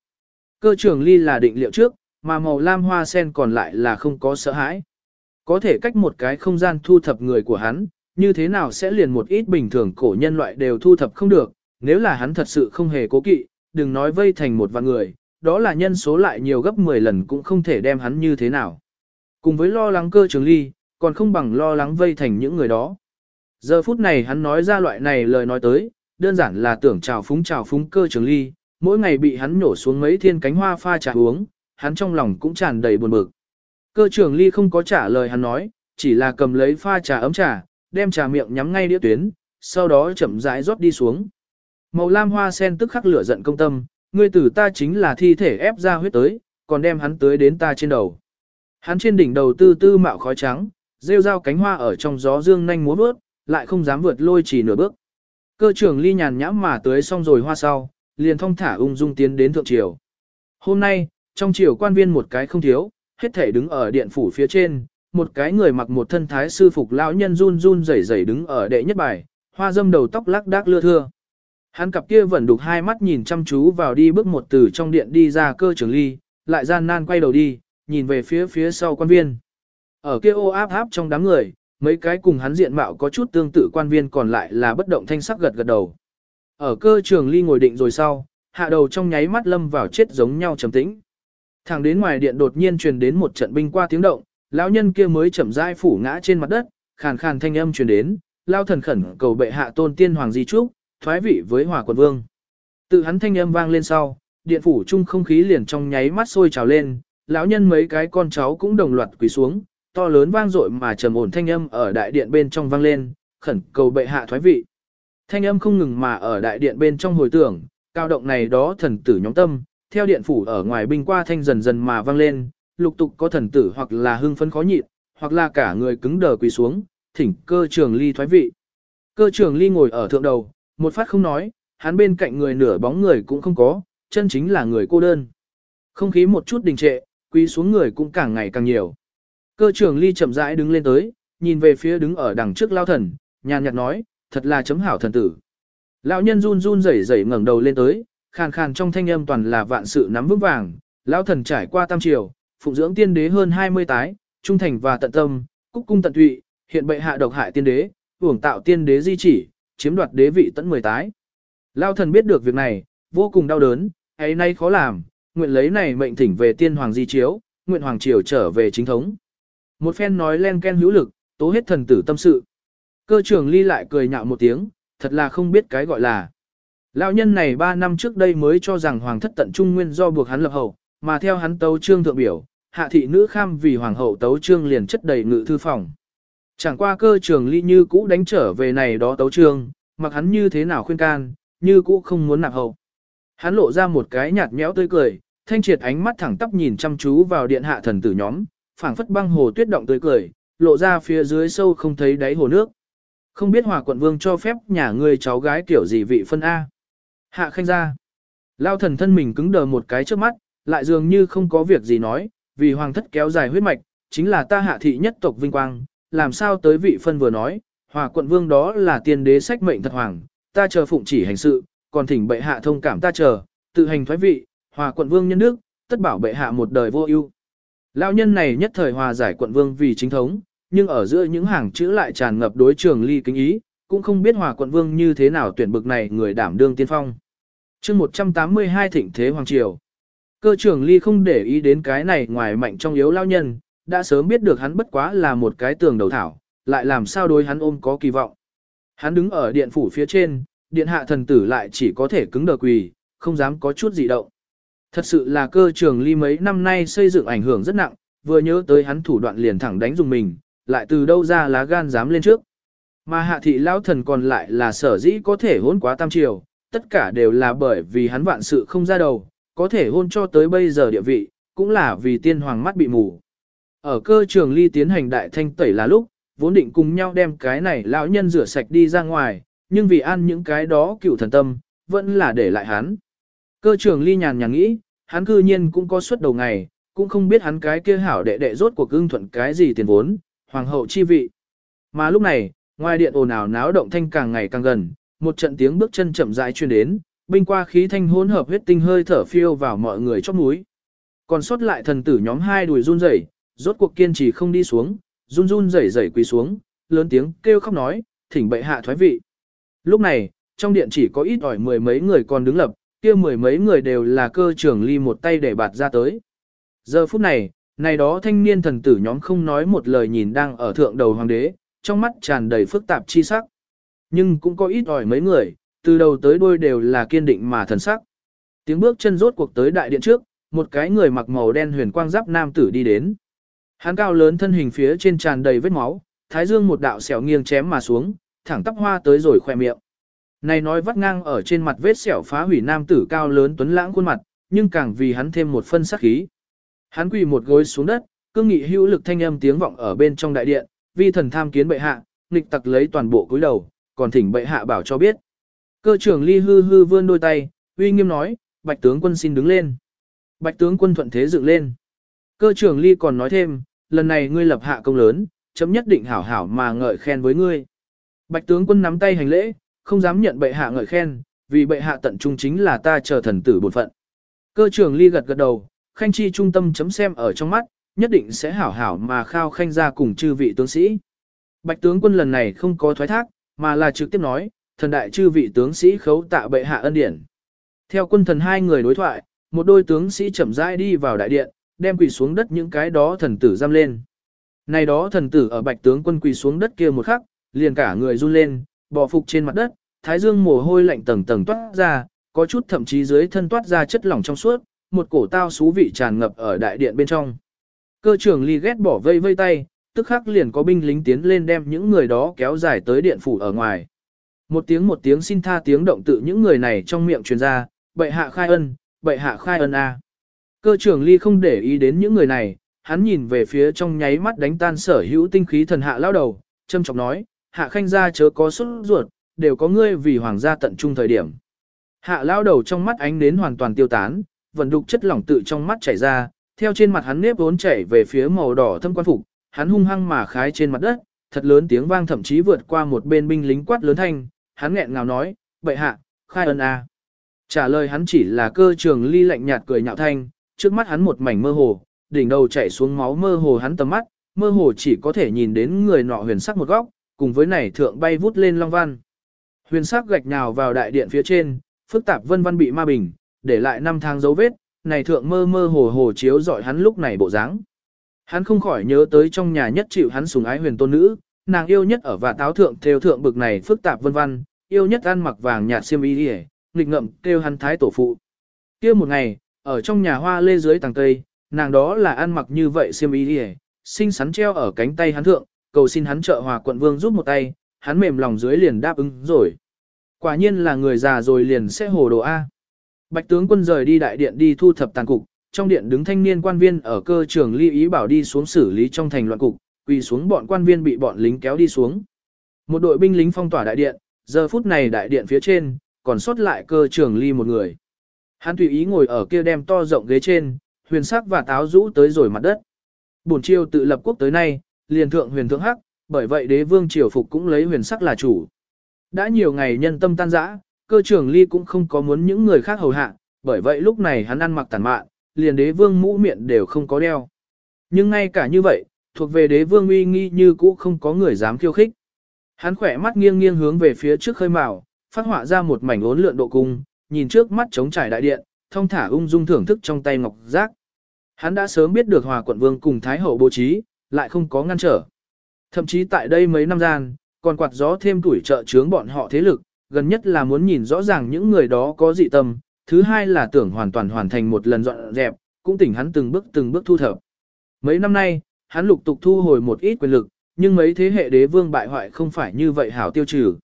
Cơ trưởng ly là định liệu trước, mà màu lam hoa sen còn lại là không có sợ hãi. Có thể cách một cái không gian thu thập người của hắn, như thế nào sẽ liền một ít bình thường cổ nhân loại đều thu thập không được, nếu là hắn thật sự không hề cố kỵ, đừng nói vây thành một vạn người, đó là nhân số lại nhiều gấp 10 lần cũng không thể đem hắn như thế nào. Cùng với lo lắng cơ trường ly, còn không bằng lo lắng vây thành những người đó. Giờ phút này hắn nói ra loại này lời nói tới, đơn giản là tưởng chào phúng chào phúng cơ trường ly, mỗi ngày bị hắn nổ xuống mấy thiên cánh hoa pha trà uống, hắn trong lòng cũng tràn đầy buồn bực. Cơ trường ly không có trả lời hắn nói, chỉ là cầm lấy pha trà ấm trà, đem trà miệng nhắm ngay đĩa tuyến, sau đó chậm rãi rót đi xuống. Màu lam hoa sen tức khắc lửa giận công tâm, ngươi tử ta chính là thi thể ép ra huyết tới, còn đem hắn tới đến ta trên đầu. Hắn trên đỉnh đầu tư tư mạo khói trắng, rêu rao cánh hoa ở trong gió dương nhanh múa bước, lại không dám vượt lôi chỉ nửa bước. Cơ trưởng ly nhàn nhãm mà tới xong rồi hoa sau, liền thong thả ung dung tiến đến thượng triều. Hôm nay, trong triều quan viên một cái không thiếu, hết thể đứng ở điện phủ phía trên, một cái người mặc một thân thái sư phục lão nhân run run rẩy rẩy đứng ở đệ nhất bài, hoa dâm đầu tóc lắc đác lưa thưa. Hắn cặp kia vẫn đục hai mắt nhìn chăm chú vào đi bước một từ trong điện đi ra cơ trưởng ly, lại gian nan quay đầu đi, nhìn về phía phía sau quan viên. Ở kia ô áp áp trong đám người, mấy cái cùng hắn diện mạo có chút tương tự quan viên còn lại là bất động thanh sắc gật gật đầu. Ở cơ trường ly ngồi định rồi sau, hạ đầu trong nháy mắt lâm vào chết giống nhau trầm tĩnh. Thẳng đến ngoài điện đột nhiên truyền đến một trận binh qua tiếng động, lão nhân kia mới chậm rãi phủ ngã trên mặt đất, khàn khàn thanh âm truyền đến, lao thần khẩn cầu bệ hạ tôn tiên hoàng di trúc, thoái vị với hòa quận vương. Tự hắn thanh âm vang lên sau, điện phủ chung không khí liền trong nháy mắt sôi trào lên, lão nhân mấy cái con cháu cũng đồng loạt quỳ xuống, to lớn vang dội mà trầm ổn thanh âm ở đại điện bên trong vang lên, khẩn cầu bệ hạ thoái vị. Thanh âm không ngừng mà ở đại điện bên trong hồi tưởng, cao động này đó thần tử nhóm tâm, theo điện phủ ở ngoài binh qua thanh dần dần mà vang lên, lục tục có thần tử hoặc là hưng phấn khó nhịn, hoặc là cả người cứng đờ quỳ xuống, thỉnh cơ trường ly thoái vị. Cơ trường ly ngồi ở thượng đầu, một phát không nói, hắn bên cạnh người nửa bóng người cũng không có, chân chính là người cô đơn. Không khí một chút đình trệ, quỳ xuống người cũng càng ngày càng nhiều. Cơ trưởng ly chậm rãi đứng lên tới, nhìn về phía đứng ở đằng trước lao thần, nhàn nhạt nói, thật là chấm hảo thần tử. Lão nhân run run rẩy rẩy ngẩng đầu lên tới, khàn khàn trong thanh âm toàn là vạn sự nắm vững vàng, lão thần trải qua tam triều, phụng dưỡng tiên đế hơn 20 tái, trung thành và tận tâm, cúc cung tận tụy, hiện bệ hạ độc hại tiên đế, hưởng tạo tiên đế di chỉ, chiếm đoạt đế vị tận 10 tái. Lão thần biết được việc này, vô cùng đau đớn, ấy nay khó làm, nguyện lấy này mệnh thỉnh về tiên hoàng di chiếu, nguyện hoàng triều trở về chính thống. Một phen nói len ken hữu lực, tố hết thần tử tâm sự. Cơ trưởng ly lại cười nhạo một tiếng, thật là không biết cái gọi là. Lão nhân này 3 năm trước đây mới cho rằng hoàng thất tận trung nguyên do buộc hắn lập hậu, mà theo hắn tấu trương thượng biểu, hạ thị nữ kham vì hoàng hậu tấu trương liền chất đầy ngự thư phòng. Chẳng qua cơ trường ly như cũ đánh trở về này đó tấu trường, mặc hắn như thế nào khuyên can, như cũ không muốn nạp hậu. Hắn lộ ra một cái nhạt nhẽo tươi cười, thanh triệt ánh mắt thẳng tắp nhìn chăm chú vào điện hạ thần tử nhóm, phảng phất băng hồ tuyết động tươi cười, lộ ra phía dưới sâu không thấy đáy hồ nước. Không biết hòa quận vương cho phép nhà ngươi cháu gái kiểu gì vị phân A. Hạ khanh ra. Lao thần thân mình cứng đờ một cái trước mắt, lại dường như không có việc gì nói, vì hoàng thất kéo dài huyết mạch, chính là ta hạ thị nhất tộc vinh quang, làm sao tới vị phân vừa nói, hòa quận vương đó là tiên đế sách mệnh thật hoàng, ta chờ phụng chỉ hành sự, còn thỉnh bệ hạ thông cảm ta chờ, tự hành thoái vị, hòa quận vương nhân đức, tất bảo bệ hạ một đời vô ưu. Lão nhân này nhất thời hòa giải quận vương vì chính thống, nhưng ở giữa những hàng chữ lại tràn ngập đối trường ly kính ý, cũng không biết hòa quận vương như thế nào tuyển bực này người đảm đương tiên phong. chương 182 thịnh thế hoàng triều. Cơ trưởng ly không để ý đến cái này ngoài mạnh trong yếu lao nhân, đã sớm biết được hắn bất quá là một cái tường đầu thảo, lại làm sao đối hắn ôm có kỳ vọng. Hắn đứng ở điện phủ phía trên, điện hạ thần tử lại chỉ có thể cứng đờ quỳ, không dám có chút gì động. Thật sự là cơ trường ly mấy năm nay xây dựng ảnh hưởng rất nặng, vừa nhớ tới hắn thủ đoạn liền thẳng đánh dùng mình, lại từ đâu ra lá gan dám lên trước. Mà hạ thị lão thần còn lại là sở dĩ có thể hôn quá tam triều, tất cả đều là bởi vì hắn vạn sự không ra đầu, có thể hôn cho tới bây giờ địa vị, cũng là vì tiên hoàng mắt bị mù. Ở cơ trường ly tiến hành đại thanh tẩy là lúc, vốn định cùng nhau đem cái này lão nhân rửa sạch đi ra ngoài, nhưng vì ăn những cái đó cựu thần tâm, vẫn là để lại hắn. Cơ trường ly nhàn nhàn nghĩ, hắn cư nhiên cũng có suất đầu ngày, cũng không biết hắn cái kia hảo đệ đệ rốt cuộc ưng thuận cái gì tiền vốn, hoàng hậu chi vị. Mà lúc này, ngoài điện ồn ào náo động thanh càng ngày càng gần, một trận tiếng bước chân chậm rãi truyền đến, binh qua khí thanh hỗn hợp huyết tinh hơi thở phiêu vào mọi người chóp núi. Còn sót lại thần tử nhóm hai đùi run rẩy, rốt cuộc kiên trì không đi xuống, run run rẩy rẩy quỳ xuống, lớn tiếng kêu khóc nói, thỉnh bệ hạ thoái vị. Lúc này, trong điện chỉ có ít ỏi mười mấy người còn đứng lập, kia mười mấy người đều là cơ trưởng ly một tay để bạt ra tới. Giờ phút này, này đó thanh niên thần tử nhóm không nói một lời nhìn đang ở thượng đầu hoàng đế, trong mắt tràn đầy phức tạp chi sắc. Nhưng cũng có ít ỏi mấy người, từ đầu tới đuôi đều là kiên định mà thần sắc. Tiếng bước chân rốt cuộc tới đại điện trước, một cái người mặc màu đen huyền quang giáp nam tử đi đến. Hắn cao lớn thân hình phía trên tràn đầy vết máu, thái dương một đạo sẹo nghiêng chém mà xuống, thẳng tắp hoa tới rồi khoe miệng. Này nói vắt ngang ở trên mặt vết sẹo phá hủy nam tử cao lớn tuấn lãng khuôn mặt, nhưng càng vì hắn thêm một phân sắc khí. Hắn quỳ một gối xuống đất, cương nghị hữu lực thanh âm tiếng vọng ở bên trong đại điện, vi thần tham kiến bệ hạ, nghịch tặc lấy toàn bộ cúi đầu, còn thỉnh bệ hạ bảo cho biết. Cơ trưởng ly hư hư vươn đôi tay, uy nghiêm nói, bạch tướng quân xin đứng lên. Bạch tướng quân thuận thế dựng lên. Cơ trưởng ly còn nói thêm, lần này ngươi lập hạ công lớn, chấm nhất định hảo hảo mà ngợi khen với ngươi. Bạch tướng quân nắm tay hành lễ, không dám nhận bệ hạ ngợi khen, vì bệ hạ tận trung chính là ta chờ thần tử bổn phận. Cơ trưởng ly gật gật đầu, khanh chi trung tâm chấm xem ở trong mắt, nhất định sẽ hảo hảo mà khao khanh ra cùng chư vị tướng sĩ. Bạch tướng quân lần này không có thoái thác, mà là trực tiếp nói, thần đại chư vị tướng sĩ khấu tạ bệ hạ ân điển. Theo quân thần hai người đối thoại, một đôi tướng sĩ chậm rãi đi vào đại điện, đem quỳ xuống đất những cái đó thần tử giam lên. Này đó thần tử ở bạch tướng quân quỳ xuống đất kia một khắc, liền cả người run lên, bò phục trên mặt đất, thái dương mồ hôi lạnh tầng tầng toát ra, có chút thậm chí dưới thân toát ra chất lỏng trong suốt, một cổ tao xú vị tràn ngập ở đại điện bên trong. Cơ trưởng ly ghét bỏ vây vây tay, tức khắc liền có binh lính tiến lên đem những người đó kéo dài tới điện phủ ở ngoài. Một tiếng một tiếng xin tha tiếng động tự những người này trong miệng truyền ra, bệ hạ khai ân, bệ hạ khai ân a. Cơ trưởng ly không để ý đến những người này, hắn nhìn về phía trong nháy mắt đánh tan sở hữu tinh khí thần hạ lao đầu, châm trọng nói, hạ khanh gia chớ có xuất ruột, đều có ngươi vì hoàng gia tận trung thời điểm. Hạ lao đầu trong mắt ánh đến hoàn toàn tiêu tán, vận đục chất lỏng tự trong mắt chảy ra, theo trên mặt hắn nếp vốn chảy về phía màu đỏ thâm quan phục, hắn hung hăng mà khái trên mặt đất, thật lớn tiếng vang thậm chí vượt qua một bên binh lính quát lớn thanh, hắn nghẹn ngào nói, bệ hạ, khai ân a. Trả lời hắn chỉ là cơ trường ly lạnh nhạt cười nhạo thanh, trước mắt hắn một mảnh mơ hồ, đỉnh đầu chảy xuống máu mơ hồ hắn tầm mắt, mơ hồ chỉ có thể nhìn đến người nọ huyền sắc một góc, cùng với này thượng bay vút lên long văn. Huyền sắc gạch nhào vào đại điện phía trên, phức tạp vân văn bị ma bình, để lại năm tháng dấu vết, này thượng mơ mơ hồ hồ chiếu dọi hắn lúc này bộ dáng. Hắn không khỏi nhớ tới trong nhà nhất chịu hắn sùng ái huyền tôn nữ, nàng yêu nhất ở và táo thượng theo thượng bực này phức tạp vân văn, yêu nhất ăn mặc vàng nhạt xiêm y đi nghịch ngậm kêu hắn thái tổ phụ. kia một ngày, ở trong nhà hoa lê dưới tàng cây, nàng đó là ăn mặc như vậy xiêm y đi xinh xắn treo ở cánh tay hắn thượng, cầu xin hắn trợ hòa quận vương giúp một tay, hắn mềm lòng dưới liền đáp ứng rồi. Quả nhiên là người già rồi liền sẽ hồ đồ A. Bạch tướng quân rời đi đại điện đi thu thập tàn cục, trong điện đứng thanh niên quan viên ở cơ trường ly ý bảo đi xuống xử lý trong thành loạn cục, quỳ xuống bọn quan viên bị bọn lính kéo đi xuống. Một đội binh lính phong tỏa đại điện, giờ phút này đại điện phía trên, còn sót lại cơ trường ly một người. Hắn tùy ý ngồi ở kia đem to rộng ghế trên, huyền sắc và táo rũ tới rồi mặt đất. Bổn triều tự lập quốc tới nay, liền thượng huyền thượng hắc, bởi vậy đế vương triều phục cũng lấy huyền sắc là chủ. Đã nhiều ngày nhân tâm tan rã, cơ trưởng ly cũng không có muốn những người khác hầu hạ, bởi vậy lúc này hắn ăn mặc tàn mạn, liền đế vương mũ miệng đều không có đeo. Nhưng ngay cả như vậy, thuộc về đế vương uy nghi như cũ không có người dám khiêu khích. Hắn khỏe mắt nghiêng nghiêng hướng về phía trước khơi mào, phát họa ra một mảnh ốn lượn độ cung, nhìn trước mắt trống trải đại điện, thông thả ung dung thưởng thức trong tay ngọc giác. Hắn đã sớm biết được hòa quận vương cùng thái hậu bố trí, lại không có ngăn trở. Thậm chí tại đây mấy năm gian, còn quạt gió thêm tuổi trợ chướng bọn họ thế lực, gần nhất là muốn nhìn rõ ràng những người đó có dị tâm, thứ hai là tưởng hoàn toàn hoàn thành một lần dọn dẹp, cũng tỉnh hắn từng bước từng bước thu thập. Mấy năm nay, hắn lục tục thu hồi một ít quyền lực, nhưng mấy thế hệ đế vương bại hoại không phải như vậy hảo tiêu trừ.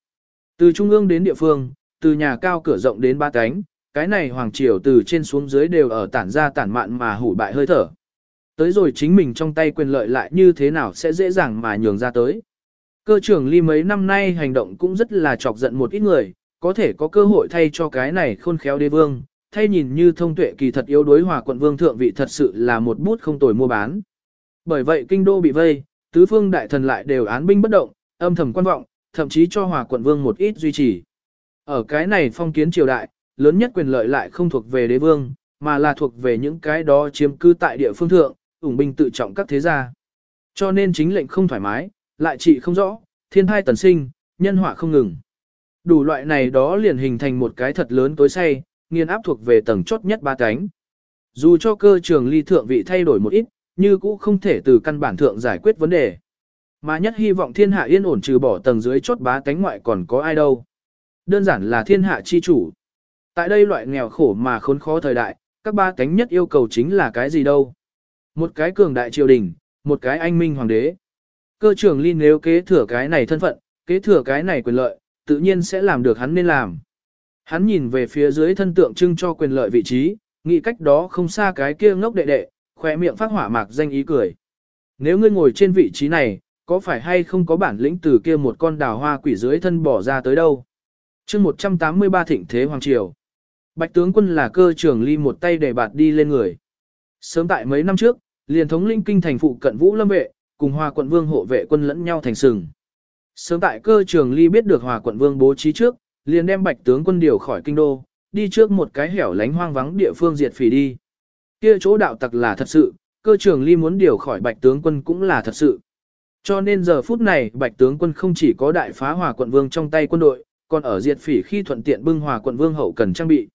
Từ trung ương đến địa phương, từ nhà cao cửa rộng đến ba cánh, cái này hoàng triều từ trên xuống dưới đều ở tản ra tản mạn mà hủ bại hơi thở. Tới rồi chính mình trong tay quyền lợi lại như thế nào sẽ dễ dàng mà nhường ra tới. Cơ trưởng ly mấy năm nay hành động cũng rất là chọc giận một ít người, có thể có cơ hội thay cho cái này khôn khéo đế vương, thay nhìn như thông tuệ kỳ thật yếu đối hòa quận vương thượng vị thật sự là một bút không tồi mua bán. Bởi vậy kinh đô bị vây, tứ phương đại thần lại đều án binh bất động, âm thầm quan vọng, thậm chí cho hòa quận vương một ít duy trì. Ở cái này phong kiến triều đại, lớn nhất quyền lợi lại không thuộc về đế vương, mà là thuộc về những cái đó chiếm cư tại địa phương thượng, ủng binh tự trọng các thế gia. Cho nên chính lệnh không thoải mái, lại trị không rõ, thiên thai tần sinh, nhân họa không ngừng. Đủ loại này đó liền hình thành một cái thật lớn tối say, nghiên áp thuộc về tầng chốt nhất ba cánh. Dù cho cơ trường ly thượng vị thay đổi một ít, như cũ không thể từ căn bản thượng giải quyết vấn đề. Mà nhất hy vọng thiên hạ yên ổn trừ bỏ tầng dưới chốt bá cánh ngoại còn có ai đâu. Đơn giản là thiên hạ chi chủ. Tại đây loại nghèo khổ mà khốn khó thời đại, các ba cánh nhất yêu cầu chính là cái gì đâu. Một cái cường đại triều đình, một cái anh minh hoàng đế. Cơ trưởng Linh nếu kế thừa cái này thân phận, kế thừa cái này quyền lợi, tự nhiên sẽ làm được hắn nên làm. Hắn nhìn về phía dưới thân tượng trưng cho quyền lợi vị trí, nghĩ cách đó không xa cái kia ngốc đệ đệ, khỏe miệng phát hỏa mạc danh ý cười. Nếu ngươi ngồi trên vị trí này, có phải hay không có bản lĩnh từ kia một con đào hoa quỷ dưới thân bỏ ra tới đâu? Chương 183 thịnh thế hoàng triều. Bạch tướng quân là cơ trưởng ly một tay để bạt đi lên người. Sớm tại mấy năm trước, liền thống linh kinh thành phụ cận vũ lâm vệ, cùng hòa quận vương hộ vệ quân lẫn nhau thành sừng. Sớm tại cơ trường ly biết được hòa quận vương bố trí trước, liền đem bạch tướng quân điều khỏi kinh đô, đi trước một cái hẻo lánh hoang vắng địa phương diệt phỉ đi. Kia chỗ đạo tặc là thật sự, cơ trường ly muốn điều khỏi bạch tướng quân cũng là thật sự. Cho nên giờ phút này bạch tướng quân không chỉ có đại phá hòa quận vương trong tay quân đội, còn ở diệt phỉ khi thuận tiện bưng hòa quận vương hậu cần trang bị.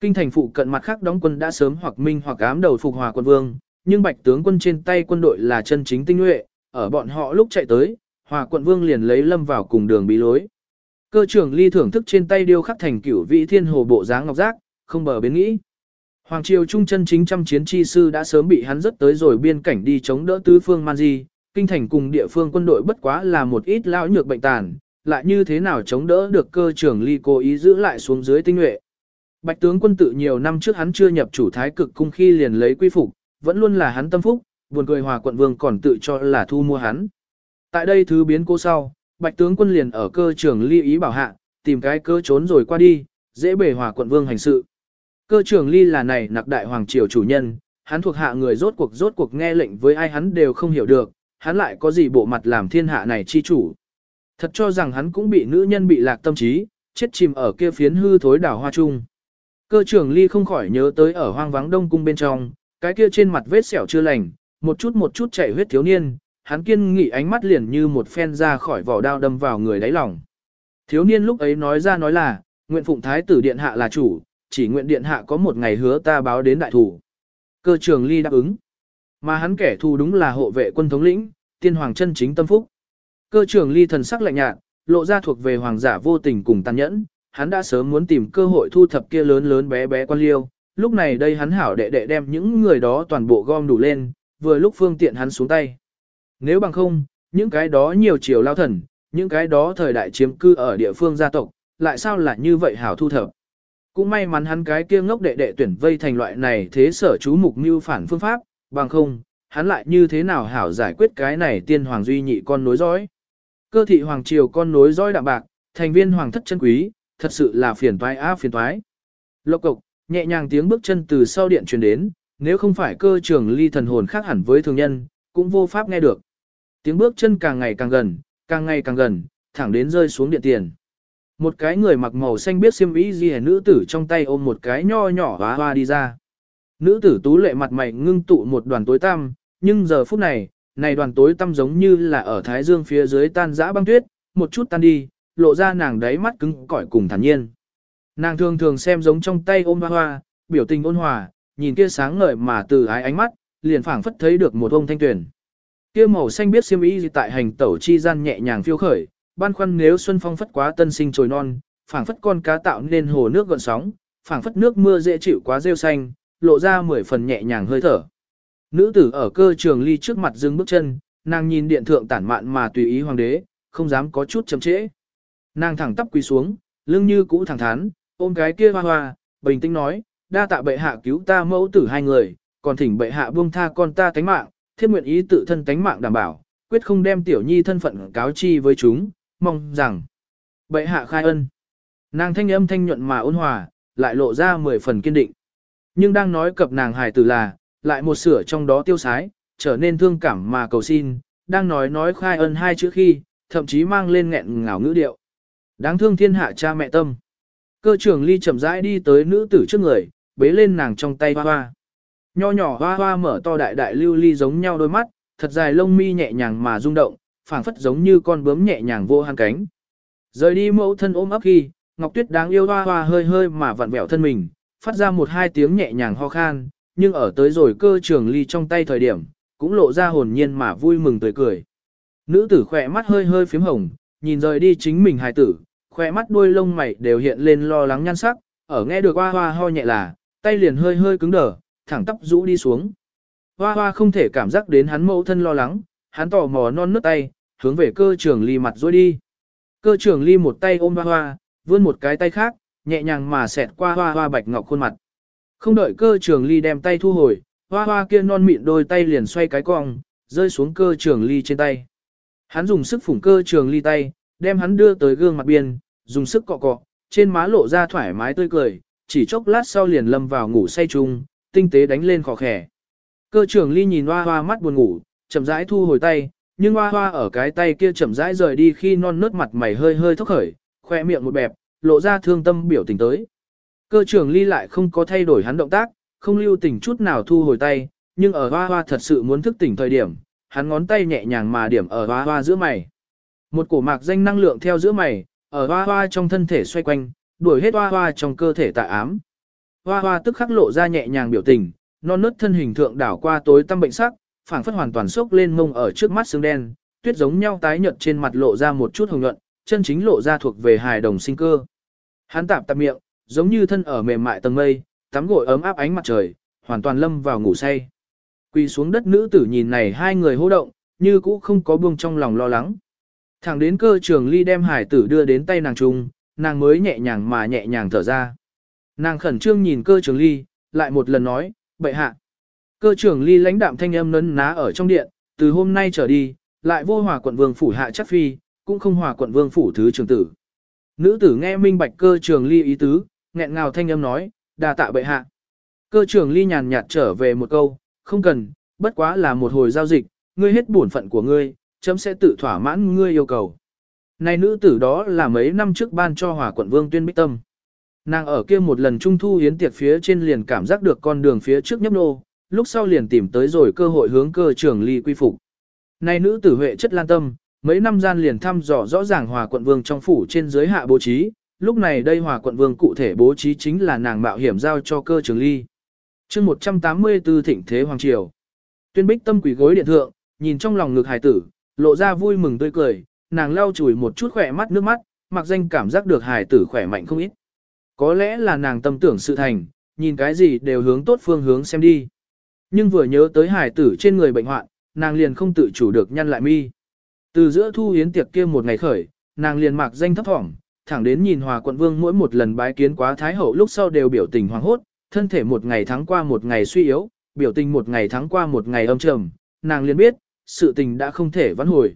Kinh thành phụ cận mặt khác đóng quân đã sớm hoặc minh hoặc ám đầu phục hòa quận vương, nhưng bạch tướng quân trên tay quân đội là chân chính tinh nhuệ, ở bọn họ lúc chạy tới, hòa quận vương liền lấy lâm vào cùng đường bí lối. Cơ trưởng ly thưởng thức trên tay điêu khắc thành cửu vị thiên hồ bộ dáng ngọc giác, không bờ biến nghĩ. Hoàng triều trung chân chính trăm chiến chi sư đã sớm bị hắn rất tới rồi biên cảnh đi chống đỡ tứ phương man di, kinh thành cùng địa phương quân đội bất quá là một ít lão nhược bệnh tàn, lại như thế nào chống đỡ được cơ trưởng ly cố ý giữ lại xuống dưới tinh nhuệ. Bạch tướng quân tự nhiều năm trước hắn chưa nhập chủ thái cực cung khi liền lấy quy phục, vẫn luôn là hắn tâm phúc, buồn cười hòa quận vương còn tự cho là thu mua hắn. Tại đây thứ biến cố sau, bạch tướng quân liền ở cơ trưởng ly ý bảo hạ, tìm cái cơ trốn rồi qua đi, dễ bề hòa quận vương hành sự. Cơ trưởng ly là này nặc đại hoàng triều chủ nhân, hắn thuộc hạ người rốt cuộc rốt cuộc nghe lệnh với ai hắn đều không hiểu được, hắn lại có gì bộ mặt làm thiên hạ này chi chủ. Thật cho rằng hắn cũng bị nữ nhân bị lạc tâm trí, chết chìm ở kia phiến hư thối đảo hoa trung. Cơ trưởng ly không khỏi nhớ tới ở hoang vắng đông cung bên trong, cái kia trên mặt vết sẹo chưa lành, một chút một chút chảy huyết thiếu niên, hắn kiên nghị ánh mắt liền như một phen ra khỏi vỏ đao đâm vào người đáy lòng. Thiếu niên lúc ấy nói ra nói là, nguyện phụng thái tử điện hạ là chủ, chỉ nguyện điện hạ có một ngày hứa ta báo đến đại thủ. Cơ trường ly đáp ứng. Mà hắn kẻ thù đúng là hộ vệ quân thống lĩnh, tiên hoàng chân chính tâm phúc. Cơ trưởng ly thần sắc lạnh nhạt, lộ ra thuộc về hoàng giả vô tình cùng tàn nhẫn, hắn đã sớm muốn tìm cơ hội thu thập kia lớn lớn bé bé quan liêu, lúc này đây hắn hảo đệ đệ đem những người đó toàn bộ gom đủ lên, vừa lúc phương tiện hắn xuống tay. Nếu bằng không, những cái đó nhiều chiều lao thần, những cái đó thời đại chiếm cư ở địa phương gia tộc, lại sao lại như vậy hảo thu thập. Cũng may mắn hắn cái kia ngốc đệ đệ tuyển vây thành loại này thế sở chú mục mưu phản phương pháp, bằng không, hắn lại như thế nào hảo giải quyết cái này tiên hoàng duy nhị con nối dõi. Cơ thị hoàng triều con nối dõi đạm bạc, thành viên hoàng thất chân quý, thật sự là phiền toái á phiền toái. Lộc cộc, nhẹ nhàng tiếng bước chân từ sau điện truyền đến, nếu không phải cơ trưởng ly thần hồn khác hẳn với thường nhân, cũng vô pháp nghe được. Tiếng bước chân càng ngày càng gần, càng ngày càng gần, thẳng đến rơi xuống điện tiền. Một cái người mặc màu xanh biết xiêm y gì nữ tử trong tay ôm một cái nho nhỏ hóa hoa đi ra. Nữ tử tú lệ mặt mày ngưng tụ một đoàn tối tăm, Nhưng giờ phút này, này đoàn tối tăm giống như là ở thái dương phía dưới tan dã băng tuyết, một chút tan đi, lộ ra nàng đáy mắt cứng cỏi cùng thản nhiên. Nàng thường thường xem giống trong tay ôm hoa hoa, biểu tình ôn hòa, nhìn kia sáng ngời mà từ ái ánh mắt, liền phảng phất thấy được một ông thanh tuyển. Kia màu xanh biết xiêm y tại hành tẩu chi gian nhẹ nhàng phiêu khởi, ban khoăn nếu xuân phong phất quá tân sinh trồi non, phảng phất con cá tạo nên hồ nước gợn sóng, phảng phất nước mưa dễ chịu quá rêu xanh, lộ ra mười phần nhẹ nhàng hơi thở. Nữ tử ở cơ trường ly trước mặt dừng bước chân, nàng nhìn điện thượng tản mạn mà tùy ý hoàng đế, không dám có chút chậm trễ. Nàng thẳng tắp quỳ xuống, lưng như cũ thẳng thắn, ôm cái kia hoa hoa, bình tĩnh nói, đa tạ bệ hạ cứu ta mẫu tử hai người, còn thỉnh bệ hạ buông tha con ta tánh mạng, thiết nguyện ý tự thân tánh mạng đảm bảo, quyết không đem tiểu nhi thân phận cáo chi với chúng, mong rằng bệ hạ khai ân. Nàng thanh âm thanh nhuận mà ôn hòa, lại lộ ra mười phần kiên định. Nhưng đang nói cập nàng hài tử là, lại một sửa trong đó tiêu sái, trở nên thương cảm mà cầu xin, đang nói nói khai ân hai chữ khi, thậm chí mang lên nghẹn ngào ngữ điệu. Đáng thương thiên hạ cha mẹ tâm. Cơ trưởng ly chậm rãi đi tới nữ tử trước người, bế lên nàng trong tay hoa hoa. Nho nhỏ hoa hoa mở to đại đại lưu ly giống nhau đôi mắt, thật dài lông mi nhẹ nhàng mà rung động, phảng phất giống như con bướm nhẹ nhàng vô hàn cánh. Rời đi mẫu thân ôm ấp khi, Ngọc Tuyết đáng yêu hoa hoa hơi hơi mà vặn vẹo thân mình, phát ra một hai tiếng nhẹ nhàng ho khan, nhưng ở tới rồi cơ trường ly trong tay thời điểm, cũng lộ ra hồn nhiên mà vui mừng tươi cười. Nữ tử khỏe mắt hơi hơi phím hồng, nhìn rời đi chính mình hài tử, khỏe mắt đuôi lông mày đều hiện lên lo lắng nhan sắc, ở nghe được hoa hoa ho nhẹ là, tay liền hơi hơi cứng đờ, thẳng tắp rũ đi xuống. Hoa hoa không thể cảm giác đến hắn mẫu thân lo lắng, hắn tò mò non nước tay, hướng về cơ trường ly mặt dối đi. Cơ trường ly một tay ôm hoa hoa, vươn một cái tay khác, nhẹ nhàng mà xẹt qua hoa hoa bạch ngọc khuôn mặt. Không đợi cơ trường ly đem tay thu hồi, hoa hoa kia non mịn đôi tay liền xoay cái cong, rơi xuống cơ trường ly trên tay. Hắn dùng sức phủng cơ trường ly tay, đem hắn đưa tới gương mặt biên, dùng sức cọ cọ, trên má lộ ra thoải mái tươi cười, chỉ chốc lát sau liền lâm vào ngủ say chung, tinh tế đánh lên khó khẻ. Cơ trường ly nhìn hoa hoa mắt buồn ngủ, chậm rãi thu hồi tay, nhưng hoa hoa ở cái tay kia chậm rãi rời đi khi non nớt mặt mày hơi hơi thốc khởi, khoe miệng một bẹp, lộ ra thương tâm biểu tình tới. Cơ trưởng ly lại không có thay đổi hắn động tác, không lưu tình chút nào thu hồi tay, nhưng ở hoa hoa thật sự muốn thức tỉnh thời điểm, hắn ngón tay nhẹ nhàng mà điểm ở hoa hoa giữa mày. Một cổ mạc danh năng lượng theo giữa mày, ở hoa hoa trong thân thể xoay quanh, đuổi hết hoa hoa trong cơ thể tạ ám. Hoa hoa tức khắc lộ ra nhẹ nhàng biểu tình, non nớt thân hình thượng đảo qua tối tăm bệnh sắc, phảng phất hoàn toàn sốc lên mông ở trước mắt xương đen, tuyết giống nhau tái nhợt trên mặt lộ ra một chút hồng nhuận, chân chính lộ ra thuộc về hài đồng sinh cơ. Hắn tạm tạm miệng, giống như thân ở mềm mại tầng mây, tắm gội ấm áp ánh mặt trời, hoàn toàn lâm vào ngủ say. Quỳ xuống đất nữ tử nhìn này hai người hô động, như cũ không có buông trong lòng lo lắng. Thẳng đến cơ trường ly đem hải tử đưa đến tay nàng trung, nàng mới nhẹ nhàng mà nhẹ nhàng thở ra. Nàng khẩn trương nhìn cơ trường ly, lại một lần nói, bệ hạ. Cơ trường ly lãnh đạm thanh âm nấn ná ở trong điện, từ hôm nay trở đi, lại vô hòa quận vương phủ hạ chắc phi, cũng không hòa quận vương phủ thứ trường tử. Nữ tử nghe minh bạch cơ trường ly ý tứ, nghẹn ngào thanh âm nói, đà tạ bệ hạ. Cơ trưởng ly nhàn nhạt trở về một câu, không cần, bất quá là một hồi giao dịch, ngươi hết bổn phận của ngươi, chấm sẽ tự thỏa mãn ngươi yêu cầu. Này nữ tử đó là mấy năm trước ban cho hòa quận vương tuyên bích tâm. Nàng ở kia một lần trung thu hiến tiệc phía trên liền cảm giác được con đường phía trước nhấp nô, lúc sau liền tìm tới rồi cơ hội hướng cơ trưởng ly quy phục. Này nữ tử huệ chất lan tâm, mấy năm gian liền thăm dò rõ ràng hòa quận vương trong phủ trên dưới hạ bố trí, lúc này đây hòa quận vương cụ thể bố trí chính là nàng mạo hiểm giao cho cơ trường ly. chương 184 thịnh thế hoàng triều. Tuyên bích tâm quỷ gối điện thượng, nhìn trong lòng ngực hài tử, lộ ra vui mừng tươi cười, nàng lau chùi một chút khỏe mắt nước mắt, mặc danh cảm giác được hài tử khỏe mạnh không ít. Có lẽ là nàng tâm tưởng sự thành, nhìn cái gì đều hướng tốt phương hướng xem đi. Nhưng vừa nhớ tới hài tử trên người bệnh hoạn, nàng liền không tự chủ được nhăn lại mi. Từ giữa thu hiến tiệc kia một ngày khởi, nàng liền mặc danh thấp thỏm, thẳng đến nhìn hòa quận vương mỗi một lần bái kiến quá thái hậu lúc sau đều biểu tình hoảng hốt, thân thể một ngày thắng qua một ngày suy yếu, biểu tình một ngày thắng qua một ngày âm trầm, nàng liền biết, sự tình đã không thể vãn hồi.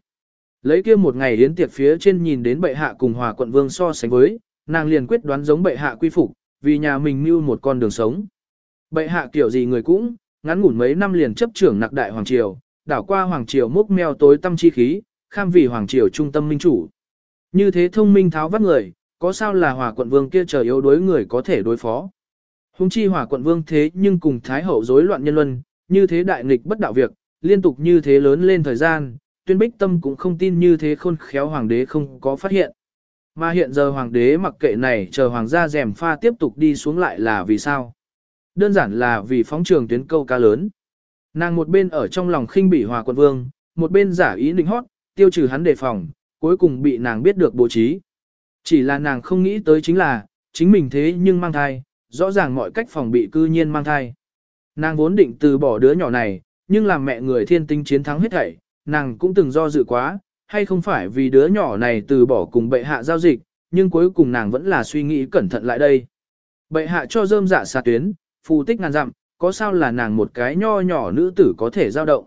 Lấy kia một ngày đến tiệc phía trên nhìn đến bệ hạ cùng hòa quận vương so sánh với, nàng liền quyết đoán giống bệ hạ quy phục, vì nhà mình mưu một con đường sống. Bệ hạ kiểu gì người cũng, ngắn ngủn mấy năm liền chấp trưởng nặc đại hoàng triều, đảo qua hoàng triều múc meo tối tâm chi khí, kham vì hoàng triều trung tâm minh chủ. Như thế thông minh tháo vắt người, có sao là hòa quận vương kia chờ yếu đối người có thể đối phó. Hùng chi hòa quận vương thế nhưng cùng thái hậu rối loạn nhân luân, như thế đại nghịch bất đạo việc, liên tục như thế lớn lên thời gian, tuyên bích tâm cũng không tin như thế khôn khéo hoàng đế không có phát hiện. Mà hiện giờ hoàng đế mặc kệ này chờ hoàng gia rèm pha tiếp tục đi xuống lại là vì sao? Đơn giản là vì phóng trường tuyến câu ca lớn. Nàng một bên ở trong lòng khinh bỉ hòa quận vương, một bên giả ý định hót, tiêu trừ hắn đề phòng, cuối cùng bị nàng biết được bố trí. Chỉ là nàng không nghĩ tới chính là, chính mình thế nhưng mang thai, rõ ràng mọi cách phòng bị cư nhiên mang thai. Nàng vốn định từ bỏ đứa nhỏ này, nhưng làm mẹ người thiên tinh chiến thắng hết thảy, nàng cũng từng do dự quá, hay không phải vì đứa nhỏ này từ bỏ cùng bệ hạ giao dịch, nhưng cuối cùng nàng vẫn là suy nghĩ cẩn thận lại đây. Bệ hạ cho rơm dạ xà tuyến, phù tích ngàn dặm, có sao là nàng một cái nho nhỏ nữ tử có thể giao động.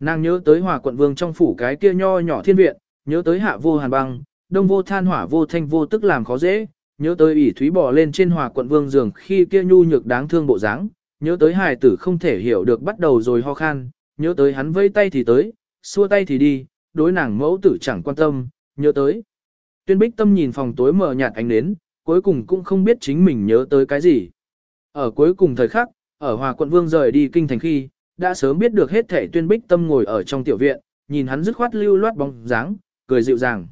Nàng nhớ tới hòa quận vương trong phủ cái kia nho nhỏ thiên viện, nhớ tới hạ vô hàn băng, đông vô than hỏa vô thanh vô tức làm khó dễ, nhớ tới ỷ thúy bỏ lên trên hòa quận vương giường khi kia nhu nhược đáng thương bộ dáng, nhớ tới hài tử không thể hiểu được bắt đầu rồi ho khan, nhớ tới hắn vây tay thì tới, xua tay thì đi, đối nàng mẫu tử chẳng quan tâm, nhớ tới. Tuyên bích tâm nhìn phòng tối mờ nhạt ánh nến, cuối cùng cũng không biết chính mình nhớ tới cái gì. Ở cuối cùng thời khắc, ở hòa quận vương rời đi kinh thành khi, đã sớm biết được hết thể tuyên bích tâm ngồi ở trong tiểu viện, nhìn hắn dứt khoát lưu loát bóng dáng, cười dịu dàng.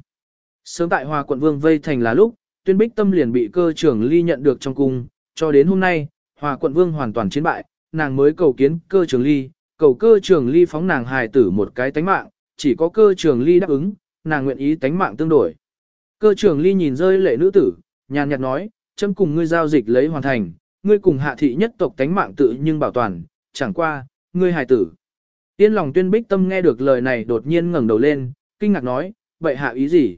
Sớm tại hòa quận vương vây thành là lúc, tuyên bích tâm liền bị cơ trưởng ly nhận được trong cung, cho đến hôm nay, hòa quận vương hoàn toàn chiến bại, nàng mới cầu kiến cơ trưởng ly, cầu cơ trưởng ly phóng nàng hài tử một cái tánh mạng, chỉ có cơ trưởng ly đáp ứng, nàng nguyện ý tánh mạng tương đổi. Cơ trưởng ly nhìn rơi lệ nữ tử, nhàn nhạt nói, châm cùng ngươi giao dịch lấy hoàn thành, ngươi cùng hạ thị nhất tộc tánh mạng tự nhưng bảo toàn, chẳng qua, ngươi hài tử. Tiên lòng tuyên bích tâm nghe được lời này đột nhiên ngẩng đầu lên, kinh ngạc nói, vậy hạ ý gì?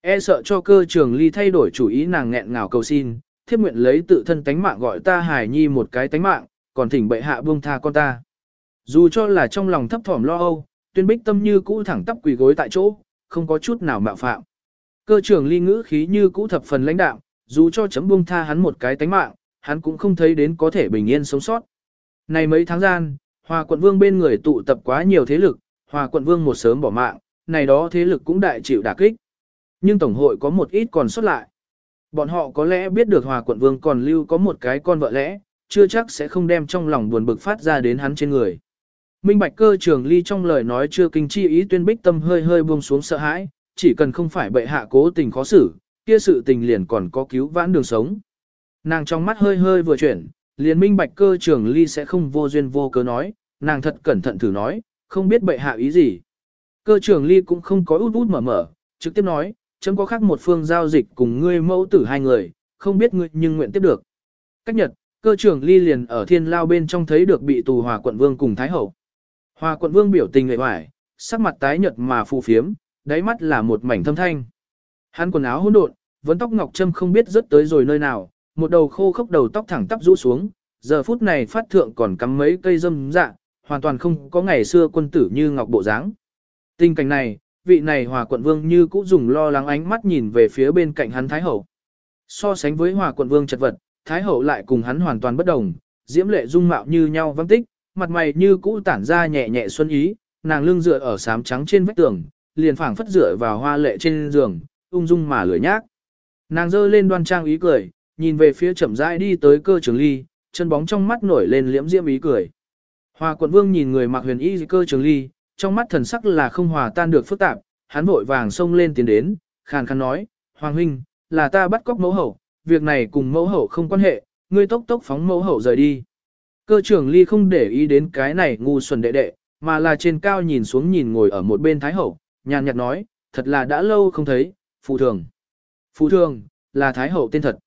E sợ cho cơ trường ly thay đổi chủ ý nàng nghẹn ngào cầu xin, thiếp nguyện lấy tự thân tánh mạng gọi ta hài nhi một cái tánh mạng, còn thỉnh bệ hạ buông tha con ta. Dù cho là trong lòng thấp thỏm lo âu, tuyên bích tâm như cũ thẳng tắp quỳ gối tại chỗ, không có chút nào mạo phạm. Cơ trưởng ly ngữ khí như cũ thập phần lãnh đạo, dù cho chấm buông tha hắn một cái tánh mạng, hắn cũng không thấy đến có thể bình yên sống sót. Này mấy tháng gian, Hòa quận vương bên người tụ tập quá nhiều thế lực, Hòa quận vương một sớm bỏ mạng, này đó thế lực cũng đại chịu đả kích. Nhưng Tổng hội có một ít còn xuất lại. Bọn họ có lẽ biết được Hòa quận vương còn lưu có một cái con vợ lẽ, chưa chắc sẽ không đem trong lòng buồn bực phát ra đến hắn trên người. Minh Bạch cơ trường ly trong lời nói chưa kinh chi ý tuyên bích tâm hơi hơi buông xuống sợ hãi, chỉ cần không phải bệ hạ cố tình khó xử, kia sự tình liền còn có cứu vãn đường sống. Nàng trong mắt hơi hơi vừa chuyển, liền minh bạch cơ trường ly sẽ không vô duyên vô cớ nói, nàng thật cẩn thận thử nói, không biết bệ hạ ý gì. Cơ trưởng ly cũng không có út út mở mở, trực tiếp nói, chấm có khác một phương giao dịch cùng ngươi mẫu tử hai người, không biết ngươi nhưng nguyện tiếp được. Cách nhật, cơ trưởng ly liền ở thiên lao bên trong thấy được bị tù hòa quận vương cùng thái hậu. Hòa quận vương biểu tình người hoài, sắc mặt tái nhợt mà phù phiếm, đáy mắt là một mảnh thâm thanh. Hắn quần áo hỗn độn, vấn tóc ngọc trâm không biết rớt tới rồi nơi nào, một đầu khô khốc đầu tóc thẳng tắp rũ xuống, giờ phút này phát thượng còn cắm mấy cây dâm dạ, hoàn toàn không có ngày xưa quân tử như ngọc bộ dáng. Tình cảnh này, vị này hòa quận vương như cũ dùng lo lắng ánh mắt nhìn về phía bên cạnh hắn Thái Hậu. So sánh với hòa quận vương chật vật, Thái Hậu lại cùng hắn hoàn toàn bất đồng, diễm lệ dung mạo như nhau văng tích, mặt mày như cũ tản ra nhẹ nhẹ xuân ý, nàng lưng dựa ở sám trắng trên vách tường, liền phảng phất dựa vào hoa lệ trên giường, ung dung mà lười nhác. Nàng giơ lên đoan trang ý cười, nhìn về phía chậm rãi đi tới cơ trường ly, chân bóng trong mắt nổi lên liễm diễm ý cười. Hòa quận vương nhìn người mặc huyền y cơ trường ly, trong mắt thần sắc là không hòa tan được phức tạp, hắn vội vàng xông lên tiến đến, khàn khàn nói, Hoàng huynh, là ta bắt cóc mẫu hậu, việc này cùng mẫu hậu không quan hệ, ngươi tốc tốc phóng mẫu hậu rời đi. Cơ trưởng ly không để ý đến cái này ngu xuẩn đệ đệ, mà là trên cao nhìn xuống nhìn ngồi ở một bên thái hậu, nhàn nhạt nói, thật là đã lâu không thấy, phụ thường. Phụ thường, là thái hậu tên thật.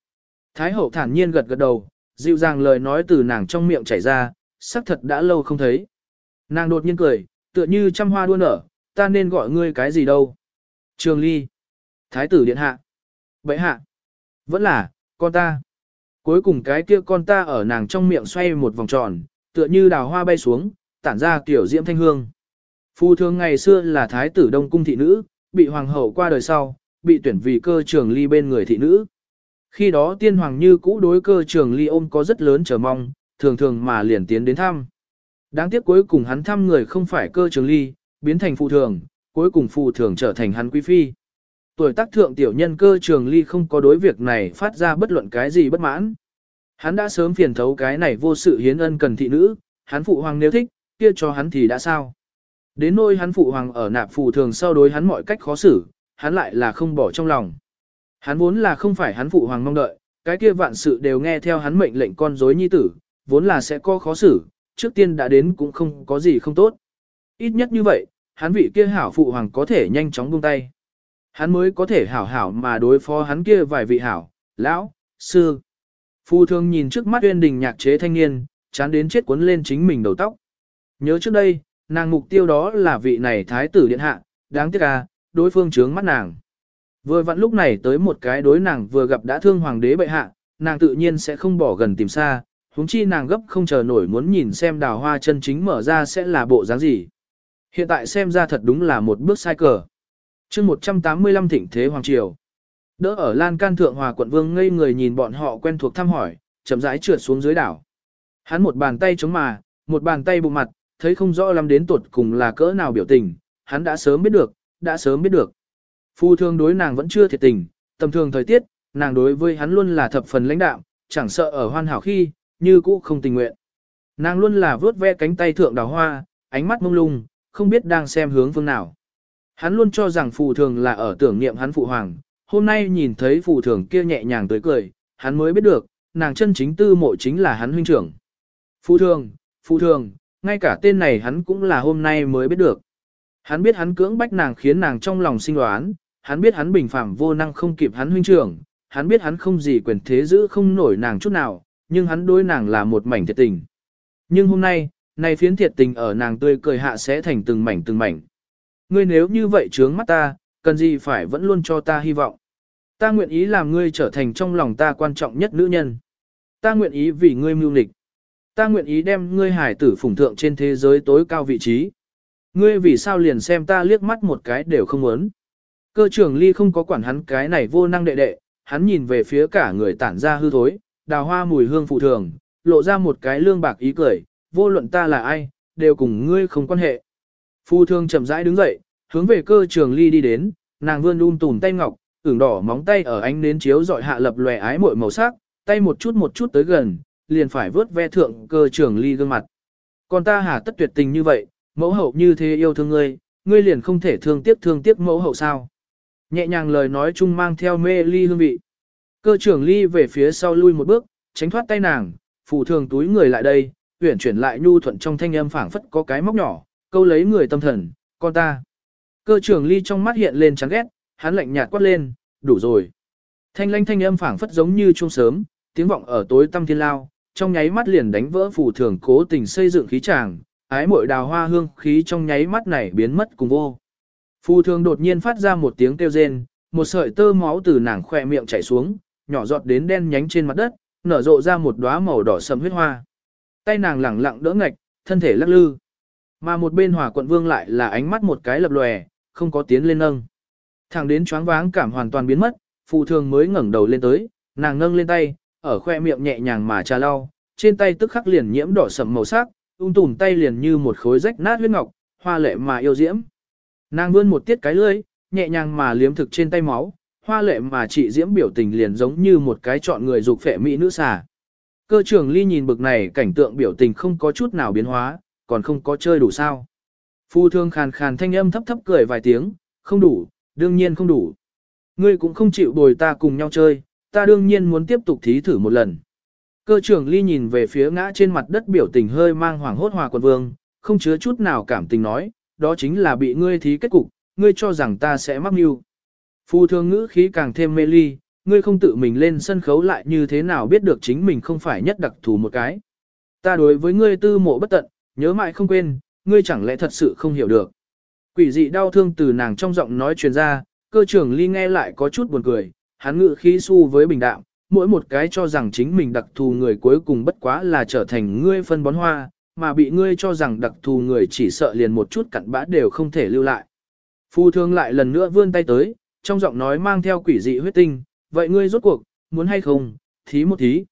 Thái hậu thản nhiên gật gật đầu, dịu dàng lời nói từ nàng trong miệng chảy ra, xác thật đã lâu không thấy. Nàng đột nhiên cười, tựa như trăm hoa đua nở, ta nên gọi ngươi cái gì đâu. Trường ly. Thái tử điện hạ. bệ hạ. Vẫn là, con ta. Cuối cùng cái kia con ta ở nàng trong miệng xoay một vòng tròn, tựa như đào hoa bay xuống, tản ra kiểu diễm thanh hương. Phu thương ngày xưa là thái tử đông cung thị nữ, bị hoàng hậu qua đời sau, bị tuyển vì cơ trường ly bên người thị nữ. Khi đó tiên hoàng như cũ đối cơ trường ly ôm có rất lớn chờ mong, thường thường mà liền tiến đến thăm. Đáng tiếc cuối cùng hắn thăm người không phải cơ trường ly, biến thành phụ thường, cuối cùng phụ thường trở thành hắn quý phi. Tuổi tác thượng tiểu nhân cơ trường ly không có đối việc này phát ra bất luận cái gì bất mãn. Hắn đã sớm phiền thấu cái này vô sự hiến ân cần thị nữ, hắn phụ hoàng nếu thích, kia cho hắn thì đã sao. Đến nôi hắn phụ hoàng ở nạp phụ thường sau đối hắn mọi cách khó xử, hắn lại là không bỏ trong lòng. Hắn vốn là không phải hắn phụ hoàng mong đợi, cái kia vạn sự đều nghe theo hắn mệnh lệnh con rối nhi tử, vốn là sẽ có khó xử, trước tiên đã đến cũng không có gì không tốt. Ít nhất như vậy, hắn vị kia hảo phụ hoàng có thể nhanh chóng buông tay. Hắn mới có thể hảo hảo mà đối phó hắn kia vài vị hảo, lão, sư. Phu thương nhìn trước mắt uyên đình nhạc chế thanh niên, chán đến chết cuốn lên chính mình đầu tóc. Nhớ trước đây, nàng mục tiêu đó là vị này thái tử điện hạ, đáng tiếc à, đối phương trướng mắt nàng. Vừa vặn lúc này tới một cái đối nàng vừa gặp đã thương hoàng đế bệ hạ, nàng tự nhiên sẽ không bỏ gần tìm xa, huống chi nàng gấp không chờ nổi muốn nhìn xem đào hoa chân chính mở ra sẽ là bộ dáng gì. Hiện tại xem ra thật đúng là một bước sai cờ. chương 185 thịnh thế hoàng triều. Đỡ ở lan can thượng hòa quận vương ngây người nhìn bọn họ quen thuộc thăm hỏi, chậm rãi trượt xuống dưới đảo. Hắn một bàn tay chống mà, một bàn tay bụng mặt, thấy không rõ lắm đến tuột cùng là cỡ nào biểu tình, hắn đã sớm biết được, đã sớm biết được. Phu thương đối nàng vẫn chưa thiệt tình, tầm thường thời tiết, nàng đối với hắn luôn là thập phần lãnh đạm, chẳng sợ ở hoan hảo khi, như cũ không tình nguyện. Nàng luôn là vướt ve cánh tay thượng đào hoa, ánh mắt mông lung, không biết đang xem hướng phương nào. Hắn luôn cho rằng phù thường là ở tưởng niệm hắn phụ hoàng, hôm nay nhìn thấy phù thường kia nhẹ nhàng tới cười, hắn mới biết được, nàng chân chính tư mộ chính là hắn huynh trưởng. Phù thường, phù thường, ngay cả tên này hắn cũng là hôm nay mới biết được. Hắn biết hắn cưỡng bách nàng khiến nàng trong lòng sinh đoán, hắn biết hắn bình phạm vô năng không kịp hắn huynh trưởng, hắn biết hắn không gì quyền thế giữ không nổi nàng chút nào, nhưng hắn đối nàng là một mảnh thiệt tình. Nhưng hôm nay, này phiến thiệt tình ở nàng tươi cười hạ sẽ thành từng mảnh từng mảnh. Ngươi nếu như vậy trướng mắt ta, cần gì phải vẫn luôn cho ta hy vọng. Ta nguyện ý làm ngươi trở thành trong lòng ta quan trọng nhất nữ nhân. Ta nguyện ý vì ngươi mưu nghịch. Ta nguyện ý đem ngươi hải tử phủng thượng trên thế giới tối cao vị trí. Ngươi vì sao liền xem ta liếc mắt một cái đều không muốn. Cơ trưởng ly không có quản hắn cái này vô năng đệ đệ, hắn nhìn về phía cả người tản ra hư thối, đào hoa mùi hương phụ thường, lộ ra một cái lương bạc ý cười, vô luận ta là ai, đều cùng ngươi không quan hệ. Phu thương chậm rãi đứng dậy, hướng về cơ trường ly đi đến, nàng vươn un tùm tay ngọc, ửng đỏ móng tay ở ánh nến chiếu dọi hạ lập lòe ái muội màu sắc, tay một chút một chút tới gần, liền phải vớt ve thượng cơ trường ly gương mặt. Còn ta hà tất tuyệt tình như vậy, mẫu hậu như thế yêu thương ngươi, ngươi liền không thể thương tiếc thương tiếc mẫu hậu sao. Nhẹ nhàng lời nói chung mang theo mê ly hương vị. Cơ trưởng ly về phía sau lui một bước, tránh thoát tay nàng, phủ thường túi người lại đây, huyển chuyển lại nhu thuận trong thanh âm phảng phất có cái móc nhỏ, câu lấy người tâm thần, con ta. Cơ trưởng ly trong mắt hiện lên chán ghét, hắn lạnh nhạt quát lên, đủ rồi. Thanh lanh thanh âm phảng phất giống như chuông sớm, tiếng vọng ở tối tăm thiên lao, trong nháy mắt liền đánh vỡ phù thường cố tình xây dựng khí tràng, ái mội đào hoa hương khí trong nháy mắt này biến mất cùng vô. Phù thường đột nhiên phát ra một tiếng kêu rên, một sợi tơ máu từ nàng khỏe miệng chảy xuống, nhỏ giọt đến đen nhánh trên mặt đất, nở rộ ra một đóa màu đỏ sẫm huyết hoa. Tay nàng lẳng lặng đỡ ngạch, thân thể lắc lư. Mà một bên hỏa quận vương lại là ánh mắt một cái lập lòe, không có tiến lên nâng. Thẳng đến choáng váng cảm hoàn toàn biến mất, phù thường mới ngẩng đầu lên tới, nàng nâng lên tay, ở khoe miệng nhẹ nhàng mà trà lau, trên tay tức khắc liền nhiễm đỏ sẫm màu sắc, ung tùm tay liền như một khối rách nát huyết ngọc, hoa lệ mà yêu diễm. Nàng vươn một tiết cái lưỡi, nhẹ nhàng mà liếm thực trên tay máu, hoa lệ mà chị diễm biểu tình liền giống như một cái chọn người dục phệ mỹ nữ xà. Cơ trưởng ly nhìn bực này cảnh tượng biểu tình không có chút nào biến hóa, còn không có chơi đủ sao. Phu thương khàn khàn thanh âm thấp thấp cười vài tiếng, không đủ, đương nhiên không đủ. Ngươi cũng không chịu bồi ta cùng nhau chơi, ta đương nhiên muốn tiếp tục thí thử một lần. Cơ trưởng ly nhìn về phía ngã trên mặt đất biểu tình hơi mang hoàng hốt hòa quần vương, không chứa chút nào cảm tình nói, đó chính là bị ngươi thí kết cục, ngươi cho rằng ta sẽ mắc mưu. Phu thương ngữ khí càng thêm mê ly, ngươi không tự mình lên sân khấu lại như thế nào biết được chính mình không phải nhất đặc thù một cái. Ta đối với ngươi tư mộ bất tận, nhớ mãi không quên, ngươi chẳng lẽ thật sự không hiểu được. Quỷ dị đau thương từ nàng trong giọng nói truyền ra, cơ trưởng ly nghe lại có chút buồn cười, hắn ngữ khí su với bình đạm, mỗi một cái cho rằng chính mình đặc thù người cuối cùng bất quá là trở thành ngươi phân bón hoa, mà bị ngươi cho rằng đặc thù người chỉ sợ liền một chút cặn bã đều không thể lưu lại. Phu thương lại lần nữa vươn tay tới, trong giọng nói mang theo quỷ dị huyết tinh, vậy ngươi rốt cuộc, muốn hay không, thí một thí.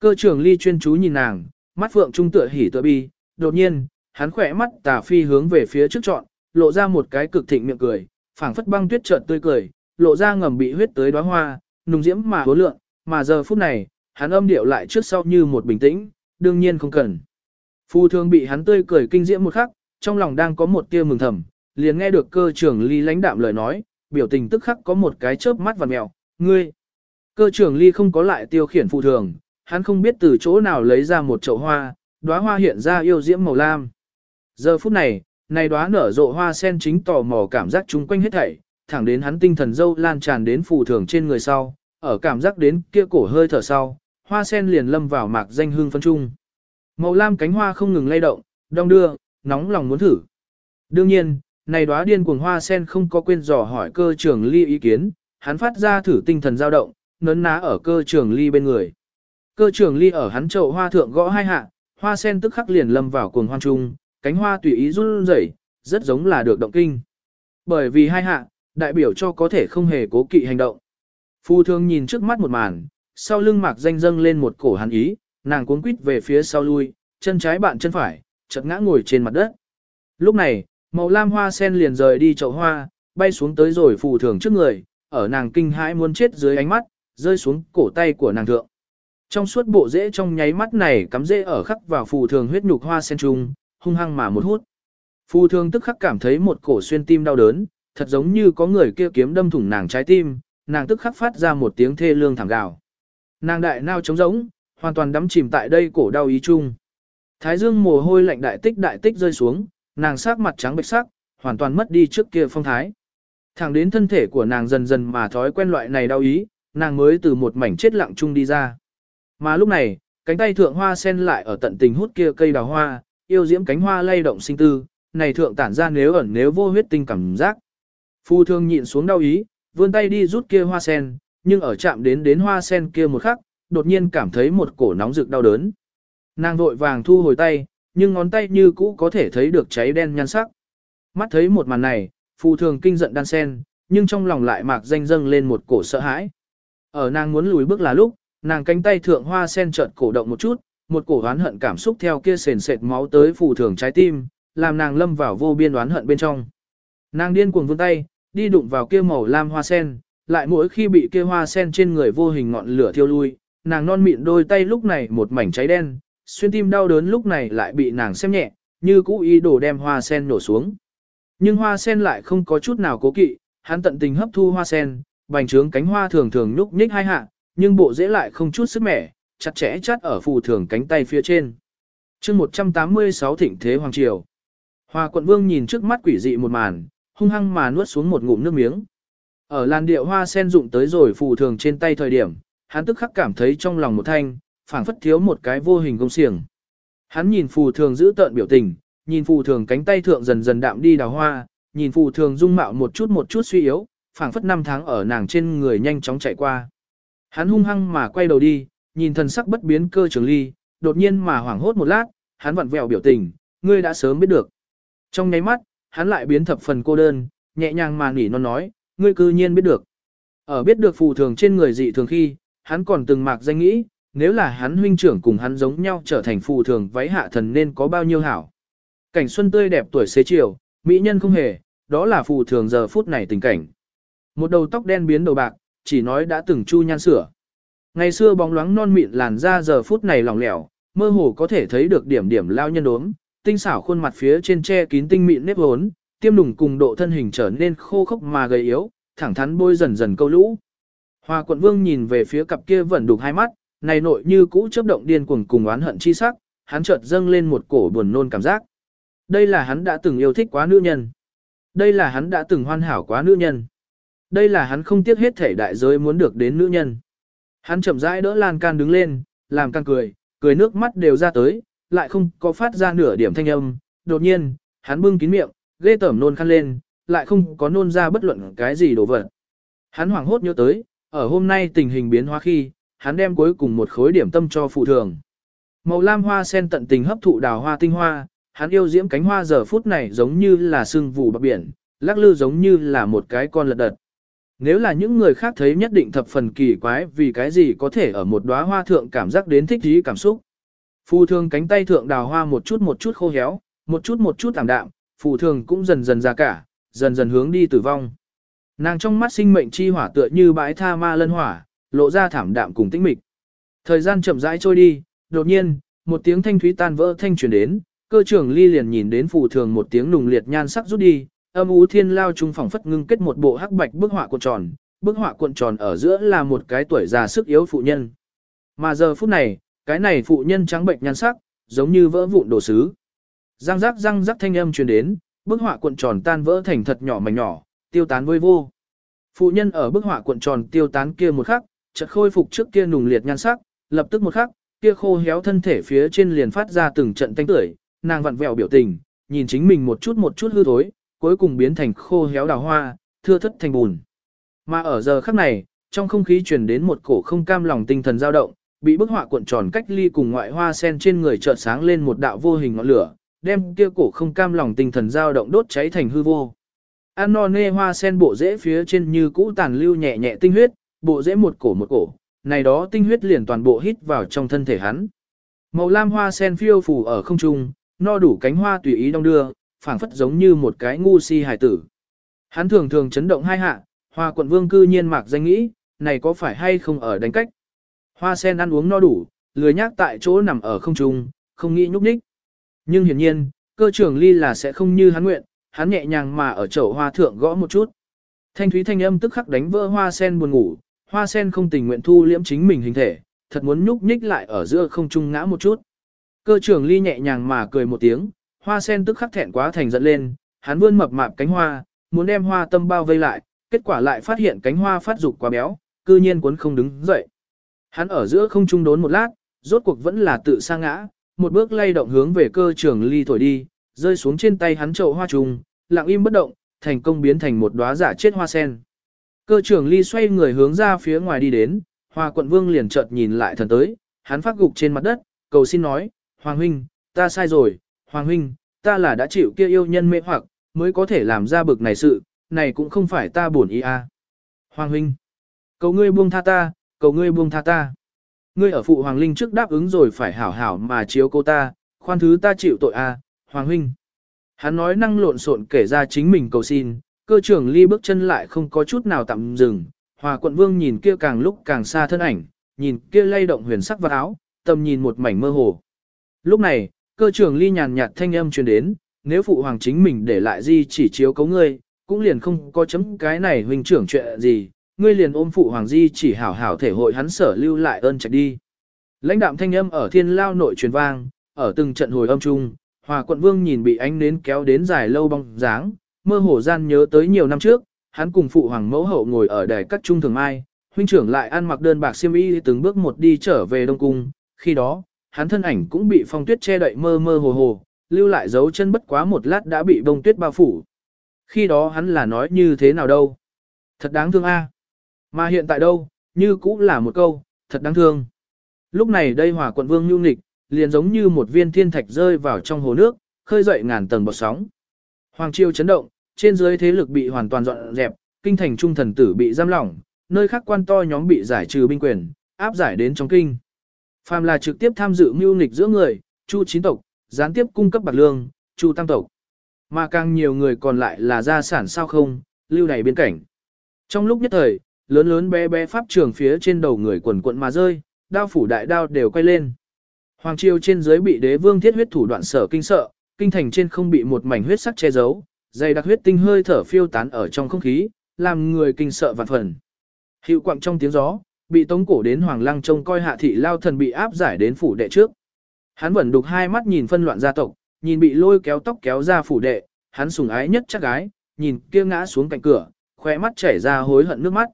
Cơ trưởng ly chuyên chú nhìn nàng, mắt phượng trung tựa hỉ tựa bi, đột nhiên, hắn khỏe mắt tà phi hướng về phía trước trọn, lộ ra một cái cực thịnh miệng cười, phảng phất băng tuyết chợt tươi cười, lộ ra ngầm bị huyết tới đóa hoa, nùng diễm mà hố lượng, mà giờ phút này, hắn âm điệu lại trước sau như một bình tĩnh, đương nhiên không cần. Phu thương bị hắn tươi cười kinh diễm một khắc, trong lòng đang có một tia mừng thầm, liền nghe được cơ trưởng ly lãnh đạm lời nói, biểu tình tức khắc có một cái chớp mắt và mèo, ngươi. Cơ trưởng ly không có lại tiêu khiển phụ thường, hắn không biết từ chỗ nào lấy ra một chậu hoa, đóa hoa hiện ra yêu diễm màu lam. Giờ phút này, này đóa nở rộ hoa sen chính tò mò cảm giác chung quanh hết thảy, thẳng đến hắn tinh thần dâu lan tràn đến phù thường trên người sau, ở cảm giác đến kia cổ hơi thở sau, hoa sen liền lâm vào mạc danh hương phân trung. Màu lam cánh hoa không ngừng lay động, đong đưa, nóng lòng muốn thử. Đương nhiên, này đóa điên cuồng hoa sen không có quên dò hỏi cơ trưởng ly ý kiến, hắn phát ra thử tinh thần dao động, nấn ná ở cơ trưởng ly bên người. Cơ trưởng ly ở hắn chậu hoa thượng gõ hai hạ, hoa sen tức khắc liền lâm vào cuồng hoan trung, cánh hoa tùy ý run rẩy, rất giống là được động kinh. Bởi vì hai hạ, đại biểu cho có thể không hề cố kỵ hành động. Phu thương nhìn trước mắt một màn, sau lưng mạc danh dâng lên một cổ hắn ý, nàng cuống quýt về phía sau lui, chân trái bạn chân phải, chợt ngã ngồi trên mặt đất. Lúc này, màu lam hoa sen liền rời đi chậu hoa, bay xuống tới rồi phù thường trước người, ở nàng kinh hãi muốn chết dưới ánh mắt, rơi xuống cổ tay của nàng thượng. Trong suốt bộ rễ trong nháy mắt này cắm rễ ở khắc vào phù thường huyết nhục hoa sen trung, hung hăng mà một hút. Phù thường tức khắc cảm thấy một cổ xuyên tim đau đớn, thật giống như có người kia kiếm đâm thủng nàng trái tim, nàng tức khắc phát ra một tiếng thê lương thảm gào. Nàng đại nao trống rỗng, hoàn toàn đắm chìm tại đây cổ đau ý chung. Thái dương mồ hôi lạnh đại tích đại tích rơi xuống, nàng sắc mặt trắng bệch sắc, hoàn toàn mất đi trước kia phong thái. Thẳng đến thân thể của nàng dần dần mà thói quen loại này đau ý, nàng mới từ một mảnh chết lặng chung đi ra. Mà lúc này, cánh tay thượng hoa sen lại ở tận tình hút kia cây đào hoa, yêu diễm cánh hoa lay động sinh tư, này thượng tản ra nếu ẩn nếu vô huyết tinh cảm giác. Phu thương nhịn xuống đau ý, vươn tay đi rút kia hoa sen, nhưng ở chạm đến đến hoa sen kia một khắc, đột nhiên cảm thấy một cổ nóng rực đau đớn. Nàng vội vàng thu hồi tay, nhưng ngón tay như cũ có thể thấy được cháy đen nhan sắc. Mắt thấy một màn này, phù thường kinh giận đan sen, nhưng trong lòng lại mạc danh dâng lên một cổ sợ hãi. Ở nàng muốn lùi bước là lúc, nàng cánh tay thượng hoa sen chợt cổ động một chút, một cổ oán hận cảm xúc theo kia sền sệt máu tới phù thường trái tim, làm nàng lâm vào vô biên oán hận bên trong. Nàng điên cuồng vươn tay, đi đụng vào kia màu lam hoa sen, lại mỗi khi bị kia hoa sen trên người vô hình ngọn lửa thiêu lui, nàng non mịn đôi tay lúc này một mảnh cháy đen, xuyên tim đau đớn lúc này lại bị nàng xem nhẹ, như cũ ý đồ đem hoa sen nổ xuống. Nhưng hoa sen lại không có chút nào cố kỵ, hắn tận tình hấp thu hoa sen, bành trướng cánh hoa thường thường nhúc nhích hai hạ, nhưng bộ dễ lại không chút sức mẻ, chặt chẽ chắt ở phù thường cánh tay phía trên. chương 186 thịnh thế hoàng triều. Hoa quận vương nhìn trước mắt quỷ dị một màn, hung hăng mà nuốt xuống một ngụm nước miếng. Ở làn điệu hoa sen dụng tới rồi phù thường trên tay thời điểm, hắn tức khắc cảm thấy trong lòng một thanh, phảng phất thiếu một cái vô hình công xiềng. Hắn nhìn phù thường giữ tợn biểu tình, nhìn phù thường cánh tay thượng dần dần đạm đi đào hoa, nhìn phù thường dung mạo một chút một chút suy yếu, phảng phất năm tháng ở nàng trên người nhanh chóng chạy qua. Hắn hung hăng mà quay đầu đi, nhìn thần sắc bất biến cơ trường ly, đột nhiên mà hoảng hốt một lát, hắn vặn vẹo biểu tình, ngươi đã sớm biết được. Trong nháy mắt, hắn lại biến thập phần cô đơn, nhẹ nhàng mà nỉ non nói, ngươi cư nhiên biết được. Ở biết được phù thường trên người dị thường khi, hắn còn từng mạc danh nghĩ, nếu là hắn huynh trưởng cùng hắn giống nhau trở thành phụ thường váy hạ thần nên có bao nhiêu hảo. Cảnh xuân tươi đẹp tuổi xế chiều, mỹ nhân không hề, đó là phụ thường giờ phút này tình cảnh. Một đầu tóc đen biến đầu bạc, chỉ nói đã từng chu nhan sửa. Ngày xưa bóng loáng non mịn làn da giờ phút này lỏng lẻo, mơ hồ có thể thấy được điểm điểm lao nhân đốm, tinh xảo khuôn mặt phía trên che kín tinh mịn nếp hốn, tiêm đùng cùng độ thân hình trở nên khô khốc mà gầy yếu, thẳng thắn bôi dần dần câu lũ. Hoa quận vương nhìn về phía cặp kia vẫn đục hai mắt, này nội như cũ chớp động điên cuồng cùng oán hận chi sắc, hắn chợt dâng lên một cổ buồn nôn cảm giác. Đây là hắn đã từng yêu thích quá nữ nhân. Đây là hắn đã từng hoàn hảo quá nữ nhân. Đây là hắn không tiếc hết thể đại giới muốn được đến nữ nhân. Hắn chậm rãi đỡ lan can đứng lên, làm can cười, cười nước mắt đều ra tới, lại không có phát ra nửa điểm thanh âm. Đột nhiên, hắn bưng kín miệng, ghê tởm nôn khăn lên, lại không có nôn ra bất luận cái gì đồ vật. Hắn hoảng hốt nhớ tới, ở hôm nay tình hình biến hóa khi, hắn đem cuối cùng một khối điểm tâm cho phụ thường. Màu lam hoa sen tận tình hấp thụ đào hoa tinh hoa, hắn yêu diễm cánh hoa giờ phút này giống như là sương vụ bạc biển, lắc lư giống như là một cái con lật đật. Nếu là những người khác thấy nhất định thập phần kỳ quái vì cái gì có thể ở một đóa hoa thượng cảm giác đến thích thú cảm xúc. Phù thường cánh tay thượng đào hoa một chút một chút khô héo, một chút một chút tạm đạm, phù thường cũng dần dần ra cả, dần dần hướng đi tử vong. Nàng trong mắt sinh mệnh chi hỏa tựa như bãi tha ma lân hỏa, lộ ra thảm đạm cùng tĩnh mịch. Thời gian chậm rãi trôi đi, đột nhiên, một tiếng thanh thúy tan vỡ thanh truyền đến, cơ trưởng ly liền nhìn đến phù thường một tiếng nùng liệt nhan sắc rút đi, âm u thiên lao trung phòng phất ngưng kết một bộ hắc bạch bức họa cuộn tròn, bức họa cuộn tròn ở giữa là một cái tuổi già sức yếu phụ nhân. Mà giờ phút này, cái này phụ nhân trắng bệnh nhan sắc, giống như vỡ vụn đồ sứ. Răng rắc răng rắc thanh âm truyền đến, bức họa cuộn tròn tan vỡ thành thật nhỏ mảnh nhỏ, tiêu tán vơi vô. Phụ nhân ở bức họa cuộn tròn tiêu tán kia một khắc, chợt khôi phục trước kia nùng liệt nhan sắc, lập tức một khắc, kia khô héo thân thể phía trên liền phát ra từng trận tanh tưởi, nàng vặn vẹo biểu tình, nhìn chính mình một chút một chút hư thối, cuối cùng biến thành khô héo đào hoa, thưa thất thành bùn. Mà ở giờ khắc này, trong không khí truyền đến một cổ không cam lòng tinh thần dao động, bị bức họa cuộn tròn cách ly cùng ngoại hoa sen trên người chợt sáng lên một đạo vô hình ngọn lửa, đem kia cổ không cam lòng tinh thần dao động đốt cháy thành hư vô. An no nê hoa sen bộ rễ phía trên như cũ tàn lưu nhẹ nhẹ tinh huyết, bộ rễ một cổ một cổ, này đó tinh huyết liền toàn bộ hít vào trong thân thể hắn. Màu lam hoa sen phiêu phù ở không trung, no đủ cánh hoa tùy ý đong đưa, phảng phất giống như một cái ngu si hài tử. Hắn thường thường chấn động hai hạ, hoa quận vương cư nhiên mạc danh nghĩ, này có phải hay không ở đánh cách. Hoa sen ăn uống no đủ, lười nhác tại chỗ nằm ở không trung, không nghĩ nhúc nhích. Nhưng hiển nhiên, cơ trưởng ly là sẽ không như hắn nguyện, hắn nhẹ nhàng mà ở chậu hoa thượng gõ một chút. Thanh thúy thanh âm tức khắc đánh vỡ hoa sen buồn ngủ, hoa sen không tình nguyện thu liễm chính mình hình thể, thật muốn nhúc nhích lại ở giữa không trung ngã một chút. Cơ trưởng ly nhẹ nhàng mà cười một tiếng, hoa sen tức khắc thẹn quá thành giận lên, hắn vươn mập mạp cánh hoa, muốn đem hoa tâm bao vây lại, kết quả lại phát hiện cánh hoa phát dục quá béo, cư nhiên cuốn không đứng dậy. Hắn ở giữa không trung đốn một lát, rốt cuộc vẫn là tự sa ngã, một bước lay động hướng về cơ trưởng ly thổi đi, rơi xuống trên tay hắn chậu hoa trùng, lặng im bất động, thành công biến thành một đóa giả chết hoa sen. Cơ trưởng ly xoay người hướng ra phía ngoài đi đến, hoa quận vương liền chợt nhìn lại thần tới, hắn phát gục trên mặt đất, cầu xin nói, Hoàng huynh, ta sai rồi, Hoàng huynh, ta là đã chịu kia yêu nhân mê hoặc, mới có thể làm ra bực này sự, này cũng không phải ta buồn ý a. À. Hoàng huynh, cầu ngươi buông tha ta, cầu ngươi buông tha ta. Ngươi ở phụ hoàng linh trước đáp ứng rồi phải hảo hảo mà chiếu cô ta, khoan thứ ta chịu tội a, Hoàng huynh. Hắn nói năng lộn xộn kể ra chính mình cầu xin, cơ trưởng ly bước chân lại không có chút nào tạm dừng, hòa quận vương nhìn kia càng lúc càng xa thân ảnh, nhìn kia lay động huyền sắc vật áo, tầm nhìn một mảnh mơ hồ. Lúc này, cơ trưởng ly nhàn nhạt thanh âm truyền đến, nếu phụ hoàng chính mình để lại gì chỉ chiếu cấu ngươi, cũng liền không có chấm cái này huynh trưởng chuyện gì, ngươi liền ôm phụ hoàng di chỉ hảo hảo thể hội hắn sở lưu lại ơn trạch đi. Lãnh đạm thanh âm ở thiên lao nội truyền vang, ở từng trận hồi âm chung, hòa quận vương nhìn bị ánh nến kéo đến dài lâu bóng dáng, mơ hồ gian nhớ tới nhiều năm trước, hắn cùng phụ hoàng mẫu hậu ngồi ở đài các trung thường mai, huynh trưởng lại ăn mặc đơn bạc xiêm y từng bước một đi trở về đông cung, khi đó, hắn thân ảnh cũng bị phong tuyết che đậy mơ mơ hồ hồ, lưu lại dấu chân bất quá một lát đã bị bông tuyết bao phủ. Khi đó hắn là nói như thế nào đâu? Thật đáng thương a. À? Mà hiện tại đâu, như cũng là một câu, thật đáng thương. Lúc này đây hỏa quận vương nhu nghịch, liền giống như một viên thiên thạch rơi vào trong hồ nước, khơi dậy ngàn tầng bọt sóng. Hoàng triều chấn động, trên dưới thế lực bị hoàn toàn dọn dẹp, kinh thành trung thần tử bị giam lỏng, nơi khác quan to nhóm bị giải trừ binh quyền, áp giải đến trong kinh. Phàm là trực tiếp tham dự mưu nghịch giữa người, Chu chín tộc, gián tiếp cung cấp bạc lương, Chu tam tộc. Mà càng nhiều người còn lại là gia sản sao không, lưu đầy biên cảnh. Trong lúc nhất thời, lớn lớn bé bé pháp trường phía trên đầu người quần quận mà rơi, đao phủ đại đao đều quay lên. Hoàng triều trên dưới bị đế vương thiết huyết thủ đoạn sở kinh sợ, kinh thành trên không bị một mảnh huyết sắc che giấu, dày đặc huyết tinh hơi thở phiêu tán ở trong không khí, làm người kinh sợ vạn phần. Hiệu quặng trong tiếng gió, bị tống cổ đến Hoàng Lăng trông coi hạ thị lao thần bị áp giải đến phủ đệ trước. Hắn vẫn đục hai mắt nhìn phân loạn gia tộc, nhìn bị lôi kéo tóc kéo ra phủ đệ, hắn sùng ái nhất chắc gái, nhìn kia ngã xuống cạnh cửa, khóe mắt chảy ra hối hận nước mắt.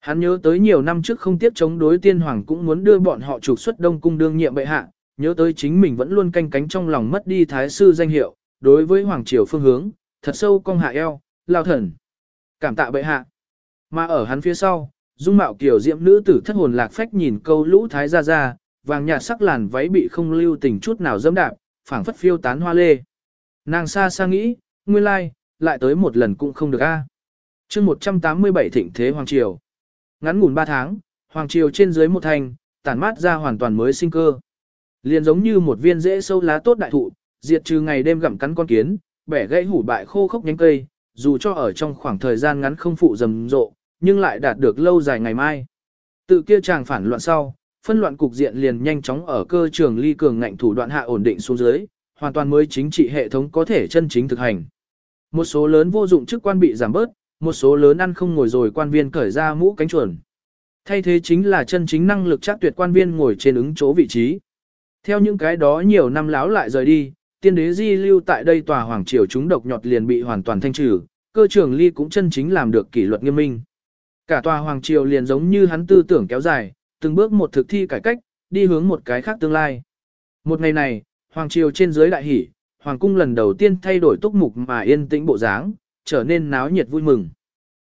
Hắn nhớ tới nhiều năm trước không tiếp chống đối tiên hoàng cũng muốn đưa bọn họ trục xuất đông cung đương nhiệm bệ hạ, nhớ tới chính mình vẫn luôn canh cánh trong lòng mất đi thái sư danh hiệu, đối với hoàng triều phương hướng, thật sâu cong hạ eo, lao thần. Cảm tạ bệ hạ. Mà ở hắn phía sau, dung mạo kiểu diễm nữ tử thất hồn lạc phách nhìn câu lũ thái ra ra, vàng nhạt sắc làn váy bị không lưu tình chút nào dẫm đạp, phảng phất phiêu tán hoa lê. Nàng xa xa nghĩ, nguyên lai, lại tới một lần cũng không được a. À. Chương 187 Thịnh Thế Hoàng Triều. Ngắn ngủn 3 tháng, Hoàng Triều trên dưới một thành, tản mát ra hoàn toàn mới sinh cơ. Liền giống như một viên rễ sâu lá tốt đại thụ, diệt trừ ngày đêm gặm cắn con kiến, bẻ gãy hủ bại khô khốc nhánh cây, dù cho ở trong khoảng thời gian ngắn không phụ rầm rộ, nhưng lại đạt được lâu dài ngày mai. Tự kia chàng phản loạn sau, phân loạn cục diện liền nhanh chóng ở cơ trường ly cường ngạnh thủ đoạn hạ ổn định xuống dưới, hoàn toàn mới chính trị hệ thống có thể chân chính thực hành. Một số lớn vô dụng chức quan bị giảm bớt, một số lớn ăn không ngồi rồi quan viên cởi ra mũ cánh chuẩn Thay thế chính là chân chính năng lực chắc tuyệt quan viên ngồi trên ứng chỗ vị trí. Theo những cái đó nhiều năm láo lại rời đi, tiên đế di lưu tại đây tòa hoàng triều chúng độc nhọt liền bị hoàn toàn thanh trừ, cơ trưởng ly cũng chân chính làm được kỷ luật nghiêm minh. Cả tòa hoàng triều liền giống như hắn tư tưởng kéo dài, từng bước một thực thi cải cách, đi hướng một cái khác tương lai. Một ngày này, hoàng triều trên dưới đại hỷ, hoàng cung lần đầu tiên thay đổi túc mục mà yên tĩnh bộ dáng, trở nên náo nhiệt vui mừng.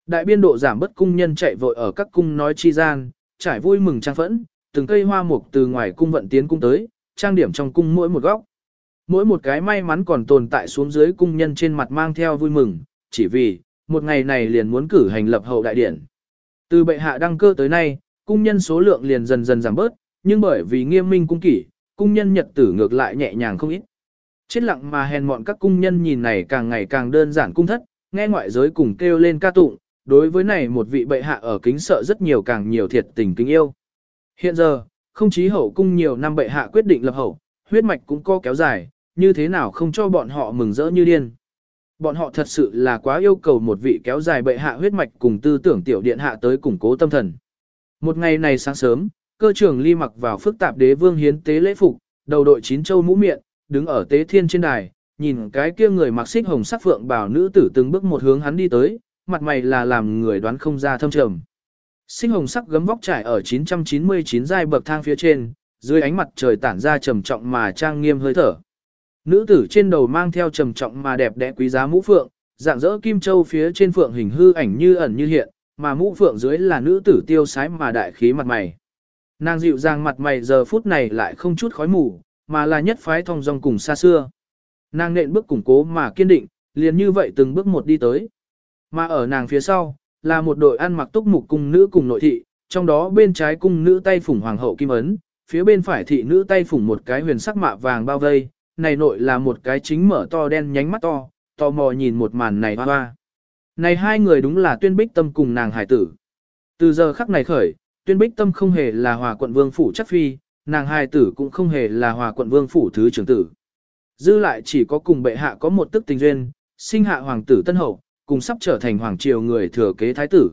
Đại biên độ giảm bất cung nhân chạy vội ở các cung nói chi gian, trải vui mừng trang phẫn, từng cây hoa mục từ ngoài cung vận tiến cung tới, trang điểm trong cung mỗi một góc. Mỗi một cái may mắn còn tồn tại xuống dưới cung nhân trên mặt mang theo vui mừng, chỉ vì, một ngày này liền muốn cử hành lập hậu đại điển. Từ bệ hạ đăng cơ tới nay, cung nhân số lượng liền dần dần giảm bớt, nhưng bởi vì nghiêm minh cung kỷ, cung nhân nhật tử ngược lại nhẹ nhàng không ít. Chết lặng mà hèn mọn các cung nhân nhìn này càng ngày càng đơn giản cung thất, nghe ngoại giới cùng kêu lên ca tụng, đối với này một vị bệ hạ ở kính sợ rất nhiều càng nhiều thiệt tình kính yêu. Hiện giờ, không chí hậu cung nhiều năm bệ hạ quyết định lập hậu, huyết mạch cũng co kéo dài, như thế nào không cho bọn họ mừng rỡ như điên. Bọn họ thật sự là quá yêu cầu một vị kéo dài bệ hạ huyết mạch cùng tư tưởng tiểu điện hạ tới củng cố tâm thần. Một ngày này sáng sớm, cơ trưởng ly mặc vào phức tạp đế vương hiến tế lễ phục, đầu đội chín châu mũ miệng, đứng ở tế thiên trên đài, nhìn cái kia người mặc xích hồng sắc phượng bảo nữ tử từng bước một hướng hắn đi tới, mặt mày là làm người đoán không ra thâm trầm. Xích hồng sắc gấm vóc trải ở 999 giai bậc thang phía trên, dưới ánh mặt trời tản ra trầm trọng mà trang nghiêm hơi thở. Nữ tử trên đầu mang theo trầm trọng mà đẹp đẽ quý giá mũ phượng, dạng dỡ kim châu phía trên phượng hình hư ảnh như ẩn như hiện, mà mũ phượng dưới là nữ tử tiêu sái mà đại khí mặt mày. Nàng dịu dàng mặt mày giờ phút này lại không chút khói mù, mà là nhất phái thong dong cùng xa xưa. Nàng nện bước củng cố mà kiên định, liền như vậy từng bước một đi tới. Mà ở nàng phía sau, là một đội ăn mặc túc mục cung nữ cùng nội thị, trong đó bên trái cung nữ tay phủng hoàng hậu kim ấn, phía bên phải thị nữ tay phủng một cái huyền sắc mạ vàng bao vây, này nội là một cái chính mở to đen nhánh mắt to, tò mò nhìn một màn này hoa hoa. Này hai người đúng là tuyên bích tâm cùng nàng hải tử. Từ giờ khắc này khởi, tuyên bích tâm không hề là hòa quận vương phủ chắc phi, nàng hải tử cũng không hề là hòa quận vương phủ thứ trưởng tử. Dư lại chỉ có cùng bệ hạ có một tức tình duyên, sinh hạ hoàng tử tân hậu, cùng sắp trở thành hoàng triều người thừa kế thái tử.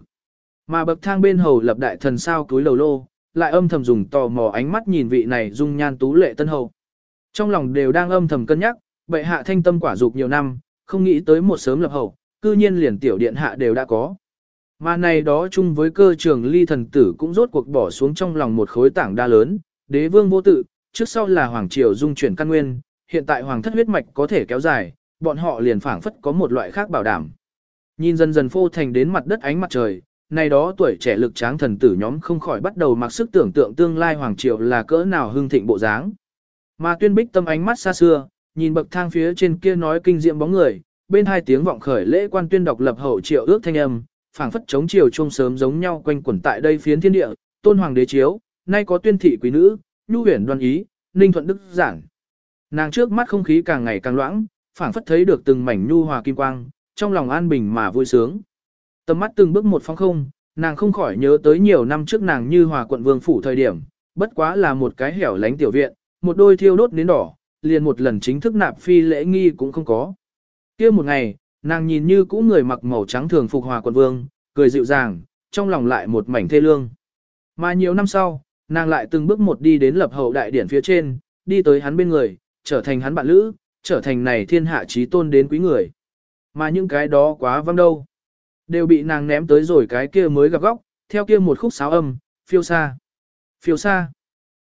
Mà bậc thang bên hầu lập đại thần sao cúi lầu lô, lại âm thầm dùng tò mò ánh mắt nhìn vị này dung nhan tú lệ tân hậu. Trong lòng đều đang âm thầm cân nhắc, bệ hạ thanh tâm quả dục nhiều năm, không nghĩ tới một sớm lập hậu, cư nhiên liền tiểu điện hạ đều đã có. Mà này đó chung với cơ trường ly thần tử cũng rốt cuộc bỏ xuống trong lòng một khối tảng đa lớn, đế vương vô tự, trước sau là hoàng triều dung chuyển căn nguyên, hiện tại hoàng thất huyết mạch có thể kéo dài, bọn họ liền phảng phất có một loại khác bảo đảm. Nhìn dần dần phô thành đến mặt đất ánh mặt trời, này đó tuổi trẻ lực tráng thần tử nhóm không khỏi bắt đầu mặc sức tưởng tượng tương lai hoàng triều là cỡ nào hưng thịnh bộ dáng. Mà tuyên bích tâm ánh mắt xa xưa, nhìn bậc thang phía trên kia nói kinh diệm bóng người, bên hai tiếng vọng khởi lễ quan tuyên độc lập hậu triệu ước thanh âm, phảng phất chống chiều trung sớm giống nhau quanh quẩn tại đây phiến thiên địa, tôn hoàng đế chiếu, nay có tuyên thị quý nữ, nhu huyền đoan ý, ninh thuận đức giảng. Nàng trước mắt không khí càng ngày càng loãng, phảng phất thấy được từng mảnh nhu hòa kim quang, trong lòng an bình mà vui sướng. Tầm mắt từng bước một phong không, nàng không khỏi nhớ tới nhiều năm trước nàng như hòa quận vương phủ thời điểm, bất quá là một cái hẻo lánh tiểu viện, một đôi thiêu đốt nến đỏ, liền một lần chính thức nạp phi lễ nghi cũng không có. kia một ngày, nàng nhìn như cũ người mặc màu trắng thường phục hòa quận vương, cười dịu dàng, trong lòng lại một mảnh thê lương. Mà nhiều năm sau, nàng lại từng bước một đi đến lập hậu đại điển phía trên, đi tới hắn bên người, trở thành hắn bạn lữ, trở thành này thiên hạ trí tôn đến quý người. Mà những cái đó quá văng đâu. Đều bị nàng ném tới rồi cái kia mới gặp góc, theo kia một khúc sáo âm, phiêu xa. Phiêu xa.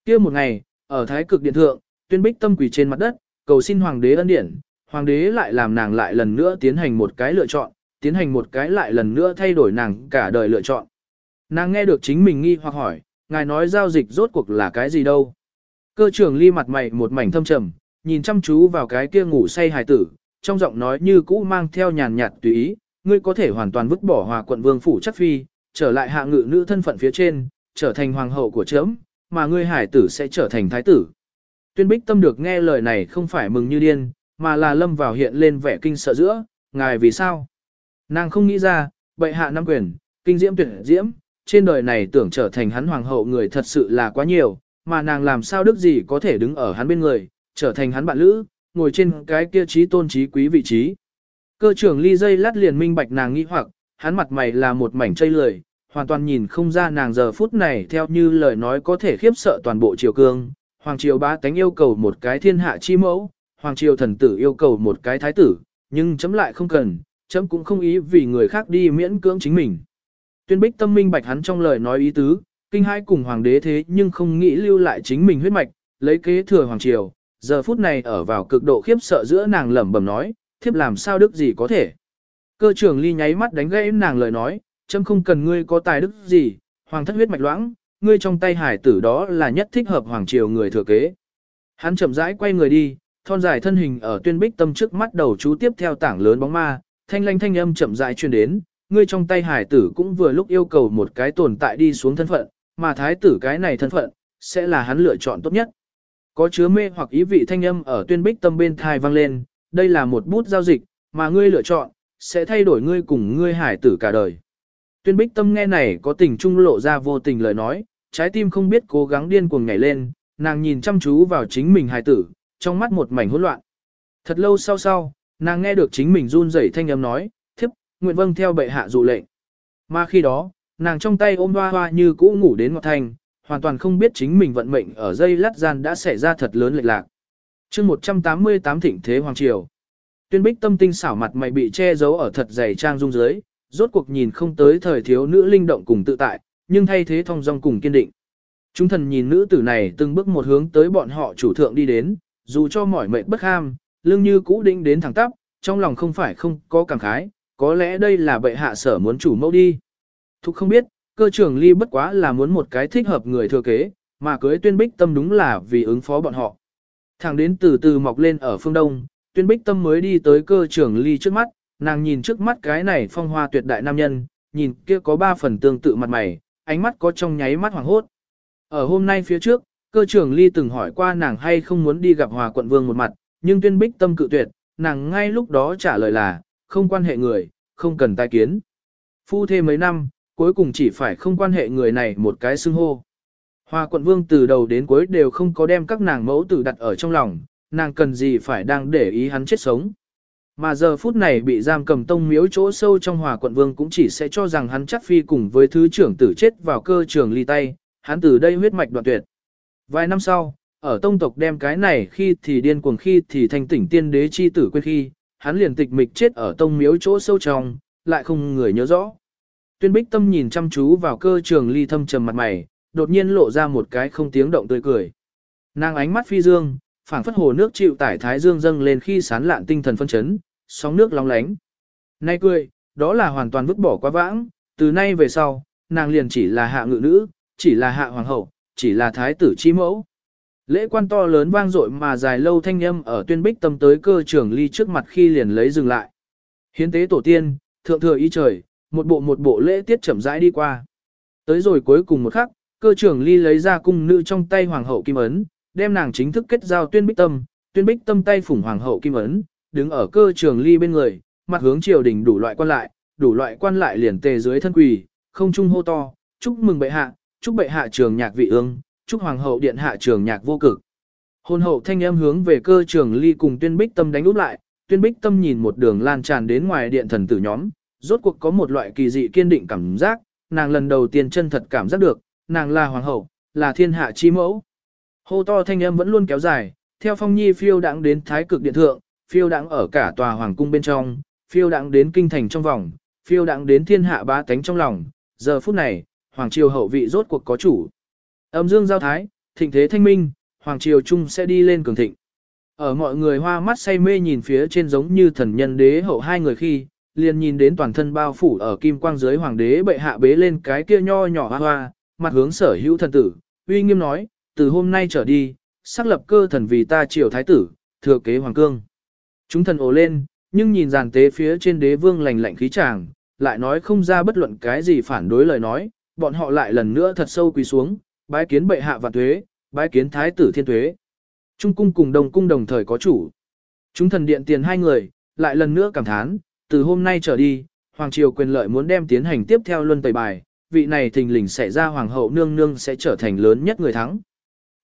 Kia một ngày, ở thái cực điện thượng, tuyên bích tâm quỳ trên mặt đất, cầu xin hoàng đế ân điển, hoàng đế lại làm nàng lại lần nữa tiến hành một cái lựa chọn, tiến hành một cái lại lần nữa thay đổi nàng cả đời lựa chọn. Nàng nghe được chính mình nghi hoặc hỏi, ngài nói giao dịch rốt cuộc là cái gì đâu. Cơ trưởng ly mặt mày một mảnh thâm trầm, nhìn chăm chú vào cái kia ngủ say hài tử, trong giọng nói như cũ mang theo nhàn nhạt tùy ý, ngươi có thể hoàn toàn vứt bỏ hòa quận vương phủ chắc phi, trở lại hạ ngự nữ thân phận phía trên, trở thành hoàng hậu của chấm, mà ngươi hải tử sẽ trở thành thái tử. Tuyên bích tâm được nghe lời này không phải mừng như điên, mà là lâm vào hiện lên vẻ kinh sợ giữa, ngài vì sao? Nàng không nghĩ ra, bệ hạ năm quyền, kinh diễm tuyệt diễm, trên đời này tưởng trở thành hắn hoàng hậu người thật sự là quá nhiều, mà nàng làm sao đức gì có thể đứng ở hắn bên người, trở thành hắn bạn lữ, ngồi trên cái kia trí tôn trí quý vị trí. Cơ trưởng ly dây lát liền minh bạch nàng nghĩ hoặc, hắn mặt mày là một mảnh chây lười, hoàn toàn nhìn không ra nàng giờ phút này theo như lời nói có thể khiếp sợ toàn bộ triều cương. Hoàng triều bá tánh yêu cầu một cái thiên hạ chi mẫu, hoàng triều thần tử yêu cầu một cái thái tử, nhưng chấm lại không cần, chấm cũng không ý vì người khác đi miễn cưỡng chính mình. Tuyên bích tâm minh bạch hắn trong lời nói ý tứ, kinh hai cùng hoàng đế thế nhưng không nghĩ lưu lại chính mình huyết mạch, lấy kế thừa hoàng triều, giờ phút này ở vào cực độ khiếp sợ giữa nàng lẩm bẩm nói, thiếp làm sao đức gì có thể. Cơ trưởng ly nháy mắt đánh gãy nàng lời nói, châm không cần ngươi có tài đức gì, hoàng thất huyết mạch loãng, ngươi trong tay hải tử đó là nhất thích hợp hoàng triều người thừa kế. Hắn chậm rãi quay người đi, thon dài thân hình ở tuyên bích tâm trước mắt đầu chú tiếp theo tảng lớn bóng ma, thanh lanh thanh âm chậm rãi truyền đến, ngươi trong tay hải tử cũng vừa lúc yêu cầu một cái tồn tại đi xuống thân phận, mà thái tử cái này thân phận, sẽ là hắn lựa chọn tốt nhất. Có chứa mê hoặc ý vị thanh âm ở tuyên bích tâm bên thai vang lên, đây là một bút giao dịch, mà ngươi lựa chọn, sẽ thay đổi ngươi cùng ngươi hải tử cả đời. Tuyên bích tâm nghe này có tình trung lộ ra vô tình lời nói, trái tim không biết cố gắng điên cuồng nhảy lên, nàng nhìn chăm chú vào chính mình hải tử, trong mắt một mảnh hỗn loạn. Thật lâu sau sau, nàng nghe được chính mình run rẩy thanh âm nói, thiếp, nguyện vâng theo bệ hạ dụ lệnh. Mà khi đó, nàng trong tay ôm hoa hoa như cũ ngủ đến ngọt thành, hoàn toàn không biết chính mình vận mệnh ở dây lát gian đã xảy ra thật lớn lệch lạc. chương 188 thịnh thế hoàng triều. Tuyên bích tâm tinh xảo mặt mày bị che giấu ở thật dày trang dung dưới, rốt cuộc nhìn không tới thời thiếu nữ linh động cùng tự tại, nhưng thay thế thong dong cùng kiên định. Chúng thần nhìn nữ tử này từng bước một hướng tới bọn họ chủ thượng đi đến, dù cho mỏi mệt bất ham, lưng như cũ định đến thẳng tắp, trong lòng không phải không có cảm khái, có lẽ đây là bệ hạ sở muốn chủ mẫu đi. Thục không biết, cơ trưởng ly bất quá là muốn một cái thích hợp người thừa kế, mà cưới tuyên bích tâm đúng là vì ứng phó bọn họ. Thẳng đến từ từ mọc lên ở phương đông, tuyên bích tâm mới đi tới cơ trưởng ly trước mắt, nàng nhìn trước mắt cái này phong hoa tuyệt đại nam nhân, nhìn kia có ba phần tương tự mặt mày, ánh mắt có trong nháy mắt hoàng hốt. Ở hôm nay phía trước, cơ trưởng ly từng hỏi qua nàng hay không muốn đi gặp hòa quận vương một mặt, nhưng tuyên bích tâm cự tuyệt, nàng ngay lúc đó trả lời là, không quan hệ người, không cần tai kiến. Phu thêm mấy năm, cuối cùng chỉ phải không quan hệ người này một cái xưng hô. Hoa quận vương từ đầu đến cuối đều không có đem các nàng mẫu tử đặt ở trong lòng, nàng cần gì phải đang để ý hắn chết sống. Mà giờ phút này bị giam cầm tông miếu chỗ sâu trong hòa quận vương cũng chỉ sẽ cho rằng hắn chắc phi cùng với thứ trưởng tử chết vào cơ trường ly tay, hắn từ đây huyết mạch đoạn tuyệt. Vài năm sau, ở tông tộc đem cái này khi thì điên cuồng khi thì thành tỉnh tiên đế chi tử quên khi, hắn liền tịch mịch chết ở tông miếu chỗ sâu trong, lại không người nhớ rõ. Tuyên bích tâm nhìn chăm chú vào cơ trường ly thâm trầm mặt mày, đột nhiên lộ ra một cái không tiếng động tươi cười. Nàng ánh mắt phi dương, phảng phất hồ nước chịu tải thái dương dâng lên khi sán lạn tinh thần phân chấn, sóng nước long lánh. Nay cười, đó là hoàn toàn vứt bỏ quá vãng, từ nay về sau, nàng liền chỉ là hạ ngự nữ, chỉ là hạ hoàng hậu, chỉ là thái tử chi mẫu. Lễ quan to lớn vang dội mà dài lâu thanh âm ở tuyên bích tâm tới cơ trưởng ly trước mặt khi liền lấy dừng lại. Hiến tế tổ tiên, thượng thừa ý trời, một bộ một bộ lễ tiết chậm rãi đi qua. Tới rồi cuối cùng một khắc, cơ trưởng ly lấy ra cung nữ trong tay hoàng hậu kim ấn, đem nàng chính thức kết giao tuyên bích tâm, tuyên bích tâm tay phủng hoàng hậu kim ấn, đứng ở cơ trường ly bên người, mặt hướng triều đình đủ loại quan lại, đủ loại quan lại liền tề dưới thân quỳ, không trung hô to, chúc mừng bệ hạ, chúc bệ hạ trường nhạc vị ương, chúc hoàng hậu điện hạ trường nhạc vô cực. Hôn hậu thanh âm hướng về cơ trường ly cùng tuyên bích tâm đánh úp lại, tuyên bích tâm nhìn một đường lan tràn đến ngoài điện thần tử nhóm, rốt cuộc có một loại kỳ dị kiên định cảm giác, nàng lần đầu tiên chân thật cảm giác được, nàng là hoàng hậu, là thiên hạ chi mẫu. Hô to thanh âm vẫn luôn kéo dài, theo phong nhi phiêu đãng đến thái cực điện thượng, phiêu đãng ở cả tòa hoàng cung bên trong, phiêu đãng đến kinh thành trong vòng, phiêu đãng đến thiên hạ bá tánh trong lòng. Giờ phút này, hoàng triều hậu vị rốt cuộc có chủ. Âm dương giao thái, thịnh thế thanh minh, hoàng triều trung sẽ đi lên cường thịnh. Ở mọi người hoa mắt say mê nhìn phía trên giống như thần nhân đế hậu hai người khi, liền nhìn đến toàn thân bao phủ ở kim quang dưới hoàng đế bệ hạ bế lên cái kia nho nhỏ hoa hoa, mặt hướng sở hữu thần tử, uy nghiêm nói, từ hôm nay trở đi, xác lập cơ thần vì ta triều thái tử, thừa kế hoàng cương. Chúng thần ồ lên, nhưng nhìn giàn tế phía trên đế vương lành lạnh khí tràng, lại nói không ra bất luận cái gì phản đối lời nói, bọn họ lại lần nữa thật sâu quỳ xuống, bái kiến bệ hạ và tuế, bái kiến thái tử thiên tuế. Trung cung cùng đồng cung đồng thời có chủ. Chúng thần điện tiền hai người, lại lần nữa cảm thán, từ hôm nay trở đi, Hoàng Triều quyền lợi muốn đem tiến hành tiếp theo luân tẩy bài, vị này thình lình xảy ra Hoàng hậu nương nương sẽ trở thành lớn nhất người thắng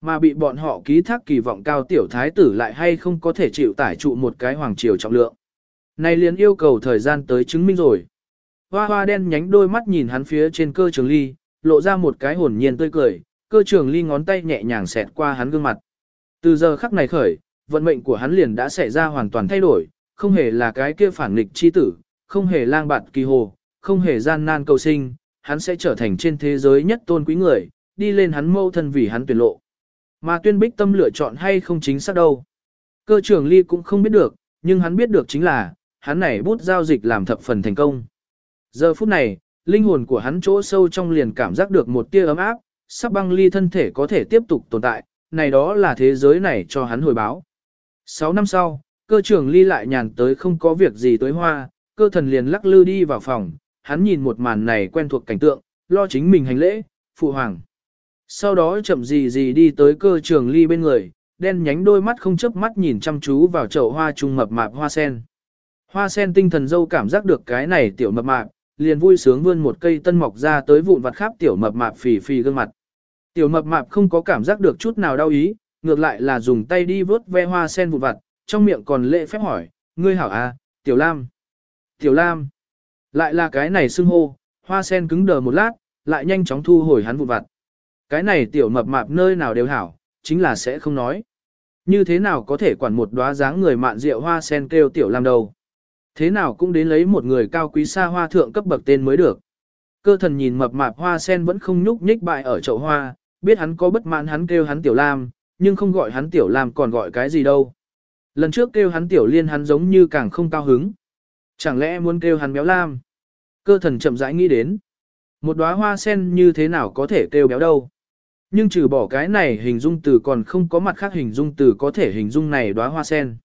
mà bị bọn họ ký thác kỳ vọng cao tiểu thái tử lại hay không có thể chịu tải trụ một cái hoàng triều trọng lượng. Này liền yêu cầu thời gian tới chứng minh rồi. Hoa hoa đen nhánh đôi mắt nhìn hắn phía trên cơ trường ly, lộ ra một cái hồn nhiên tươi cười, cơ trường ly ngón tay nhẹ nhàng xẹt qua hắn gương mặt. Từ giờ khắc này khởi, vận mệnh của hắn liền đã xảy ra hoàn toàn thay đổi, không hề là cái kia phản nghịch chi tử, không hề lang bạt kỳ hồ, không hề gian nan cầu sinh, hắn sẽ trở thành trên thế giới nhất tôn quý người, đi lên hắn mâu thân vì hắn tuyển lộ. Mà tuyên bích tâm lựa chọn hay không chính xác đâu. Cơ trưởng ly cũng không biết được, nhưng hắn biết được chính là, hắn này bút giao dịch làm thập phần thành công. Giờ phút này, linh hồn của hắn chỗ sâu trong liền cảm giác được một tia ấm áp, sắp băng ly thân thể có thể tiếp tục tồn tại, này đó là thế giới này cho hắn hồi báo. Sáu năm sau, cơ trưởng ly lại nhàn tới không có việc gì tới hoa, cơ thần liền lắc lư đi vào phòng, hắn nhìn một màn này quen thuộc cảnh tượng, lo chính mình hành lễ, phụ hoàng. Sau đó chậm gì gì đi tới cơ trường ly bên người, đen nhánh đôi mắt không chớp mắt nhìn chăm chú vào chậu hoa trung mập mạp hoa sen. Hoa sen tinh thần dâu cảm giác được cái này tiểu mập mạp, liền vui sướng vươn một cây tân mọc ra tới vụn vặt khắp tiểu mập mạp phì phì gương mặt. Tiểu mập mạp không có cảm giác được chút nào đau ý, ngược lại là dùng tay đi vớt ve hoa sen vụn vặt, trong miệng còn lễ phép hỏi, ngươi hảo à, tiểu lam. Tiểu lam. Lại là cái này xưng hô, hoa sen cứng đờ một lát, lại nhanh chóng thu hồi hắn vụn vặt. Cái này tiểu mập mạp nơi nào đều hảo, chính là sẽ không nói. Như thế nào có thể quản một đóa dáng người mạn rượu hoa sen kêu tiểu lam đầu. Thế nào cũng đến lấy một người cao quý xa hoa thượng cấp bậc tên mới được. Cơ thần nhìn mập mạp hoa sen vẫn không nhúc nhích bại ở chậu hoa, biết hắn có bất mãn hắn kêu hắn tiểu lam, nhưng không gọi hắn tiểu lam còn gọi cái gì đâu. Lần trước kêu hắn tiểu liên hắn giống như càng không cao hứng. Chẳng lẽ muốn kêu hắn béo lam? Cơ thần chậm rãi nghĩ đến. Một đóa hoa sen như thế nào có thể kêu béo đâu? Nhưng trừ bỏ cái này hình dung từ còn không có mặt khác hình dung từ có thể hình dung này đóa hoa sen.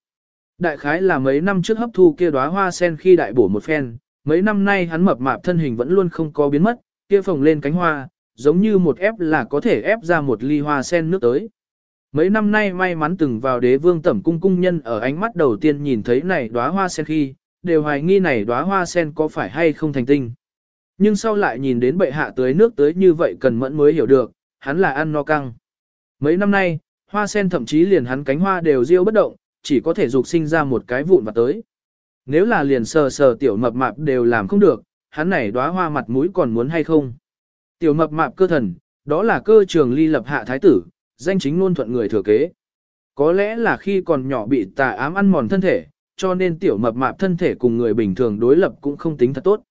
Đại khái là mấy năm trước hấp thu kia đóa hoa sen khi đại bổ một phen, mấy năm nay hắn mập mạp thân hình vẫn luôn không có biến mất, kia phồng lên cánh hoa, giống như một ép là có thể ép ra một ly hoa sen nước tới. Mấy năm nay may mắn từng vào đế vương tẩm cung cung nhân ở ánh mắt đầu tiên nhìn thấy này đóa hoa sen khi, đều hoài nghi này đóa hoa sen có phải hay không thành tinh. Nhưng sau lại nhìn đến bệ hạ tới nước tới như vậy cần mẫn mới hiểu được, hắn là ăn no căng. Mấy năm nay, hoa sen thậm chí liền hắn cánh hoa đều riêu bất động, chỉ có thể dục sinh ra một cái vụn và tới. Nếu là liền sờ sờ tiểu mập mạp đều làm không được, hắn này đóa hoa mặt mũi còn muốn hay không. Tiểu mập mạp cơ thần, đó là cơ trường ly lập hạ thái tử, danh chính luôn thuận người thừa kế. Có lẽ là khi còn nhỏ bị tà ám ăn mòn thân thể, cho nên tiểu mập mạp thân thể cùng người bình thường đối lập cũng không tính thật tốt.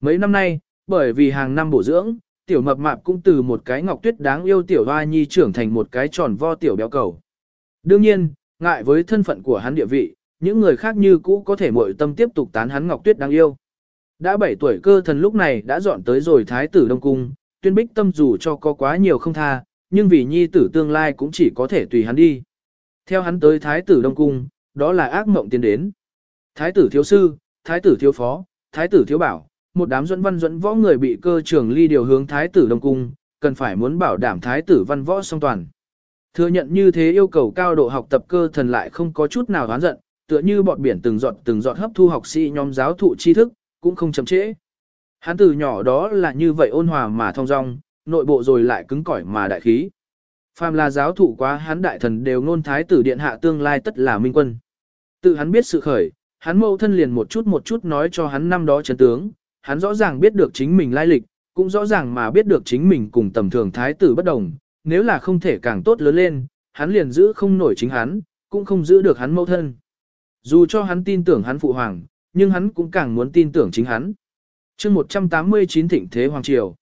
Mấy năm nay, bởi vì hàng năm bổ dưỡng, tiểu mập mạp cũng từ một cái ngọc tuyết đáng yêu tiểu hoa nhi trưởng thành một cái tròn vo tiểu béo cầu. Đương nhiên, ngại với thân phận của hắn địa vị, những người khác như cũ có thể mội tâm tiếp tục tán hắn ngọc tuyết đáng yêu. Đã 7 tuổi cơ thần lúc này đã dọn tới rồi thái tử Đông Cung, tuyên bích tâm dù cho có quá nhiều không tha, nhưng vì nhi tử tương lai cũng chỉ có thể tùy hắn đi. Theo hắn tới thái tử Đông Cung, đó là ác mộng tiến đến. Thái tử thiếu sư, thái tử thiếu phó, thái tử thiếu bảo, một đám dẫn văn dẫn võ người bị cơ trưởng ly điều hướng thái tử Đông Cung, cần phải muốn bảo đảm thái tử văn võ song toàn. Thừa nhận như thế yêu cầu cao độ học tập cơ thần lại không có chút nào oán giận, tựa như bọt biển từng giọt từng giọt hấp thu học sĩ nhóm giáo thụ tri thức, cũng không chậm trễ. Hắn từ nhỏ đó là như vậy ôn hòa mà thong dong, nội bộ rồi lại cứng cỏi mà đại khí. Phàm là giáo thụ quá hắn đại thần đều ngôn thái tử điện hạ tương lai tất là minh quân. Tự hắn biết sự khởi, hắn mâu thân liền một chút một chút nói cho hắn năm đó chấn tướng, hắn rõ ràng biết được chính mình lai lịch, cũng rõ ràng mà biết được chính mình cùng tầm thường thái tử bất đồng, nếu là không thể càng tốt lớn lên, hắn liền giữ không nổi chính hắn, cũng không giữ được hắn mẫu thân. Dù cho hắn tin tưởng hắn phụ hoàng, nhưng hắn cũng càng muốn tin tưởng chính hắn. chương 189 thịnh thế hoàng triều.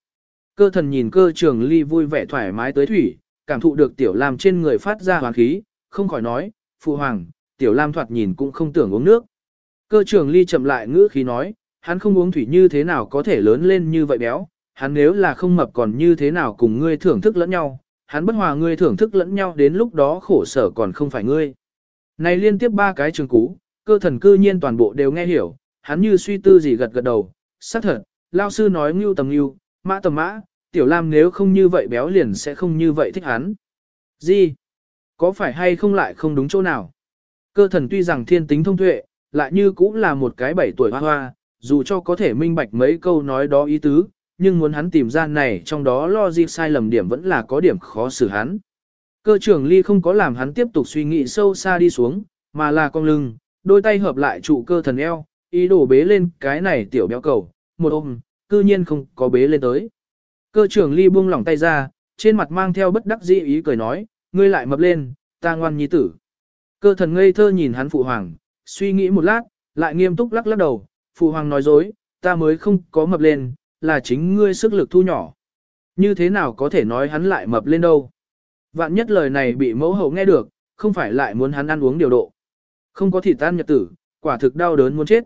Cơ thần nhìn cơ trường ly vui vẻ thoải mái tới thủy, cảm thụ được tiểu lam trên người phát ra hoàng khí, không khỏi nói, phụ hoàng, tiểu lam thoạt nhìn cũng không tưởng uống nước. Cơ trường ly chậm lại ngữ khí nói, hắn không uống thủy như thế nào có thể lớn lên như vậy béo, hắn nếu là không mập còn như thế nào cùng ngươi thưởng thức lẫn nhau, hắn bất hòa ngươi thưởng thức lẫn nhau đến lúc đó khổ sở còn không phải ngươi. Này liên tiếp ba cái trường cú, cơ thần cư nhiên toàn bộ đều nghe hiểu, hắn như suy tư gì gật gật đầu, xác thật, lao sư nói ngưu tầm ngưu, mã tầm mã, tiểu lam nếu không như vậy béo liền sẽ không như vậy thích hắn. Gì? Có phải hay không lại không đúng chỗ nào? Cơ thần tuy rằng thiên tính thông tuệ, lại như cũng là một cái bảy tuổi hoa hoa, dù cho có thể minh bạch mấy câu nói đó ý tứ, nhưng muốn hắn tìm ra này trong đó lo gì sai lầm điểm vẫn là có điểm khó xử hắn. Cơ trưởng ly không có làm hắn tiếp tục suy nghĩ sâu xa đi xuống, mà là cong lưng, đôi tay hợp lại trụ cơ thần eo, ý đồ bế lên cái này tiểu béo cầu, một ôm, cư nhiên không có bế lên tới. Cơ trưởng ly buông lỏng tay ra, trên mặt mang theo bất đắc dĩ ý cười nói, ngươi lại mập lên, ta ngoan nhi tử. Cơ thần ngây thơ nhìn hắn phụ hoàng, suy nghĩ một lát, lại nghiêm túc lắc lắc đầu, phụ hoàng nói dối, ta mới không có mập lên, là chính ngươi sức lực thu nhỏ. Như thế nào có thể nói hắn lại mập lên đâu. Vạn nhất lời này bị mẫu hậu nghe được, không phải lại muốn hắn ăn uống điều độ. Không có thịt tan nhật tử, quả thực đau đớn muốn chết.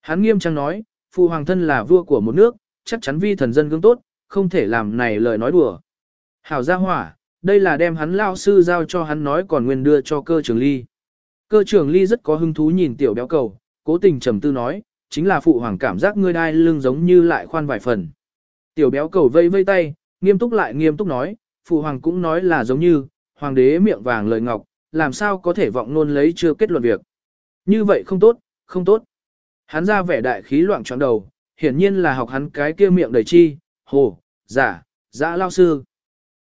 Hắn nghiêm trang nói, phụ hoàng thân là vua của một nước, chắc chắn vi thần dân gương tốt, không thể làm này lời nói đùa. Hảo gia hỏa, đây là đem hắn lao sư giao cho hắn nói còn nguyên đưa cho cơ trưởng ly. Cơ trưởng ly rất có hứng thú nhìn tiểu béo cầu, cố tình trầm tư nói, chính là phụ hoàng cảm giác ngươi đai lưng giống như lại khoan vài phần. Tiểu béo cầu vây vây tay, nghiêm túc lại nghiêm túc nói, phụ hoàng cũng nói là giống như, hoàng đế miệng vàng lời ngọc, làm sao có thể vọng nôn lấy chưa kết luận việc. Như vậy không tốt, không tốt. Hắn ra vẻ đại khí loạn trọn đầu, hiển nhiên là học hắn cái kia miệng đầy chi, hồ, giả, giả lao sư.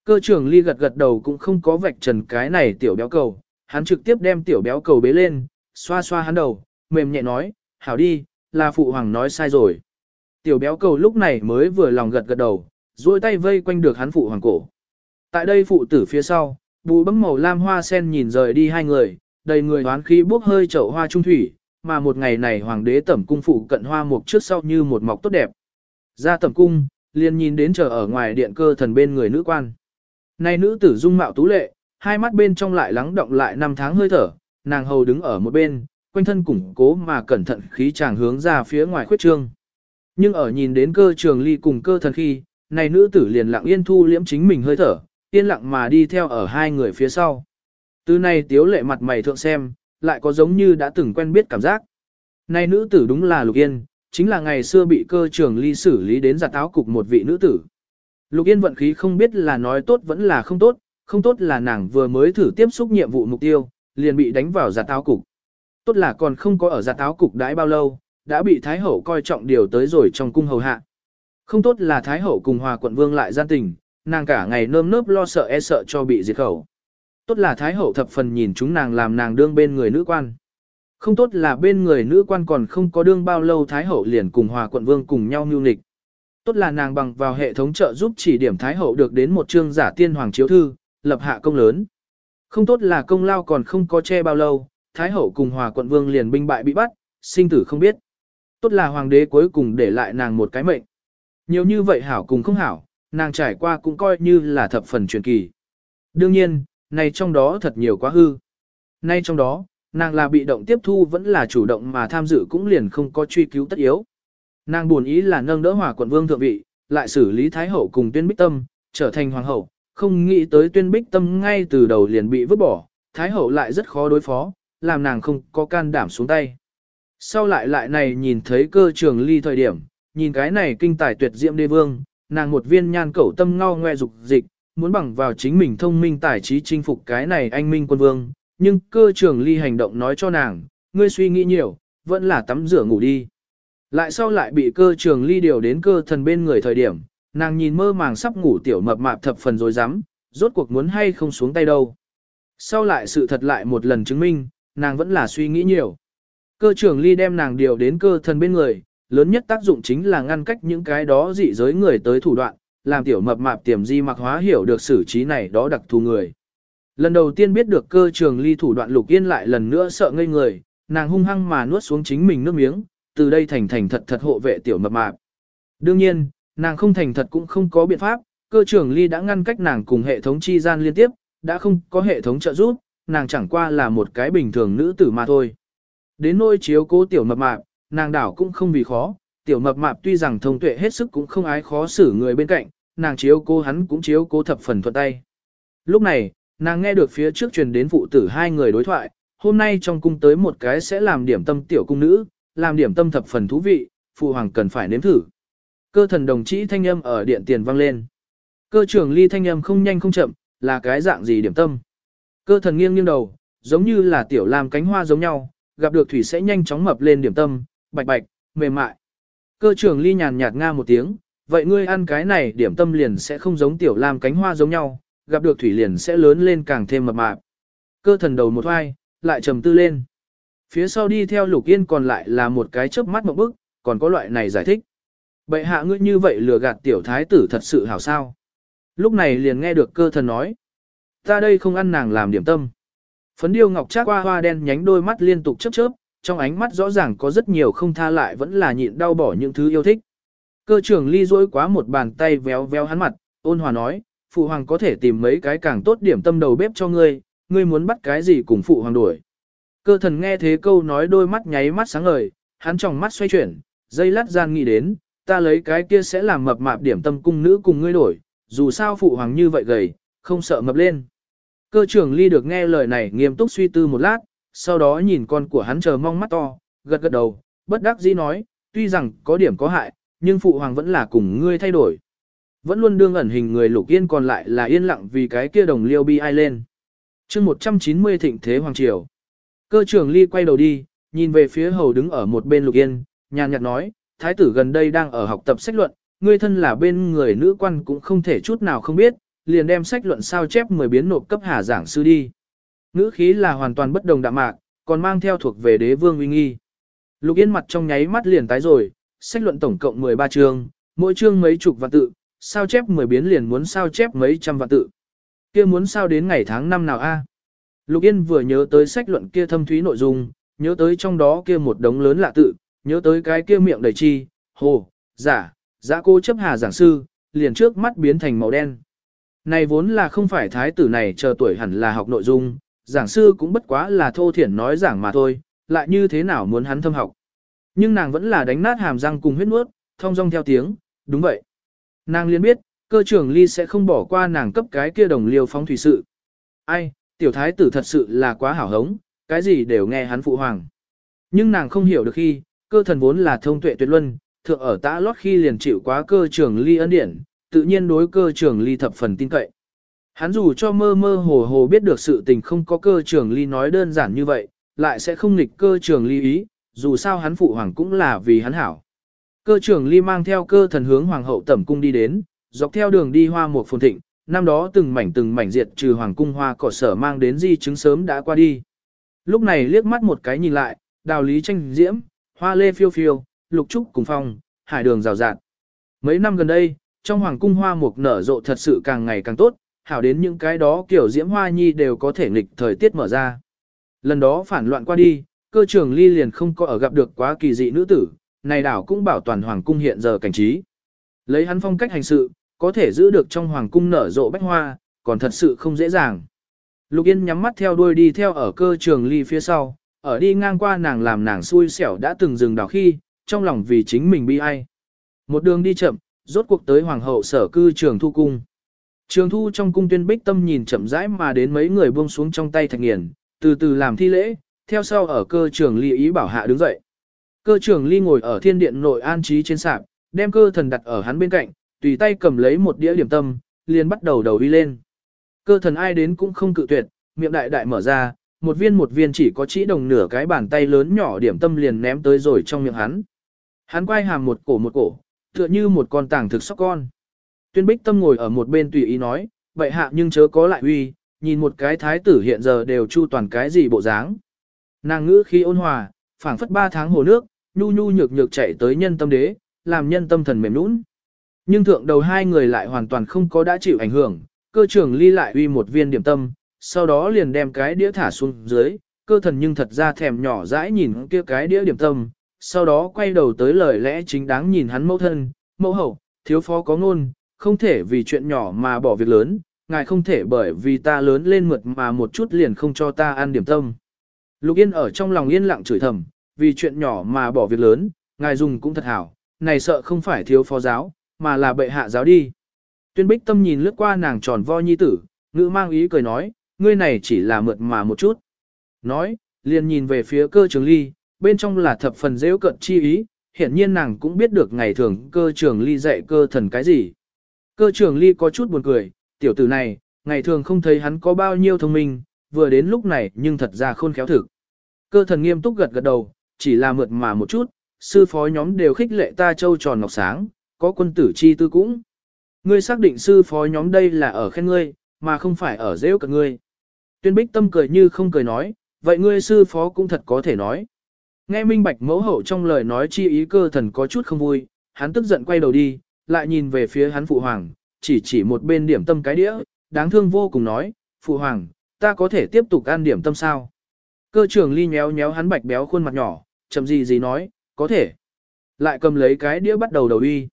Cơ trưởng ly gật gật đầu cũng không có vạch trần cái này tiểu béo cầu, hắn trực tiếp đem tiểu béo cầu bế lên, xoa xoa hắn đầu, mềm nhẹ nói, hảo đi, là phụ hoàng nói sai rồi. Tiểu béo cầu lúc này mới vừa lòng gật gật đầu, duỗi tay vây quanh được hắn phụ hoàng cổ. Tại đây phụ tử phía sau, bù bấm màu lam hoa sen nhìn rời đi hai người, đầy người đoán khí bốc hơi chậu hoa trung thủy, mà một ngày này hoàng đế tẩm cung phụ cận hoa mục trước sau như một mọc tốt đẹp. Ra tẩm cung, liền nhìn đến chờ ở ngoài điện cơ thần bên người nữ quan. Này nữ tử dung mạo tú lệ, hai mắt bên trong lại lắng động lại năm tháng hơi thở, nàng hầu đứng ở một bên, quanh thân củng cố mà cẩn thận khí chàng hướng ra phía ngoài khuyết trương. Nhưng ở nhìn đến cơ trường ly cùng cơ thần khi, này nữ tử liền lặng yên thu liễm chính mình hơi thở, yên lặng mà đi theo ở hai người phía sau. Từ này tiếu lệ mặt mày thượng xem, lại có giống như đã từng quen biết cảm giác. Này nữ tử đúng là Lục Yên, chính là ngày xưa bị cơ trường ly xử lý đến giặt áo cục một vị nữ tử. Lục Yên vận khí không biết là nói tốt vẫn là không tốt, không tốt là nàng vừa mới thử tiếp xúc nhiệm vụ mục tiêu, liền bị đánh vào giặt áo cục. Tốt là còn không có ở giặt áo cục đãi bao lâu, đã bị Thái Hậu coi trọng điều tới rồi trong cung hầu hạ. Không tốt là Thái Hậu cùng Hòa quận vương lại gian tình, nàng cả ngày nơm nớp lo sợ e sợ cho bị diệt khẩu. Tốt là Thái Hậu thập phần nhìn chúng nàng làm nàng đương bên người nữ quan. Không tốt là bên người nữ quan còn không có đương bao lâu Thái Hậu liền cùng Hòa quận vương cùng nhau mưu nịch. Tốt là nàng bằng vào hệ thống trợ giúp chỉ điểm Thái Hậu được đến một chương giả tiên hoàng chiếu thư, lập hạ công lớn. Không tốt là công lao còn không có che bao lâu, Thái Hậu cùng Hòa quận vương liền binh bại bị bắt, sinh tử không biết. Tốt là hoàng đế cuối cùng để lại nàng một cái mệnh. Nhiều như vậy hảo cùng không hảo, nàng trải qua cũng coi như là thập phần truyền kỳ. Đương nhiên, này trong đó thật nhiều quá hư. Nay trong đó, nàng là bị động tiếp thu vẫn là chủ động mà tham dự cũng liền không có truy cứu tất yếu. Nàng buồn ý là nâng đỡ hòa quận vương thượng vị, lại xử lý thái hậu cùng tuyên bích tâm, trở thành hoàng hậu, không nghĩ tới tuyên bích tâm ngay từ đầu liền bị vứt bỏ, thái hậu lại rất khó đối phó, làm nàng không có can đảm xuống tay. Sau lại lại này nhìn thấy cơ trường ly thời điểm, nhìn cái này kinh tài tuyệt diệm đế vương, nàng một viên nhan cẩu tâm ngao ngoe dục dịch, muốn bằng vào chính mình thông minh tài trí chinh phục cái này anh minh quân vương, nhưng cơ trường ly hành động nói cho nàng, ngươi suy nghĩ nhiều, vẫn là tắm rửa ngủ đi. Lại sau lại bị cơ trường ly điều đến cơ thần bên người thời điểm, nàng nhìn mơ màng sắp ngủ tiểu mập mạp thập phần rồi dám, rốt cuộc muốn hay không xuống tay đâu. Sau lại sự thật lại một lần chứng minh, nàng vẫn là suy nghĩ nhiều. Cơ trưởng ly đem nàng điều đến cơ thần bên người, lớn nhất tác dụng chính là ngăn cách những cái đó dị giới người tới thủ đoạn, làm tiểu mập mạp tiềm di mặc hóa hiểu được xử trí này đó đặc thù người. Lần đầu tiên biết được cơ trường ly thủ đoạn lục yên lại lần nữa sợ ngây người, nàng hung hăng mà nuốt xuống chính mình nước miếng, từ đây thành thành thật thật hộ vệ tiểu mập mạp. Đương nhiên, nàng không thành thật cũng không có biện pháp, cơ trưởng ly đã ngăn cách nàng cùng hệ thống chi gian liên tiếp, đã không có hệ thống trợ giúp, nàng chẳng qua là một cái bình thường nữ tử mà thôi. Đến nôi chiếu cố tiểu mập mạp, nàng đảo cũng không vì khó, tiểu mập mạp tuy rằng thông tuệ hết sức cũng không ái khó xử người bên cạnh, nàng chiếu cố hắn cũng chiếu cố thập phần thuận tay. Lúc này, nàng nghe được phía trước truyền đến phụ tử hai người đối thoại, hôm nay trong cung tới một cái sẽ làm điểm tâm tiểu cung nữ, làm điểm tâm thập phần thú vị, phụ hoàng cần phải nếm thử. Cơ thần đồng chí thanh âm ở điện tiền vang lên. Cơ trưởng ly thanh âm không nhanh không chậm, là cái dạng gì điểm tâm. Cơ thần nghiêng nghiêng đầu, giống như là tiểu làm cánh hoa giống nhau, gặp được thủy sẽ nhanh chóng mập lên điểm tâm, bạch bạch, mềm mại. Cơ trưởng ly nhàn nhạt nga một tiếng, vậy ngươi ăn cái này điểm tâm liền sẽ không giống tiểu lam cánh hoa giống nhau, gặp được thủy liền sẽ lớn lên càng thêm mập mạp. Cơ thần đầu một hoai, lại trầm tư lên. Phía sau đi theo lục yên còn lại là một cái chớp mắt một bức, còn có loại này giải thích. Bệ hạ ngươi như vậy lừa gạt tiểu thái tử thật sự hảo sao. Lúc này liền nghe được cơ thần nói. Ta đây không ăn nàng làm điểm tâm. Phấn điêu ngọc trác hoa hoa đen nhánh đôi mắt liên tục chớp chớp, trong ánh mắt rõ ràng có rất nhiều không tha lại vẫn là nhịn đau bỏ những thứ yêu thích. Cơ trưởng ly dối quá một bàn tay véo véo hắn mặt, ôn hòa nói, phụ hoàng có thể tìm mấy cái càng tốt điểm tâm đầu bếp cho ngươi, ngươi muốn bắt cái gì cùng phụ hoàng đuổi. Cơ thần nghe thế câu nói đôi mắt nháy mắt sáng ngời, hắn tròng mắt xoay chuyển, dây lát gian nghĩ đến, ta lấy cái kia sẽ làm mập mạp điểm tâm cung nữ cùng ngươi đổi, dù sao phụ hoàng như vậy gầy, không sợ mập lên. Cơ trưởng ly được nghe lời này nghiêm túc suy tư một lát, sau đó nhìn con của hắn chờ mong mắt to, gật gật đầu, bất đắc dĩ nói, tuy rằng có điểm có hại, nhưng phụ hoàng vẫn là cùng ngươi thay đổi. Vẫn luôn đương ẩn hình người lục yên còn lại là yên lặng vì cái kia đồng liêu bi ai lên. chương 190 thịnh thế hoàng triều. Cơ trưởng ly quay đầu đi, nhìn về phía hầu đứng ở một bên lục yên, nhàn nhạt nói, thái tử gần đây đang ở học tập sách luận, ngươi thân là bên người nữ quan cũng không thể chút nào không biết, liền đem sách luận sao chép 10 biến nộp cấp hà giảng sư đi. Ngữ khí là hoàn toàn bất đồng đạm mạc, còn mang theo thuộc về đế vương uy nghi. Lục Yên mặt trong nháy mắt liền tái rồi, sách luận tổng cộng 13 chương, mỗi chương mấy chục vạn tự, sao chép 10 biến liền muốn sao chép mấy trăm vạn tự. Kia muốn sao đến ngày tháng năm nào a? Lục Yên vừa nhớ tới sách luận kia thâm thúy nội dung, nhớ tới trong đó kia một đống lớn lạ tự, nhớ tới cái kia miệng đầy chi, hồ, giả, giả cô chấp hà giảng sư, liền trước mắt biến thành màu đen. Này vốn là không phải thái tử này chờ tuổi hẳn là học nội dung, giảng sư cũng bất quá là thô thiển nói giảng mà thôi, lại như thế nào muốn hắn thâm học. Nhưng nàng vẫn là đánh nát hàm răng cùng huyết nuốt, thông dong theo tiếng, đúng vậy. Nàng liên biết, cơ trưởng ly sẽ không bỏ qua nàng cấp cái kia đồng liêu phong thủy sự. Ai, tiểu thái tử thật sự là quá hảo hống, cái gì đều nghe hắn phụ hoàng. Nhưng nàng không hiểu được khi, cơ thần vốn là thông tuệ tuyệt luân, thượng ở tã lót khi liền chịu quá cơ trưởng ly ân điển, tự nhiên đối cơ trưởng ly thập phần tin cậy. Hắn dù cho mơ mơ hồ hồ biết được sự tình không có cơ trưởng ly nói đơn giản như vậy, lại sẽ không nghịch cơ trưởng ly ý, dù sao hắn phụ hoàng cũng là vì hắn hảo. Cơ trưởng ly mang theo cơ thần hướng hoàng hậu tẩm cung đi đến, dọc theo đường đi hoa một phồn thịnh, năm đó từng mảnh từng mảnh diệt trừ hoàng cung hoa cỏ sở mang đến di chứng sớm đã qua đi. Lúc này liếc mắt một cái nhìn lại, đào lý tranh diễm, hoa lê phiêu phiêu, lục trúc cùng phong, hải đường rào rạt. Mấy năm gần đây, trong hoàng cung hoa mục nở rộ thật sự càng ngày càng tốt, hảo đến những cái đó kiểu diễm hoa nhi đều có thể nghịch thời tiết mở ra. Lần đó phản loạn qua đi, cơ trường ly liền không có ở gặp được quá kỳ dị nữ tử, này đảo cũng bảo toàn hoàng cung hiện giờ cảnh trí. Lấy hắn phong cách hành sự, có thể giữ được trong hoàng cung nở rộ bách hoa, còn thật sự không dễ dàng. Lục Yên nhắm mắt theo đuôi đi theo ở cơ trường ly phía sau, ở đi ngang qua nàng làm nàng xui xẻo đã từng dừng đảo khi, trong lòng vì chính mình bi ai. Một đường đi chậm, rốt cuộc tới hoàng hậu sở cư trường thu cung. Trường thu trong cung tuyên bích tâm nhìn chậm rãi mà đến mấy người buông xuống trong tay thạch nghiền, từ từ làm thi lễ, theo sau ở cơ trường ly ý bảo hạ đứng dậy. Cơ trường ly ngồi ở thiên điện nội an trí trên sạp, đem cơ thần đặt ở hắn bên cạnh, tùy tay cầm lấy một đĩa điểm tâm, liền bắt đầu đầu đi lên. Cơ thần ai đến cũng không cự tuyệt, miệng đại đại mở ra, một viên một viên chỉ có chỉ đồng nửa cái bàn tay lớn nhỏ điểm tâm liền ném tới rồi trong miệng hắn. Hắn quay hàm một cổ một cổ, tựa như một con tàng thực sóc con. Tuyên bích tâm ngồi ở một bên tùy ý nói, vậy hạ nhưng chớ có lại uy, nhìn một cái thái tử hiện giờ đều chu toàn cái gì bộ dáng. Nàng ngữ khi ôn hòa, phảng phất ba tháng hồ nước, nhu nhu nhược nhược chạy tới nhân tâm đế, làm nhân tâm thần mềm nũng. Nhưng thượng đầu hai người lại hoàn toàn không có đã chịu ảnh hưởng, cơ trưởng ly lại uy một viên điểm tâm, sau đó liền đem cái đĩa thả xuống dưới, cơ thần nhưng thật ra thèm nhỏ dãi nhìn kia cái đĩa điểm tâm, sau đó quay đầu tới lời lẽ chính đáng nhìn hắn mẫu thân, mẫu hậu, thiếu phó có ngôn, không thể vì chuyện nhỏ mà bỏ việc lớn, ngài không thể bởi vì ta lớn lên mượt mà một chút liền không cho ta ăn điểm tâm. Lục Yên ở trong lòng yên lặng chửi thầm, vì chuyện nhỏ mà bỏ việc lớn, ngài dùng cũng thật hảo, này sợ không phải thiếu phó giáo, mà là bệ hạ giáo đi. Tuyên bích tâm nhìn lướt qua nàng tròn vo nhi tử, ngữ mang ý cười nói, ngươi này chỉ là mượt mà một chút. Nói, liền nhìn về phía cơ trường ly, bên trong là thập phần dễ cận chi ý, hiện nhiên nàng cũng biết được ngày thường cơ trường ly dạy cơ thần cái gì. Cơ trường ly có chút buồn cười, tiểu tử này, ngày thường không thấy hắn có bao nhiêu thông minh, vừa đến lúc này nhưng thật ra khôn khéo thực. Cơ thần nghiêm túc gật gật đầu, chỉ là mượt mà một chút, sư phó nhóm đều khích lệ ta châu tròn ngọc sáng, có quân tử chi tư cũng. Ngươi xác định sư phó nhóm đây là ở khen ngươi, mà không phải ở dễ cận ngươi. Tuyên bích tâm cười như không cười nói, vậy ngươi sư phó cũng thật có thể nói. Nghe minh bạch mẫu hậu trong lời nói chi ý cơ thần có chút không vui, hắn tức giận quay đầu đi, lại nhìn về phía hắn phụ hoàng, chỉ chỉ một bên điểm tâm cái đĩa, đáng thương vô cùng nói, phụ hoàng, ta có thể tiếp tục ăn điểm tâm sao? Cơ trưởng ly nhéo nhéo hắn bạch béo khuôn mặt nhỏ, chậm gì gì nói, có thể. Lại cầm lấy cái đĩa bắt đầu đầu uy.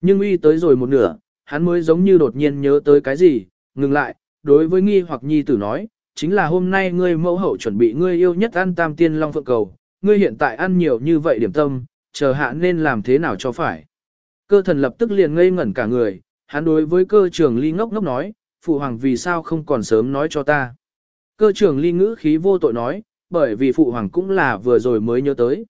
Nhưng uy tới rồi một nửa, hắn mới giống như đột nhiên nhớ tới cái gì, ngừng lại, đối với nghi hoặc nhi tử nói, chính là hôm nay ngươi mẫu hậu chuẩn bị ngươi yêu nhất ăn tam tiên long phượng cầu, ngươi hiện tại ăn nhiều như vậy điểm tâm, chờ hạ nên làm thế nào cho phải. Cơ thần lập tức liền ngây ngẩn cả người, hắn đối với cơ trưởng ly ngốc ngốc nói, phụ hoàng vì sao không còn sớm nói cho ta. Cơ trưởng ly ngữ khí vô tội nói, bởi vì phụ hoàng cũng là vừa rồi mới nhớ tới.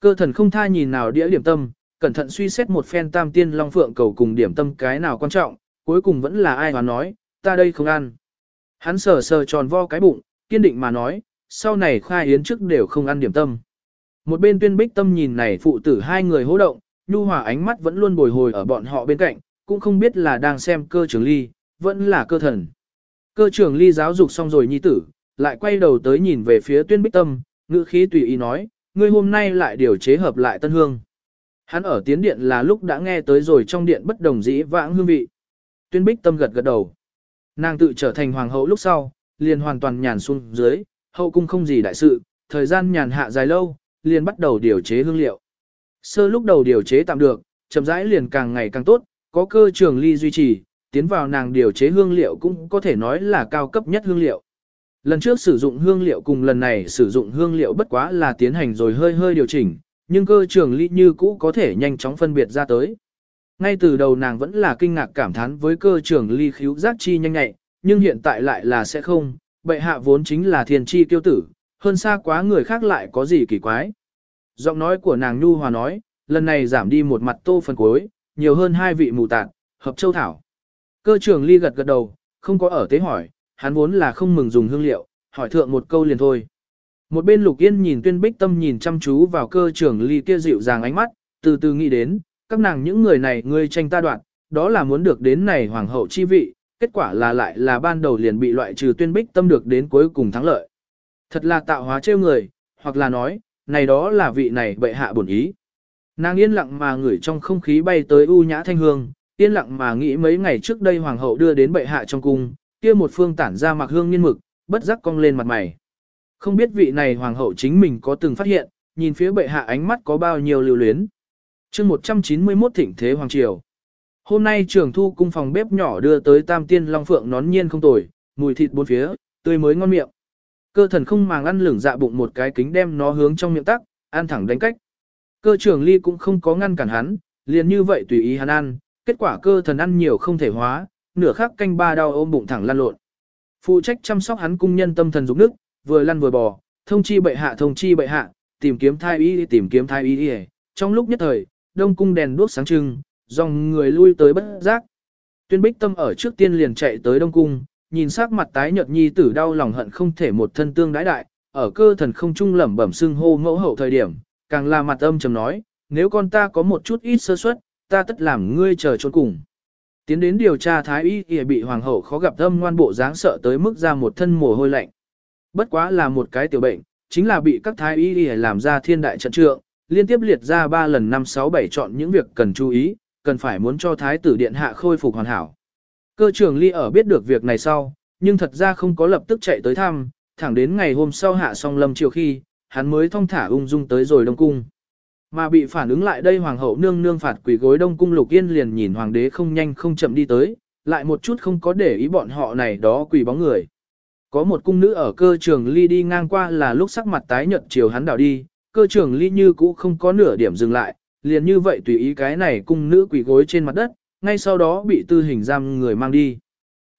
Cơ thần không tha nhìn nào đĩa điểm tâm, cẩn thận suy xét một phen tam tiên long phượng cầu cùng điểm tâm cái nào quan trọng, cuối cùng vẫn là ai hoán nói, ta đây không ăn. Hắn sờ sờ tròn vo cái bụng, kiên định mà nói, sau này khai yến trước đều không ăn điểm tâm. Một bên tuyên bích tâm nhìn này phụ tử hai người hỗ động, nhu hòa ánh mắt vẫn luôn bồi hồi ở bọn họ bên cạnh, cũng không biết là đang xem cơ trưởng ly, vẫn là cơ thần. Cơ trưởng ly giáo dục xong rồi nhi tử, lại quay đầu tới nhìn về phía tuyên bích tâm, ngữ khí tùy ý nói, ngươi hôm nay lại điều chế hợp lại tân hương. Hắn ở tiến điện là lúc đã nghe tới rồi trong điện bất đồng dĩ vãng hương vị. Tuyên bích tâm gật gật đầu. Nàng tự trở thành hoàng hậu lúc sau, liền hoàn toàn nhàn xuống dưới, hậu cung không gì đại sự, thời gian nhàn hạ dài lâu, liền bắt đầu điều chế hương liệu. Sơ lúc đầu điều chế tạm được, chậm rãi liền càng ngày càng tốt, có cơ trường ly duy trì, tiến vào nàng điều chế hương liệu cũng có thể nói là cao cấp nhất hương liệu. Lần trước sử dụng hương liệu cùng lần này sử dụng hương liệu bất quá là tiến hành rồi hơi hơi điều chỉnh, nhưng cơ trường ly như cũ có thể nhanh chóng phân biệt ra tới. Ngay từ đầu nàng vẫn là kinh ngạc cảm thán với cơ trường ly khíu giác chi nhanh nhạy, nhưng hiện tại lại là sẽ không, bệ hạ vốn chính là thiên chi tiêu tử, hơn xa quá người khác lại có gì kỳ quái. Giọng nói của nàng nhu hòa nói, lần này giảm đi một mặt tô phần cuối, nhiều hơn hai vị mù tạng, hợp châu thảo. Cơ trưởng ly gật gật đầu, không có ở tế hỏi, hắn vốn là không mừng dùng hương liệu, hỏi thượng một câu liền thôi. Một bên lục yên nhìn tuyên bích tâm nhìn chăm chú vào cơ trưởng ly kia dịu dàng ánh mắt, từ từ nghĩ đến, các nàng những người này ngươi tranh ta đoạn, đó là muốn được đến này hoàng hậu chi vị, kết quả là lại là ban đầu liền bị loại trừ tuyên bích tâm được đến cuối cùng thắng lợi. Thật là tạo hóa trêu người, hoặc là nói, này đó là vị này bệ hạ bổn ý. Nàng yên lặng mà ngửi trong không khí bay tới u nhã thanh hương, yên lặng mà nghĩ mấy ngày trước đây hoàng hậu đưa đến bệ hạ trong cung, kia một phương tản ra mặc hương nghiên mực, bất giác cong lên mặt mày. Không biết vị này hoàng hậu chính mình có từng phát hiện, nhìn phía bệ hạ ánh mắt có bao nhiêu lưu luyến. chương 191 thịnh thế hoàng triều. Hôm nay trưởng thu cung phòng bếp nhỏ đưa tới tam tiên long phượng nón nhiên không tồi, mùi thịt bốn phía, tươi mới ngon miệng. Cơ thần không màng ăn lửng dạ bụng một cái kính đem nó hướng trong miệng tắc, ăn thẳng đánh cách. Cơ trưởng ly cũng không có ngăn cản hắn, liền như vậy tùy ý hắn ăn, kết quả cơ thần ăn nhiều không thể hóa, nửa khắc canh ba đau ôm bụng thẳng lăn lộn. Phụ trách chăm sóc hắn cung nhân tâm thần dục nước, vừa lăn vừa bò, thông chi bệ hạ thông chi bệ hạ, tìm kiếm thai y tìm kiếm thai y Trong lúc nhất thời, đông cung đèn đuốc sáng trưng, dòng người lui tới bất giác. Tuyên bích tâm ở trước tiên liền chạy tới đông cung, nhìn sắc mặt tái nhợt nhi tử đau lòng hận không thể một thân tương đái đại, ở cơ thần không trung lẩm bẩm xưng hô mẫu hậu thời điểm, càng là mặt âm trầm nói, nếu con ta có một chút ít sơ suất, ta tất làm ngươi chờ trốn cùng. Tiến đến điều tra thái y thì bị hoàng hậu khó gặp âm ngoan bộ dáng sợ tới mức ra một thân mồ hôi lạnh. Bất quá là một cái tiểu bệnh, chính là bị các thái y làm ra thiên đại trận trượng, liên tiếp liệt ra 3 lần 5 6 7 chọn những việc cần chú ý, cần phải muốn cho thái tử điện hạ khôi phục hoàn hảo. Cơ trưởng ly ở biết được việc này sau, nhưng thật ra không có lập tức chạy tới thăm, thẳng đến ngày hôm sau hạ song lâm chiều khi, hắn mới thong thả ung dung tới rồi Đông Cung. Mà bị phản ứng lại đây hoàng hậu nương nương phạt quỷ gối Đông Cung lục yên liền nhìn hoàng đế không nhanh không chậm đi tới, lại một chút không có để ý bọn họ này đó quỷ bóng người. Có một cung nữ ở cơ trường ly đi ngang qua là lúc sắc mặt tái nhợt chiều hắn đảo đi, cơ trường ly như cũ không có nửa điểm dừng lại, liền như vậy tùy ý cái này cung nữ quỷ gối trên mặt đất, ngay sau đó bị tư hình giam người mang đi.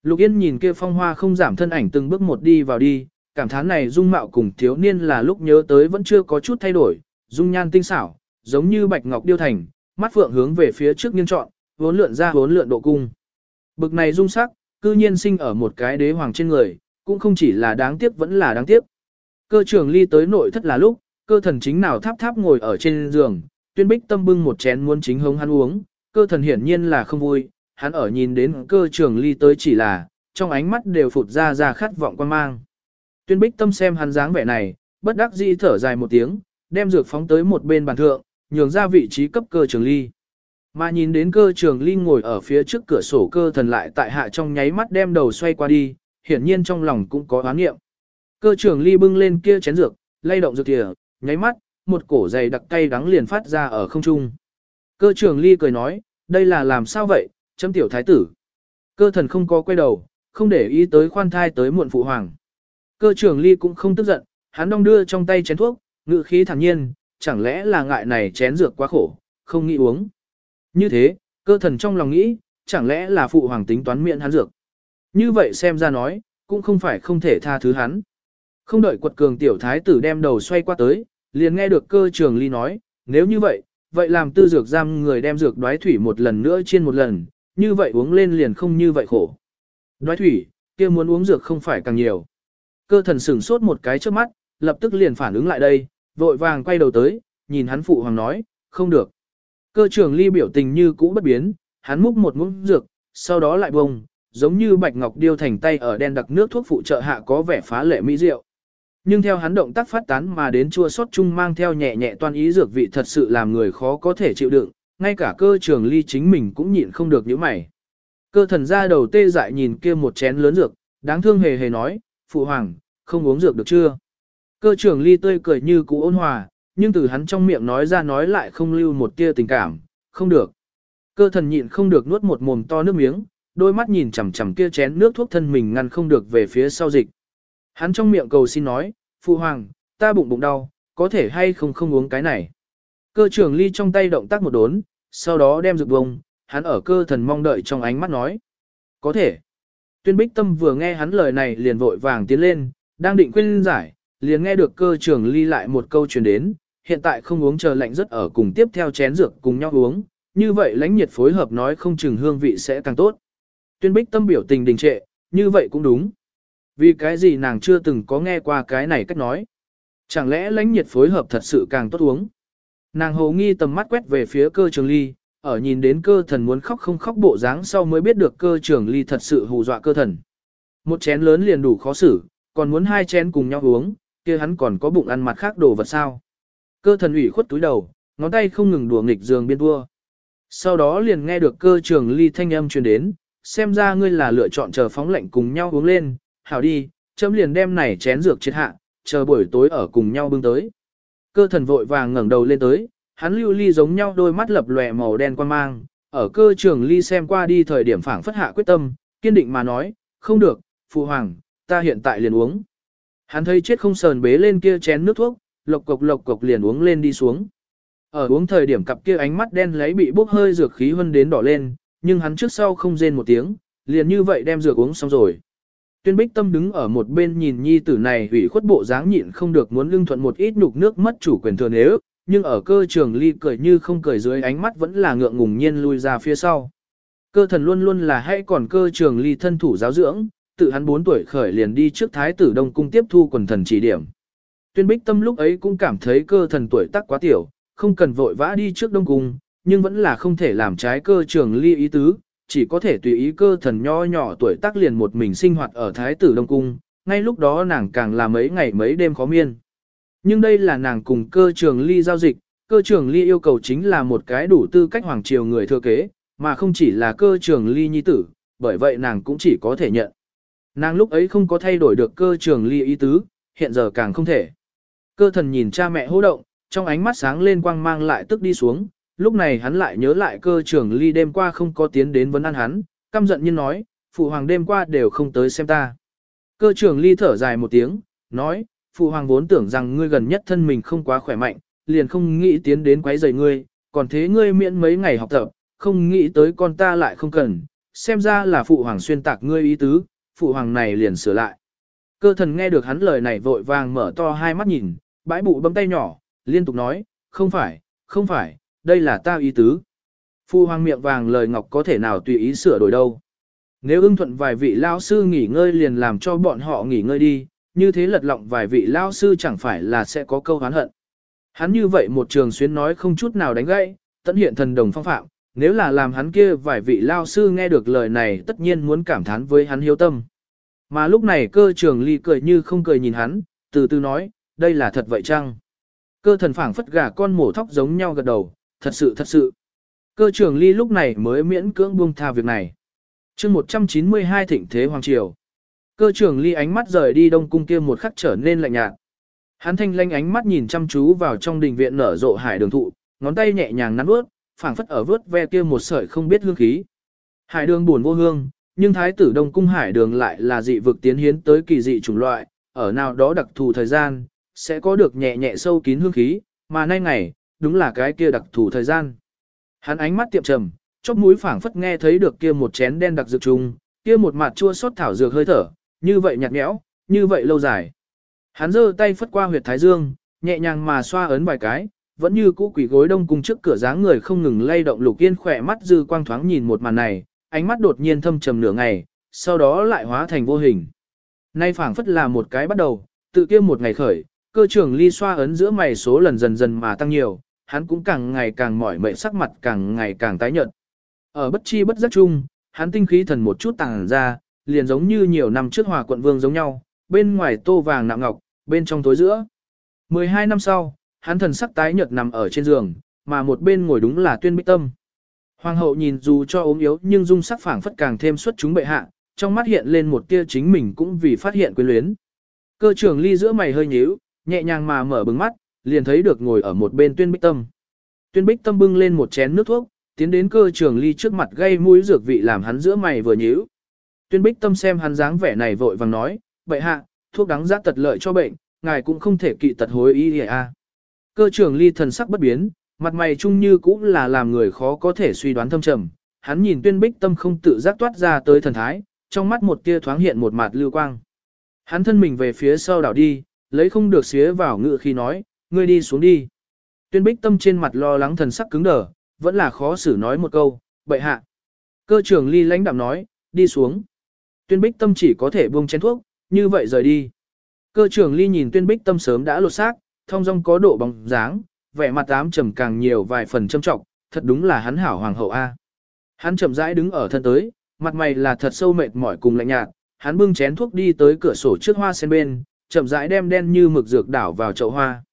Lục Yên nhìn kia phong hoa không giảm thân ảnh từng bước một đi vào đi, cảm thán này dung mạo cùng thiếu niên là lúc nhớ tới vẫn chưa có chút thay đổi, dung nhan tinh xảo, giống như bạch ngọc điêu thành, mắt phượng hướng về phía trước nghiêng trọn, vốn lượn ra vốn lượn độ cung. Bực này dung sắc, cư nhiên sinh ở một cái đế hoàng trên người, cũng không chỉ là đáng tiếc vẫn là đáng tiếc. Cơ trưởng ly tới nội thất là lúc, cơ thần chính nào tháp tháp ngồi ở trên giường, tuyên bích tâm bưng một chén muốn chính hống hắn uống, cơ thần hiển nhiên là không vui, hắn ở nhìn đến cơ Trường ly tới chỉ là, trong ánh mắt đều phụt ra ra khát vọng quan mang. Tuyên bích tâm xem hắn dáng vẻ này, bất đắc dĩ thở dài một tiếng, đem dược phóng tới một bên bàn thượng, nhường ra vị trí cấp cơ trường ly. Mà nhìn đến cơ trường ly ngồi ở phía trước cửa sổ cơ thần lại tại hạ trong nháy mắt đem đầu xoay qua đi, hiển nhiên trong lòng cũng có oán nghiệm. Cơ trường ly bưng lên kia chén dược, lay động dược thìa, nháy mắt, một cổ dày đặc cay đắng liền phát ra ở không trung. Cơ trường ly cười nói, đây là làm sao vậy, chấm tiểu thái tử. Cơ thần không có quay đầu, không để ý tới khoan thai tới muộn phụ hoàng. Cơ trường ly cũng không tức giận, hắn đong đưa trong tay chén thuốc, ngự khí thản nhiên, chẳng lẽ là ngại này chén dược quá khổ, không nghĩ uống. Như thế, cơ thần trong lòng nghĩ, chẳng lẽ là phụ hoàng tính toán miệng hắn dược. Như vậy xem ra nói, cũng không phải không thể tha thứ hắn. Không đợi quật cường tiểu thái tử đem đầu xoay qua tới, liền nghe được cơ trường ly nói, nếu như vậy, vậy làm tư dược giam người đem dược đoái thủy một lần nữa trên một lần, như vậy uống lên liền không như vậy khổ. Đoái thủy, kia muốn uống dược không phải càng nhiều. Cơ thần sửng sốt một cái trước mắt, lập tức liền phản ứng lại đây, vội vàng quay đầu tới, nhìn hắn phụ hoàng nói, không được. Cơ trưởng ly biểu tình như cũ bất biến, hắn múc một muỗng dược, sau đó lại bông, giống như bạch ngọc điêu thành tay ở đen đặc nước thuốc phụ trợ hạ có vẻ phá lệ mỹ diệu. Nhưng theo hắn động tác phát tán mà đến chua sót chung mang theo nhẹ nhẹ toan ý dược vị thật sự làm người khó có thể chịu đựng, ngay cả cơ trường ly chính mình cũng nhịn không được những mày. Cơ thần ra đầu tê dại nhìn kia một chén lớn dược, đáng thương hề hề nói, phụ hoàng, không uống dược được chưa? Cơ trưởng ly tươi cười như cũ ôn hòa, nhưng từ hắn trong miệng nói ra nói lại không lưu một tia tình cảm, không được. Cơ thần nhịn không được nuốt một mồm to nước miếng, đôi mắt nhìn chằm chằm kia chén nước thuốc thân mình ngăn không được về phía sau dịch. Hắn trong miệng cầu xin nói, phụ hoàng, ta bụng bụng đau, có thể hay không không uống cái này. Cơ trưởng ly trong tay động tác một đốn, sau đó đem dược bông, hắn ở cơ thần mong đợi trong ánh mắt nói. Có thể. Tuyên bích tâm vừa nghe hắn lời này liền vội vàng tiến lên, đang định quên giải, liền nghe được cơ trưởng ly lại một câu truyền đến, hiện tại không uống chờ lạnh rất ở cùng tiếp theo chén dược cùng nhau uống, như vậy lãnh nhiệt phối hợp nói không chừng hương vị sẽ càng tốt. Tuyên bích tâm biểu tình đình trệ, như vậy cũng đúng. Vì cái gì nàng chưa từng có nghe qua cái này cách nói. Chẳng lẽ lãnh nhiệt phối hợp thật sự càng tốt uống. Nàng hồ nghi tầm mắt quét về phía cơ trường ly, ở nhìn đến cơ thần muốn khóc không khóc bộ dáng sau mới biết được cơ trường ly thật sự hù dọa cơ thần. Một chén lớn liền đủ khó xử, còn muốn hai chén cùng nhau uống, kia hắn còn có bụng ăn mặt khác đồ vật sao. Cơ thần ủy khuất túi đầu, ngón tay không ngừng đùa nghịch giường biên vua. Sau đó liền nghe được cơ trường ly thanh âm truyền đến, xem ra ngươi là lựa chọn chờ phóng lệnh cùng nhau uống lên, hảo đi, chấm liền đem này chén dược triệt hạ, chờ buổi tối ở cùng nhau bưng tới. Cơ thần vội vàng ngẩng đầu lên tới, hắn lưu ly giống nhau đôi mắt lập lòe màu đen quan mang, ở cơ trường ly xem qua đi thời điểm phảng phất hạ quyết tâm, kiên định mà nói, không được, phụ hoàng, ta hiện tại liền uống. Hắn thấy chết không sờn bế lên kia chén nước thuốc, lộc cộc lộc cộc liền uống lên đi xuống. Ở uống thời điểm cặp kia ánh mắt đen lấy bị bốc hơi dược khí hơn đến đỏ lên, nhưng hắn trước sau không rên một tiếng, liền như vậy đem dược uống xong rồi. Tuyên bích tâm đứng ở một bên nhìn nhi tử này ủy khuất bộ dáng nhịn không được muốn lưng thuận một ít nhục nước mất chủ quyền thừa nếu, nhưng ở cơ trường ly cười như không cười dưới ánh mắt vẫn là ngượng ngùng nhiên lui ra phía sau. Cơ thần luôn luôn là hay còn cơ trường ly thân thủ giáo dưỡng, tự hắn 4 tuổi khởi liền đi trước thái tử đông cung tiếp thu quần thần chỉ điểm. Tuyên bích tâm lúc ấy cũng cảm thấy cơ thần tuổi tác quá tiểu, không cần vội vã đi trước đông cung, nhưng vẫn là không thể làm trái cơ trường ly ý tứ, chỉ có thể tùy ý cơ thần nho nhỏ tuổi tác liền một mình sinh hoạt ở thái tử đông cung, ngay lúc đó nàng càng là mấy ngày mấy đêm khó miên. Nhưng đây là nàng cùng cơ trường ly giao dịch, cơ trường ly yêu cầu chính là một cái đủ tư cách hoàng triều người thừa kế, mà không chỉ là cơ trường ly nhi tử, bởi vậy nàng cũng chỉ có thể nhận. Nàng lúc ấy không có thay đổi được cơ trường ly ý tứ, hiện giờ càng không thể. Cơ thần nhìn cha mẹ hô động, trong ánh mắt sáng lên quang mang lại tức đi xuống, lúc này hắn lại nhớ lại cơ trưởng ly đêm qua không có tiến đến vấn ăn hắn, căm giận như nói, phụ hoàng đêm qua đều không tới xem ta. Cơ trưởng ly thở dài một tiếng, nói, phụ hoàng vốn tưởng rằng ngươi gần nhất thân mình không quá khỏe mạnh, liền không nghĩ tiến đến quấy rầy ngươi, còn thế ngươi miễn mấy ngày học tập, không nghĩ tới con ta lại không cần, xem ra là phụ hoàng xuyên tạc ngươi ý tứ, phụ hoàng này liền sửa lại. Cơ thần nghe được hắn lời này vội vàng mở to hai mắt nhìn, bãi bụ bấm tay nhỏ, liên tục nói, không phải, không phải, đây là ta ý tứ. phu hoàng miệng vàng lời ngọc có thể nào tùy ý sửa đổi đâu. Nếu ưng thuận vài vị lao sư nghỉ ngơi liền làm cho bọn họ nghỉ ngơi đi, như thế lật lọng vài vị lao sư chẳng phải là sẽ có câu hán hận. Hắn như vậy một trường xuyến nói không chút nào đánh gãy, tận hiện thần đồng phong phạm, Nếu là làm hắn kia vài vị lao sư nghe được lời này tất nhiên muốn cảm thán với hắn hiếu tâm. Mà lúc này cơ trường ly cười như không cười nhìn hắn, từ từ nói, đây là thật vậy chăng? Cơ thần phảng phất gà con mổ thóc giống nhau gật đầu, thật sự thật sự. Cơ trưởng ly lúc này mới miễn cưỡng buông tha việc này. chương 192 thịnh thế hoàng triều. Cơ trưởng ly ánh mắt rời đi đông cung kia một khắc trở nên lạnh nhạt. Hắn thanh lanh ánh mắt nhìn chăm chú vào trong đình viện nở rộ hải đường thụ, ngón tay nhẹ nhàng nắn bước, phảng phất ở vớt ve kia một sợi không biết hương khí. Hải đường buồn vô hương, nhưng thái tử đông cung hải đường lại là dị vực tiến hiến tới kỳ dị chủng loại, ở nào đó đặc thù thời gian, sẽ có được nhẹ nhẹ sâu kín hương khí, mà nay ngày, đúng là cái kia đặc thù thời gian. Hắn ánh mắt tiệm trầm, chóp mũi phảng phất nghe thấy được kia một chén đen đặc dược trùng, kia một mặt chua xót thảo dược hơi thở, như vậy nhạt nhẽo, như vậy lâu dài. Hắn giơ tay phất qua huyệt thái dương, nhẹ nhàng mà xoa ấn vài cái, vẫn như cũ quỷ gối đông cung trước cửa dáng người không ngừng lay động lục yên khỏe mắt dư quang thoáng nhìn một màn này, ánh mắt đột nhiên thâm trầm nửa ngày, sau đó lại hóa thành vô hình. Nay phảng phất là một cái bắt đầu, tự kia một ngày khởi, cơ trưởng ly xoa ấn giữa mày số lần dần dần mà tăng nhiều, hắn cũng càng ngày càng mỏi mệt sắc mặt càng ngày càng tái nhợt. Ở bất chi bất giác chung, hắn tinh khí thần một chút tàng ra, liền giống như nhiều năm trước hòa quận vương giống nhau, bên ngoài tô vàng nạm ngọc, bên trong tối giữa. 12 năm sau, hắn thần sắc tái nhợt nằm ở trên giường, mà một bên ngồi đúng là tuyên bích tâm. Hoàng hậu nhìn dù cho ốm yếu nhưng dung sắc phảng phất càng thêm xuất chúng bệ hạ, trong mắt hiện lên một tia chính mình cũng vì phát hiện quyến luyến. Cơ trưởng ly giữa mày hơi nhíu, nhẹ nhàng mà mở bừng mắt, liền thấy được ngồi ở một bên tuyên bích tâm. Tuyên bích tâm bưng lên một chén nước thuốc, tiến đến cơ trưởng ly trước mặt gây mũi dược vị làm hắn giữa mày vừa nhíu. Tuyên bích tâm xem hắn dáng vẻ này vội vàng nói, vậy hạ, thuốc đắng giá tật lợi cho bệnh, ngài cũng không thể kỵ tật hối ý à. Cơ trưởng ly thần sắc bất biến, mặt mày chung như cũng là làm người khó có thể suy đoán thâm trầm. Hắn nhìn tuyên bích tâm không tự giác toát ra tới thần thái, trong mắt một tia thoáng hiện một mặt lưu quang. Hắn thân mình về phía sau đảo đi, lấy không được xía vào ngự khi nói, ngươi đi xuống đi. Tuyên bích tâm trên mặt lo lắng thần sắc cứng đờ, vẫn là khó xử nói một câu, bậy hạ. Cơ trưởng ly lãnh đạm nói, đi xuống. Tuyên bích tâm chỉ có thể buông chén thuốc, như vậy rời đi. Cơ trưởng ly nhìn tuyên bích tâm sớm đã lột xác, thông dong có độ bóng dáng, vẻ mặt ám trầm càng nhiều vài phần châm trọng, thật đúng là hắn hảo hoàng hậu A. Hắn chậm rãi đứng ở thân tới, mặt mày là thật sâu mệt mỏi cùng lạnh nhạt, hắn bưng chén thuốc đi tới cửa sổ trước hoa sen bên, chậm rãi đem đen như mực dược đảo vào chậu hoa.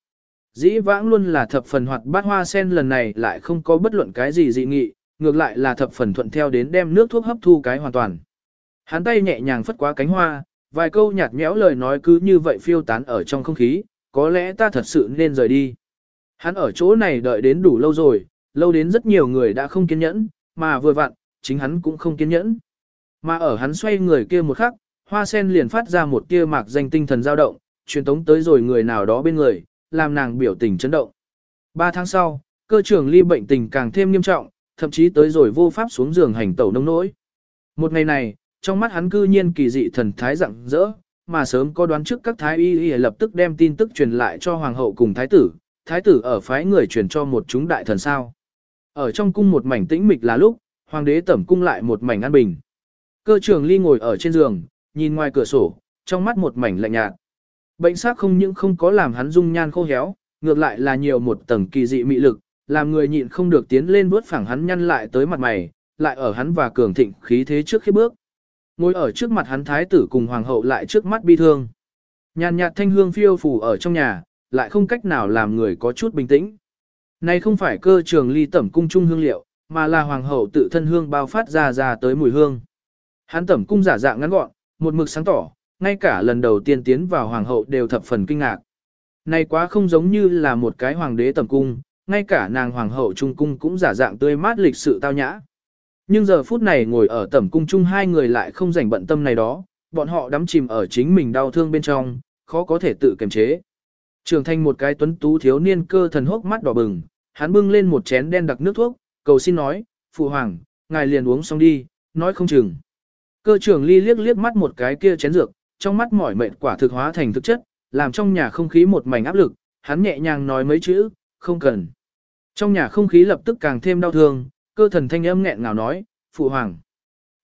Dĩ vãng luôn là thập phần hoạt bát hoa sen lần này lại không có bất luận cái gì dị nghị, ngược lại là thập phần thuận theo đến đem nước thuốc hấp thu cái hoàn toàn. Hắn tay nhẹ nhàng phất qua cánh hoa, vài câu nhạt nhẽo lời nói cứ như vậy phiêu tán ở trong không khí, có lẽ ta thật sự nên rời đi. Hắn ở chỗ này đợi đến đủ lâu rồi, lâu đến rất nhiều người đã không kiên nhẫn, mà vừa vặn, chính hắn cũng không kiên nhẫn. Mà ở hắn xoay người kia một khắc, hoa sen liền phát ra một tia mạc danh tinh thần dao động, truyền tống tới rồi người nào đó bên người, làm nàng biểu tình chấn động. Ba tháng sau, cơ trưởng ly bệnh tình càng thêm nghiêm trọng, thậm chí tới rồi vô pháp xuống giường hành tẩu nông nỗi. Một ngày này, trong mắt hắn cư nhiên kỳ dị thần thái rạng rỡ, mà sớm có đoán trước các thái y y lập tức đem tin tức truyền lại cho hoàng hậu cùng thái tử, thái tử ở phái người truyền cho một chúng đại thần sao. Ở trong cung một mảnh tĩnh mịch là lúc, hoàng đế tẩm cung lại một mảnh an bình. Cơ trưởng ly ngồi ở trên giường, nhìn ngoài cửa sổ, trong mắt một mảnh lạnh nhạt. Bệnh xác không những không có làm hắn dung nhan khô héo, ngược lại là nhiều một tầng kỳ dị mị lực, làm người nhịn không được tiến lên bước phẳng hắn nhăn lại tới mặt mày, lại ở hắn và cường thịnh khí thế trước khi bước. Ngồi ở trước mặt hắn thái tử cùng hoàng hậu lại trước mắt bi thương. Nhàn nhạt thanh hương phiêu phủ ở trong nhà, lại không cách nào làm người có chút bình tĩnh. Này không phải cơ trường ly tẩm cung trung hương liệu, mà là hoàng hậu tự thân hương bao phát ra ra tới mùi hương. Hắn tẩm cung giả dạng ngắn gọn, một mực sáng tỏ, ngay cả lần đầu tiên tiến vào hoàng hậu đều thập phần kinh ngạc. Này quá không giống như là một cái hoàng đế tẩm cung, ngay cả nàng hoàng hậu trung cung cũng giả dạng tươi mát lịch sự tao nhã. Nhưng giờ phút này ngồi ở tẩm cung chung hai người lại không rảnh bận tâm này đó, bọn họ đắm chìm ở chính mình đau thương bên trong, khó có thể tự kiềm chế. Trường thành một cái tuấn tú thiếu niên cơ thần hốc mắt đỏ bừng, hắn bưng lên một chén đen đặc nước thuốc, cầu xin nói, phụ hoàng, ngài liền uống xong đi, nói không chừng. Cơ trưởng ly liếc liếc mắt một cái kia chén dược, trong mắt mỏi mệt quả thực hóa thành thực chất, làm trong nhà không khí một mảnh áp lực, hắn nhẹ nhàng nói mấy chữ, không cần. Trong nhà không khí lập tức càng thêm đau thương, cơ thần thanh âm nghẹn ngào nói, phụ hoàng.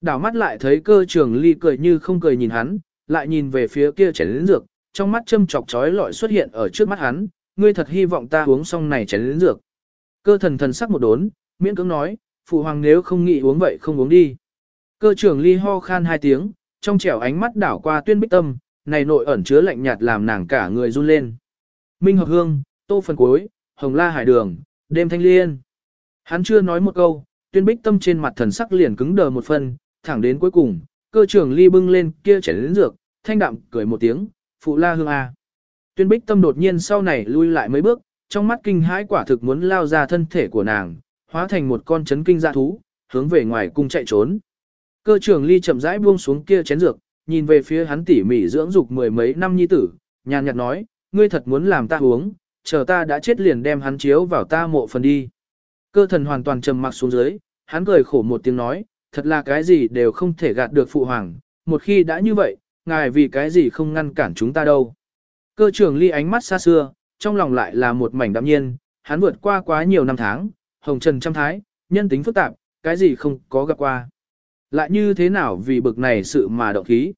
Đảo mắt lại thấy cơ trưởng ly cười như không cười nhìn hắn, lại nhìn về phía kia chén lĩnh dược, trong mắt châm chọc trói lọi xuất hiện ở trước mắt hắn, ngươi thật hy vọng ta uống xong này chén lĩnh dược. Cơ thần thần sắc một đốn, miễn cưỡng nói, phụ hoàng nếu không nghĩ uống vậy không uống đi. Cơ trưởng ly ho khan hai tiếng, trong trẻo ánh mắt đảo qua tuyên bích tâm, này nội ẩn chứa lạnh nhạt làm nàng cả người run lên. Minh hợp hương, tô phần cuối, hồng la hải đường, đêm thanh liên. Hắn chưa nói một câu, tuyên bích tâm trên mặt thần sắc liền cứng đờ một phần, thẳng đến cuối cùng, cơ trưởng ly bưng lên kia chảy đến dược, thanh đạm cười một tiếng, phụ la hương a. Tuyên bích tâm đột nhiên sau này lui lại mấy bước, trong mắt kinh hãi quả thực muốn lao ra thân thể của nàng, hóa thành một con chấn kinh dạ thú, hướng về ngoài cung chạy trốn. Cơ trưởng ly chậm rãi buông xuống kia chén dược, nhìn về phía hắn tỉ mỉ dưỡng dục mười mấy năm nhi tử, nhàn nhạt nói, ngươi thật muốn làm ta uống, chờ ta đã chết liền đem hắn chiếu vào ta mộ phần đi. Cơ thần hoàn toàn trầm mặc xuống dưới, hắn cười khổ một tiếng nói, thật là cái gì đều không thể gạt được phụ hoàng, một khi đã như vậy, ngài vì cái gì không ngăn cản chúng ta đâu. Cơ trưởng ly ánh mắt xa xưa, trong lòng lại là một mảnh đạm nhiên, hắn vượt qua quá nhiều năm tháng, hồng trần trăm thái, nhân tính phức tạp, cái gì không có gặp qua. Lại như thế nào vì bực này sự mà động khí.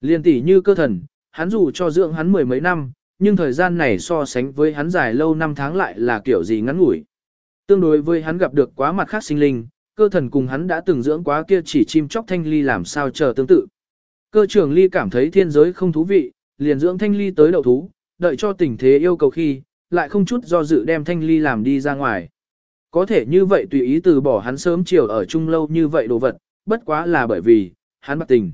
Liên tỷ như cơ thần, hắn dù cho dưỡng hắn mười mấy năm, nhưng thời gian này so sánh với hắn dài lâu năm tháng lại là kiểu gì ngắn ngủi. Tương đối với hắn gặp được quá mặt khác sinh linh, cơ thần cùng hắn đã từng dưỡng quá kia chỉ chim chóc thanh ly làm sao chờ tương tự. Cơ trưởng ly cảm thấy thiên giới không thú vị, liền dưỡng thanh ly tới đậu thú, đợi cho tình thế yêu cầu khi, lại không chút do dự đem thanh ly làm đi ra ngoài. Có thể như vậy tùy ý từ bỏ hắn sớm chiều ở chung lâu như vậy đồ vật, bất quá là bởi vì, hắn bạc tình.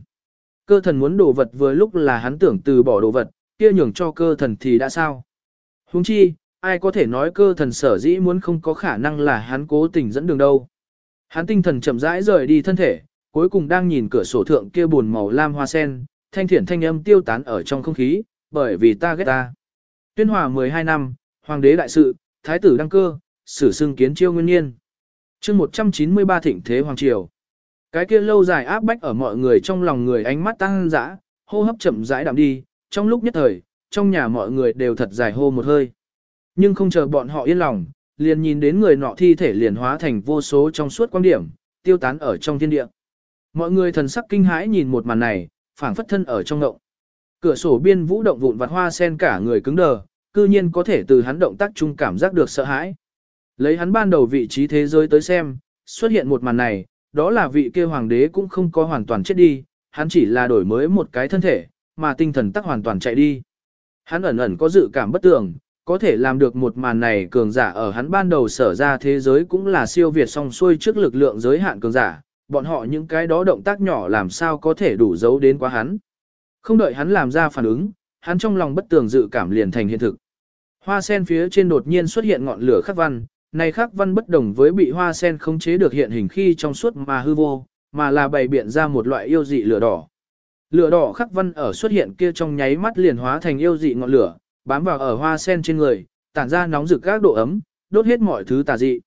Cơ thần muốn đồ vật vừa lúc là hắn tưởng từ bỏ đồ vật, kia nhường cho cơ thần thì đã sao? Huống chi, ai có thể nói cơ thần sở dĩ muốn không có khả năng là hắn cố tình dẫn đường đâu. Hắn tinh thần chậm rãi rời đi thân thể, cuối cùng đang nhìn cửa sổ thượng kia buồn màu lam hoa sen, thanh thiển thanh âm tiêu tán ở trong không khí, bởi vì ta ghét ta. Tuyên hòa 12 năm, hoàng đế đại sự, thái tử đăng cơ, sử xưng kiến chiêu nguyên niên. chương 193 thịnh thế hoàng triều. Cái kia lâu dài áp bách ở mọi người trong lòng người ánh mắt tăng dã, hô hấp chậm rãi đạm đi, trong lúc nhất thời, trong nhà mọi người đều thật dài hô một hơi. Nhưng không chờ bọn họ yên lòng, liền nhìn đến người nọ thi thể liền hóa thành vô số trong suốt quan điểm, tiêu tán ở trong thiên địa. Mọi người thần sắc kinh hãi nhìn một màn này, phảng phất thân ở trong động. Cửa sổ biên vũ động vụn vặt hoa sen cả người cứng đờ, cư nhiên có thể từ hắn động tác chung cảm giác được sợ hãi. Lấy hắn ban đầu vị trí thế giới tới xem, xuất hiện một màn này, đó là vị kia hoàng đế cũng không có hoàn toàn chết đi, hắn chỉ là đổi mới một cái thân thể, mà tinh thần tắc hoàn toàn chạy đi. Hắn ẩn ẩn có dự cảm bất tường, có thể làm được một màn này cường giả ở hắn ban đầu sở ra thế giới cũng là siêu việt song xuôi trước lực lượng giới hạn cường giả, bọn họ những cái đó động tác nhỏ làm sao có thể đủ giấu đến quá hắn. Không đợi hắn làm ra phản ứng, hắn trong lòng bất tường dự cảm liền thành hiện thực. Hoa sen phía trên đột nhiên xuất hiện ngọn lửa khắc văn, này khắc văn bất đồng với bị hoa sen khống chế được hiện hình khi trong suốt mà hư vô, mà là bày biện ra một loại yêu dị lửa đỏ. Lửa đỏ khắc văn ở xuất hiện kia trong nháy mắt liền hóa thành yêu dị ngọn lửa, bám vào ở hoa sen trên người, tản ra nóng rực các độ ấm, đốt hết mọi thứ tà dị.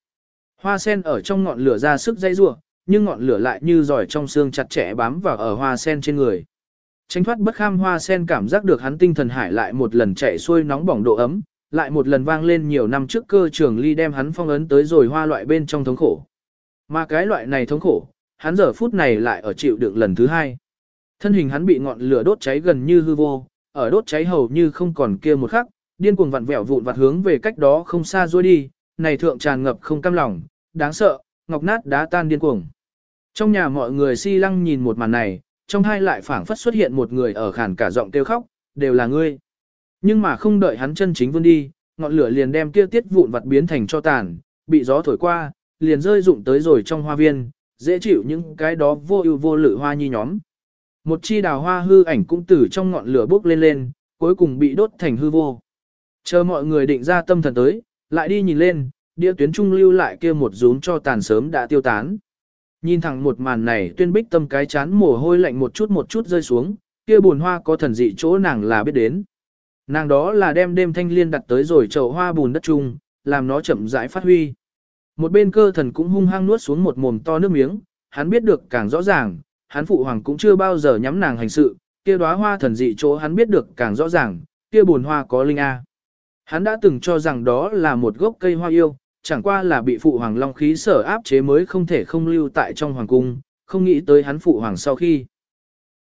Hoa sen ở trong ngọn lửa ra sức dây rủa, nhưng ngọn lửa lại như giỏi trong xương chặt chẽ bám vào ở hoa sen trên người. Tránh thoát bất kham hoa sen cảm giác được hắn tinh thần hải lại một lần chạy xuôi nóng bỏng độ ấm, lại một lần vang lên nhiều năm trước cơ trường ly đem hắn phong ấn tới rồi hoa loại bên trong thống khổ. Mà cái loại này thống khổ, hắn giờ phút này lại ở chịu đựng lần thứ hai. Thân hình hắn bị ngọn lửa đốt cháy gần như hư vô, ở đốt cháy hầu như không còn kia một khắc, điên cuồng vặn vẹo vụn vặt hướng về cách đó không xa rồi đi, này thượng tràn ngập không cam lòng, đáng sợ, ngọc nát đá tan điên cuồng. Trong nhà mọi người si lăng nhìn một màn này, trong hai lại phảng phất xuất hiện một người ở khàn cả giọng kêu khóc, đều là ngươi. Nhưng mà không đợi hắn chân chính vươn đi, ngọn lửa liền đem kia tiết vụn vặt biến thành cho tàn, bị gió thổi qua, liền rơi rụng tới rồi trong hoa viên, dễ chịu những cái đó vô ưu vô lự hoa nhi nhóm. Một chi đào hoa hư ảnh cũng từ trong ngọn lửa bốc lên lên, cuối cùng bị đốt thành hư vô. Chờ mọi người định ra tâm thần tới, lại đi nhìn lên, địa tuyến trung lưu lại kia một rúm cho tàn sớm đã tiêu tán. Nhìn thẳng một màn này tuyên bích tâm cái chán mồ hôi lạnh một chút một chút rơi xuống, kia buồn hoa có thần dị chỗ nàng là biết đến. Nàng đó là đem đêm thanh liên đặt tới rồi chậu hoa bùn đất chung, làm nó chậm rãi phát huy. Một bên cơ thần cũng hung hăng nuốt xuống một mồm to nước miếng, hắn biết được càng rõ ràng, hắn phụ hoàng cũng chưa bao giờ nhắm nàng hành sự, kia đóa hoa thần dị chỗ hắn biết được càng rõ ràng, kia buồn hoa có linh A. Hắn đã từng cho rằng đó là một gốc cây hoa yêu, chẳng qua là bị phụ hoàng long khí sở áp chế mới không thể không lưu tại trong hoàng cung, không nghĩ tới hắn phụ hoàng sau khi.